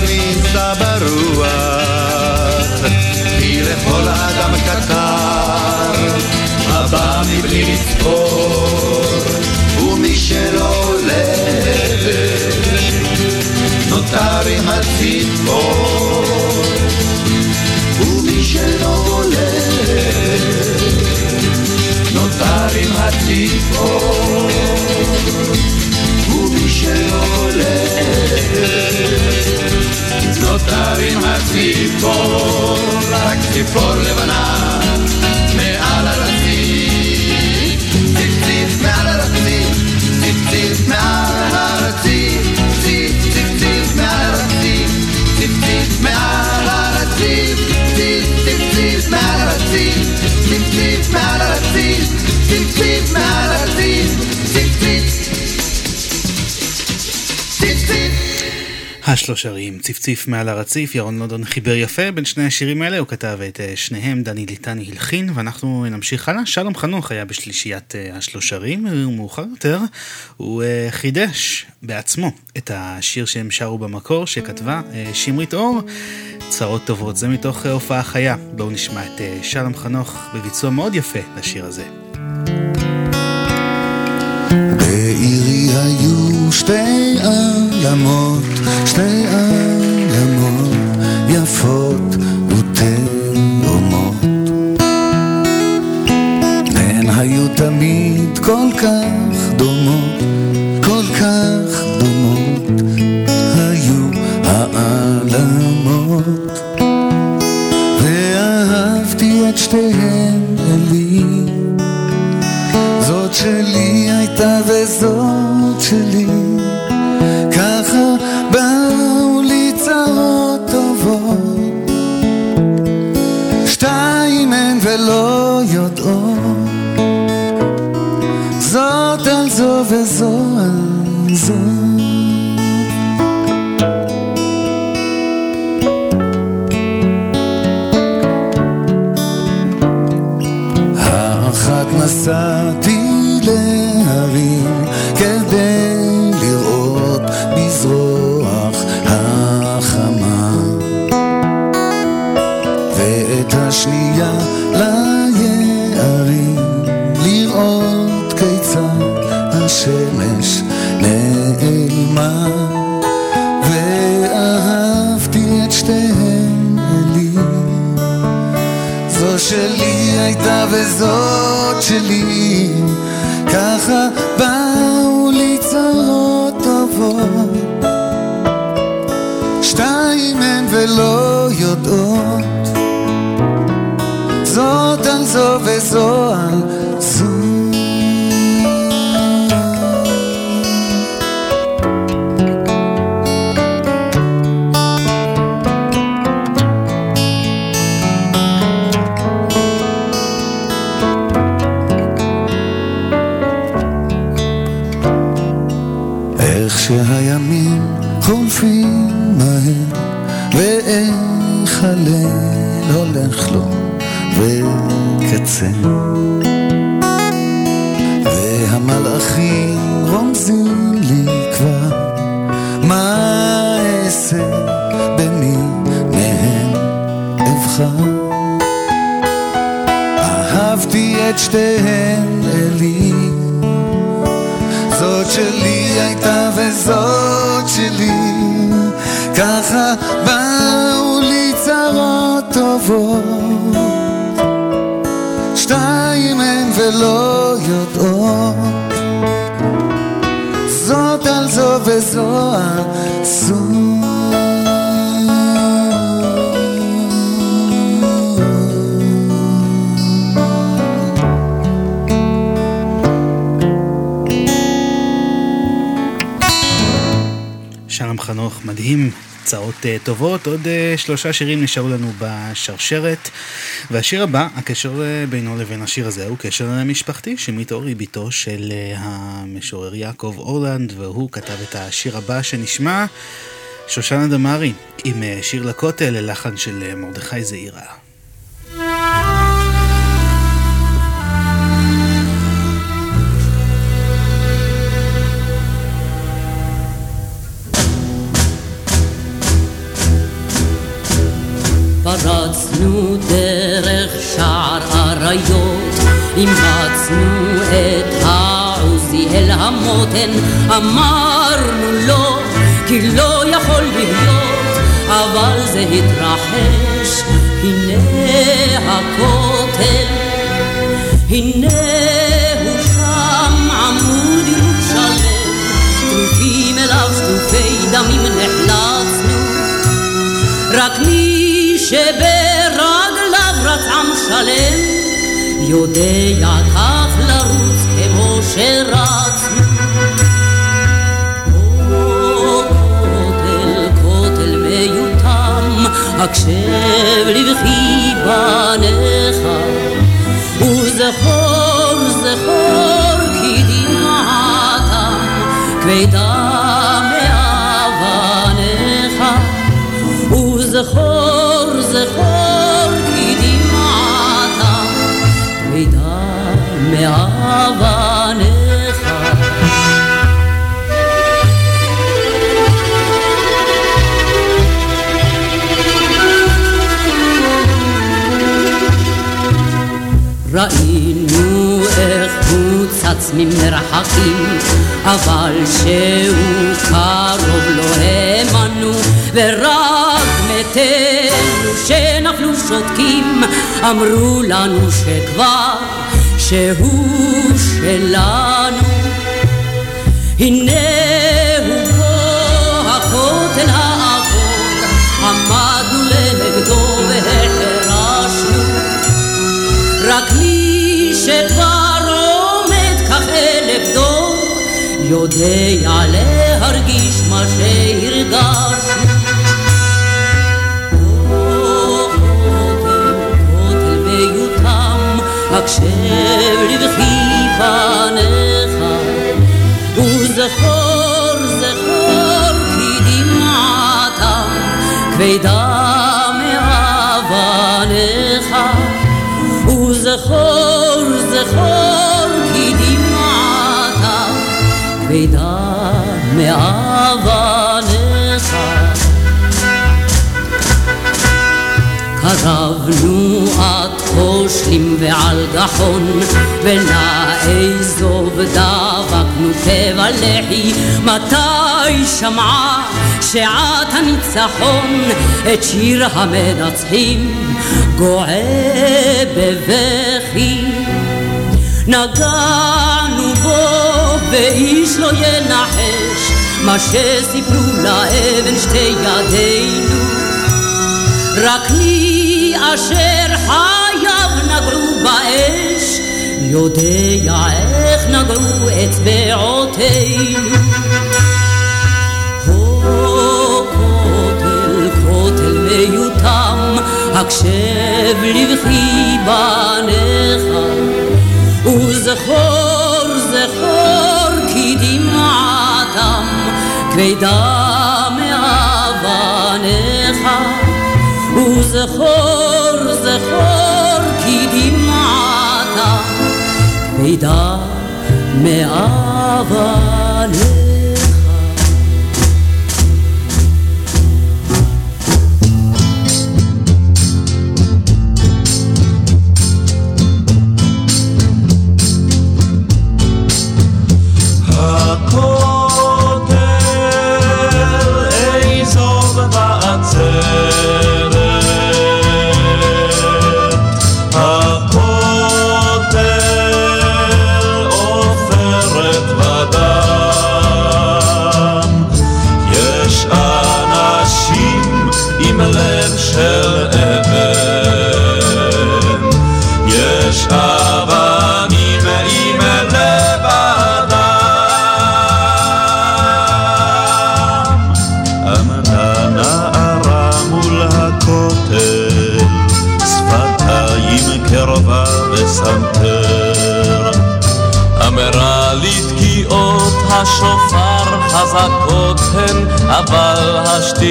נישא ברוח. כי לכל אדם קטר הבא מבלי לצפור השלושרים, ציפציף מעל הרציף, ירון לונדון חיבר יפה בין שני השירים האלה, הוא כתב את אה, שניהם, דני ליטני הלחין, ואנחנו נמשיך הלאה. שלום חנוך היה בשלישיית אה, השלושרים, ומאוחר יותר הוא אה, חידש בעצמו את השיר שהם שרו במקור, שכתבה אה, שמרית אור, צרות טובות. זה מתוך אה, הופעה חיה. בואו נשמע את אה, שלום חנוך בביצוע מאוד יפה לשיר הזה. בעירי היו שתי עלמות, שתי עלמות יפות ותאומות. הן היו תמיד כל כך דומות, כל כך דומות, היו העלמות. ואהבתי את שתיהן אלי זאת שלי הייתה וזאת שלי ולא יודעות. זאת על זו וזו על זו. האחת נסעתי הייתה וזאת שלי. ככה באו לי צרות טובות. שתיים הן ולא יודעות. זאת על זו וזו הולך לו וקצר והמלאכים רומזים לי כבר מה אעשה במי מהם אבחר. אהבתי את שתיהן אלי. זאת שלי הייתה וזאת שלי. ככה לי טובות שתיים הן ולא יודעות. זאת על זו וזו זו שלום חנוך, מדהים, הצעות uh, טובות, עוד uh, שלושה שירים נשארו לנו בשרשרת. והשיר הבא, הקשר uh, בינו לבין השיר הזה הוא קשר משפחתי, שמית אורי בתו של המשורר יעקב אורלנד, והוא כתב את השיר הבא שנשמע, שושנה דמארי, עם שיר לכותל ללחן של מרדכי זעירה. פרצנו דרך שער אריות, אימצנו את העוזי אל המותן, אמרנו לו, כי לא יכול להיות, אבל זה התרחש, הנה הכותל, הנה הוא שם עמוד ירושלם, טרופים אליו שטופי דמים נחלצנו, רק מי שברגליו רץ עם שלם, יודע כך לרוץ כמו שרצנו. הקשב לבכי בניך, וזכור, זכור כי דמעתם כבדה צץ ממרחקים, אבל שהוא קרוב לא האמנו, ורק מתינו שנפלו שותקים, אמרו לנו שכבר שהוא שלנו. הנה יודע להרגיש מה שהרגשנו. הקשב לבכי פניך, וזכור, זכור כי דמעתם כבדה מאבניך. וזכור, כבדה מאבניך. שבנו עד חושלים ועל גחון, ולאזוב דבקנו פה ולחי, מתי שמעה שעת הניצחון את שיר המנצחים גועה בבכי. בו ואיש לא ינחש מה שסיפרו לאבן שתי ידינו. רק מי אשר חייו נגעו באש יודע איך נגעו אצבעותינו מיותם, הקשב לבכי בניך, וזכור כבדה מאבניך, וזכור זכור כי דמעתם כבדה מאבניך.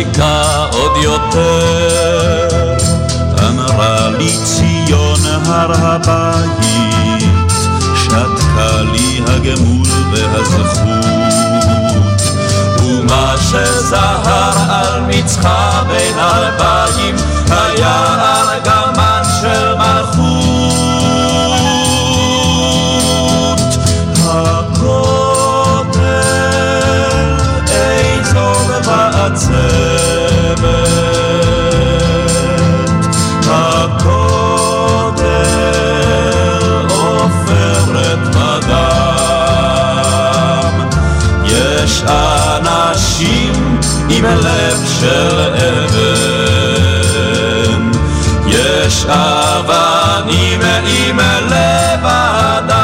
השתיקה עוד יותר. אמרה לי ציון הר הבית, שתקה לי הגמול והזכות. ומה שזהר על מצחה בין אלפיים, היה של אבן, יש אבנים עם לב אדם.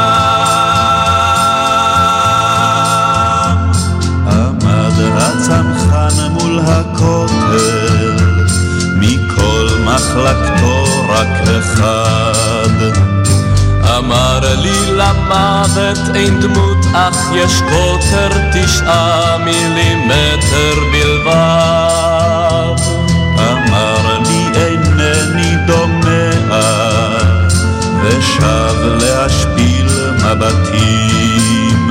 עמד הצנחן מול הכותל, מכל מחלקתו רק אחד. אמר לי למוות אין דמות, אך יש קוטר תשעה מילימטר בלבד. מבטים.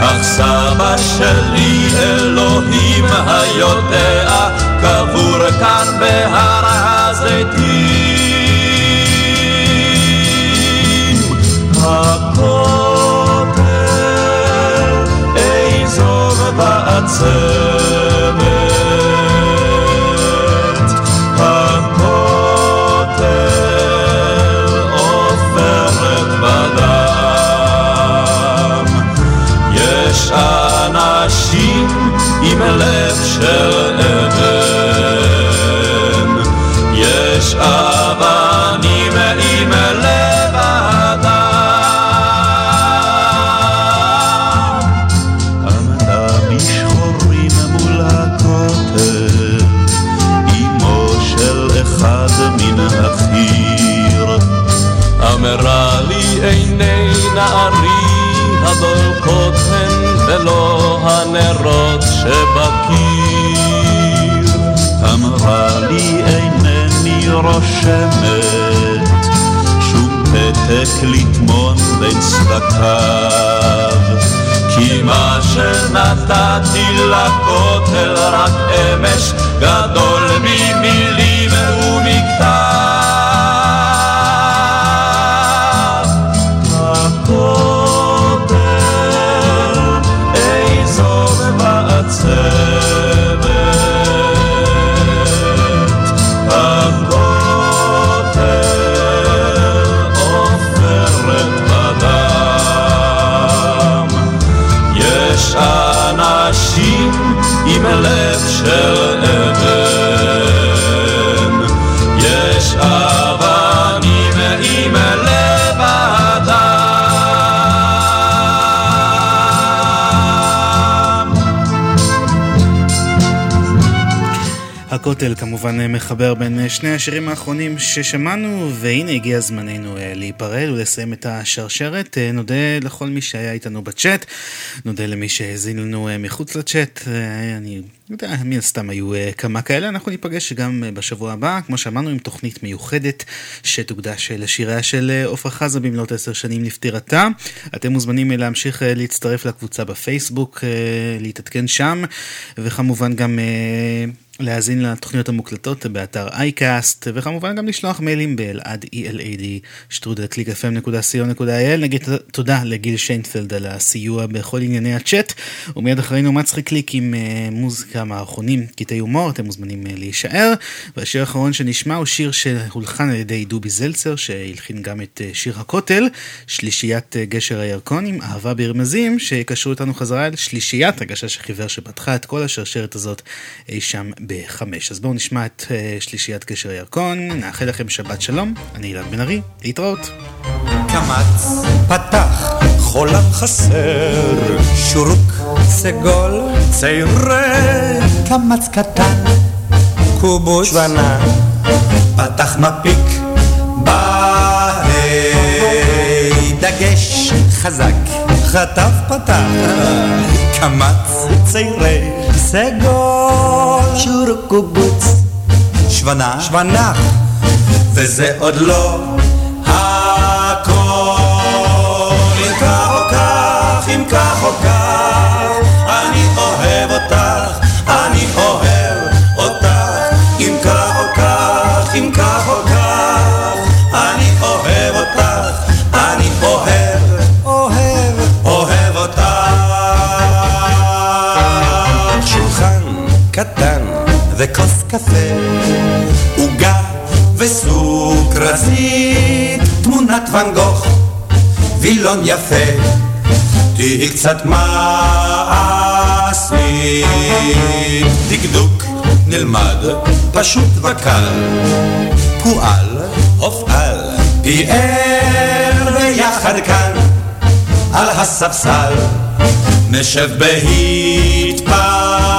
אך סבא שלי אלוהים היודע קבור כאן בהר הזיתים. הכותל איזוב בעצבת la הכותל כמובן מחבר בין שני השירים האחרונים ששמענו, והנה הגיע זמננו אה, להיפרד ולסיים את השרשרת. אה, נודה לכל מי שהיה איתנו בצ'אט, נודה למי שהאזין לנו אה, מחוץ לצ'אט. אה, אני יודע, מן הסתם היו אה, כמה כאלה. אנחנו ניפגש גם אה, בשבוע הבא, כמו שאמרנו, עם תוכנית מיוחדת שתוקדש אה, לשיריה של אה, עפרה חזה במלאת עשר שנים לפטירתה. אתם מוזמנים אה, להמשיך אה, להצטרף לקבוצה בפייסבוק, אה, להתעדכן שם, וכמובן גם... להאזין לתוכניות המוקלטות באתר iCast, וכמובן גם לשלוח מיילים באלעד ELAD, שטרודל clickfm.co.il. נגיד תודה לגיל שיינפלד על הסיוע בכל ענייני הצ'אט, ומיד אחרינו מצחיק קליק עם uh, מוזיקה מערכונים, קטעי הומור, אתם מוזמנים uh, להישאר. והשיר האחרון שנשמע הוא שיר שהולחן על ידי דובי זלצר, שהלחין גם את uh, שיר הכותל, שלישיית uh, גשר הירקון עם אהבה ברמזים, שיקשרו אותנו חזרה אל שלישיית הגשש החיוור שפתחה את כל השרשרת הזאת אי שם בחמש. אז בואו נשמע את uh, שלישיית קשר ירקון, נאחל לכם שבת שלום, אני אילן בן ארי, להתראות. קמץ פתח חולם חסר שורוק סגול צעירה קמץ קטן קובוש שוונה פתח מפיק בהי דגש חזק. חטף פתח קמץ צעירה סגול שורוק קובוץ. שוונה שוונה וזה עוד לא וכוס קפה עוגה וסוג רזית, תמונת ואן גוך, וילון יפה, תהי קצת מעשית. דקדוק נלמד, פשוט וקל, פועל, הופעל, פיאר ויחד כאן, על הספסל, נשב בהתפעל,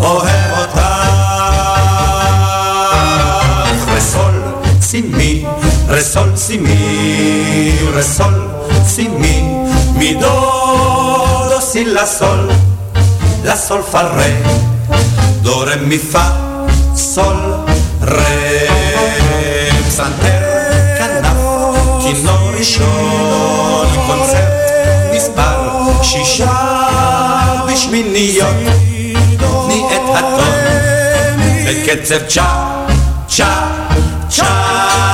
אוהב אותך. רסול, סימי, רסול, סימי, רסול, סימי, מידו, דו, סי, לה, סול. la sol fa re re mi fa sol re פסנתר כנף כינור ראשון קונצרט מספר שישה בשמיניות תני את הטון בקצב צ'ה צ'ה צ'ה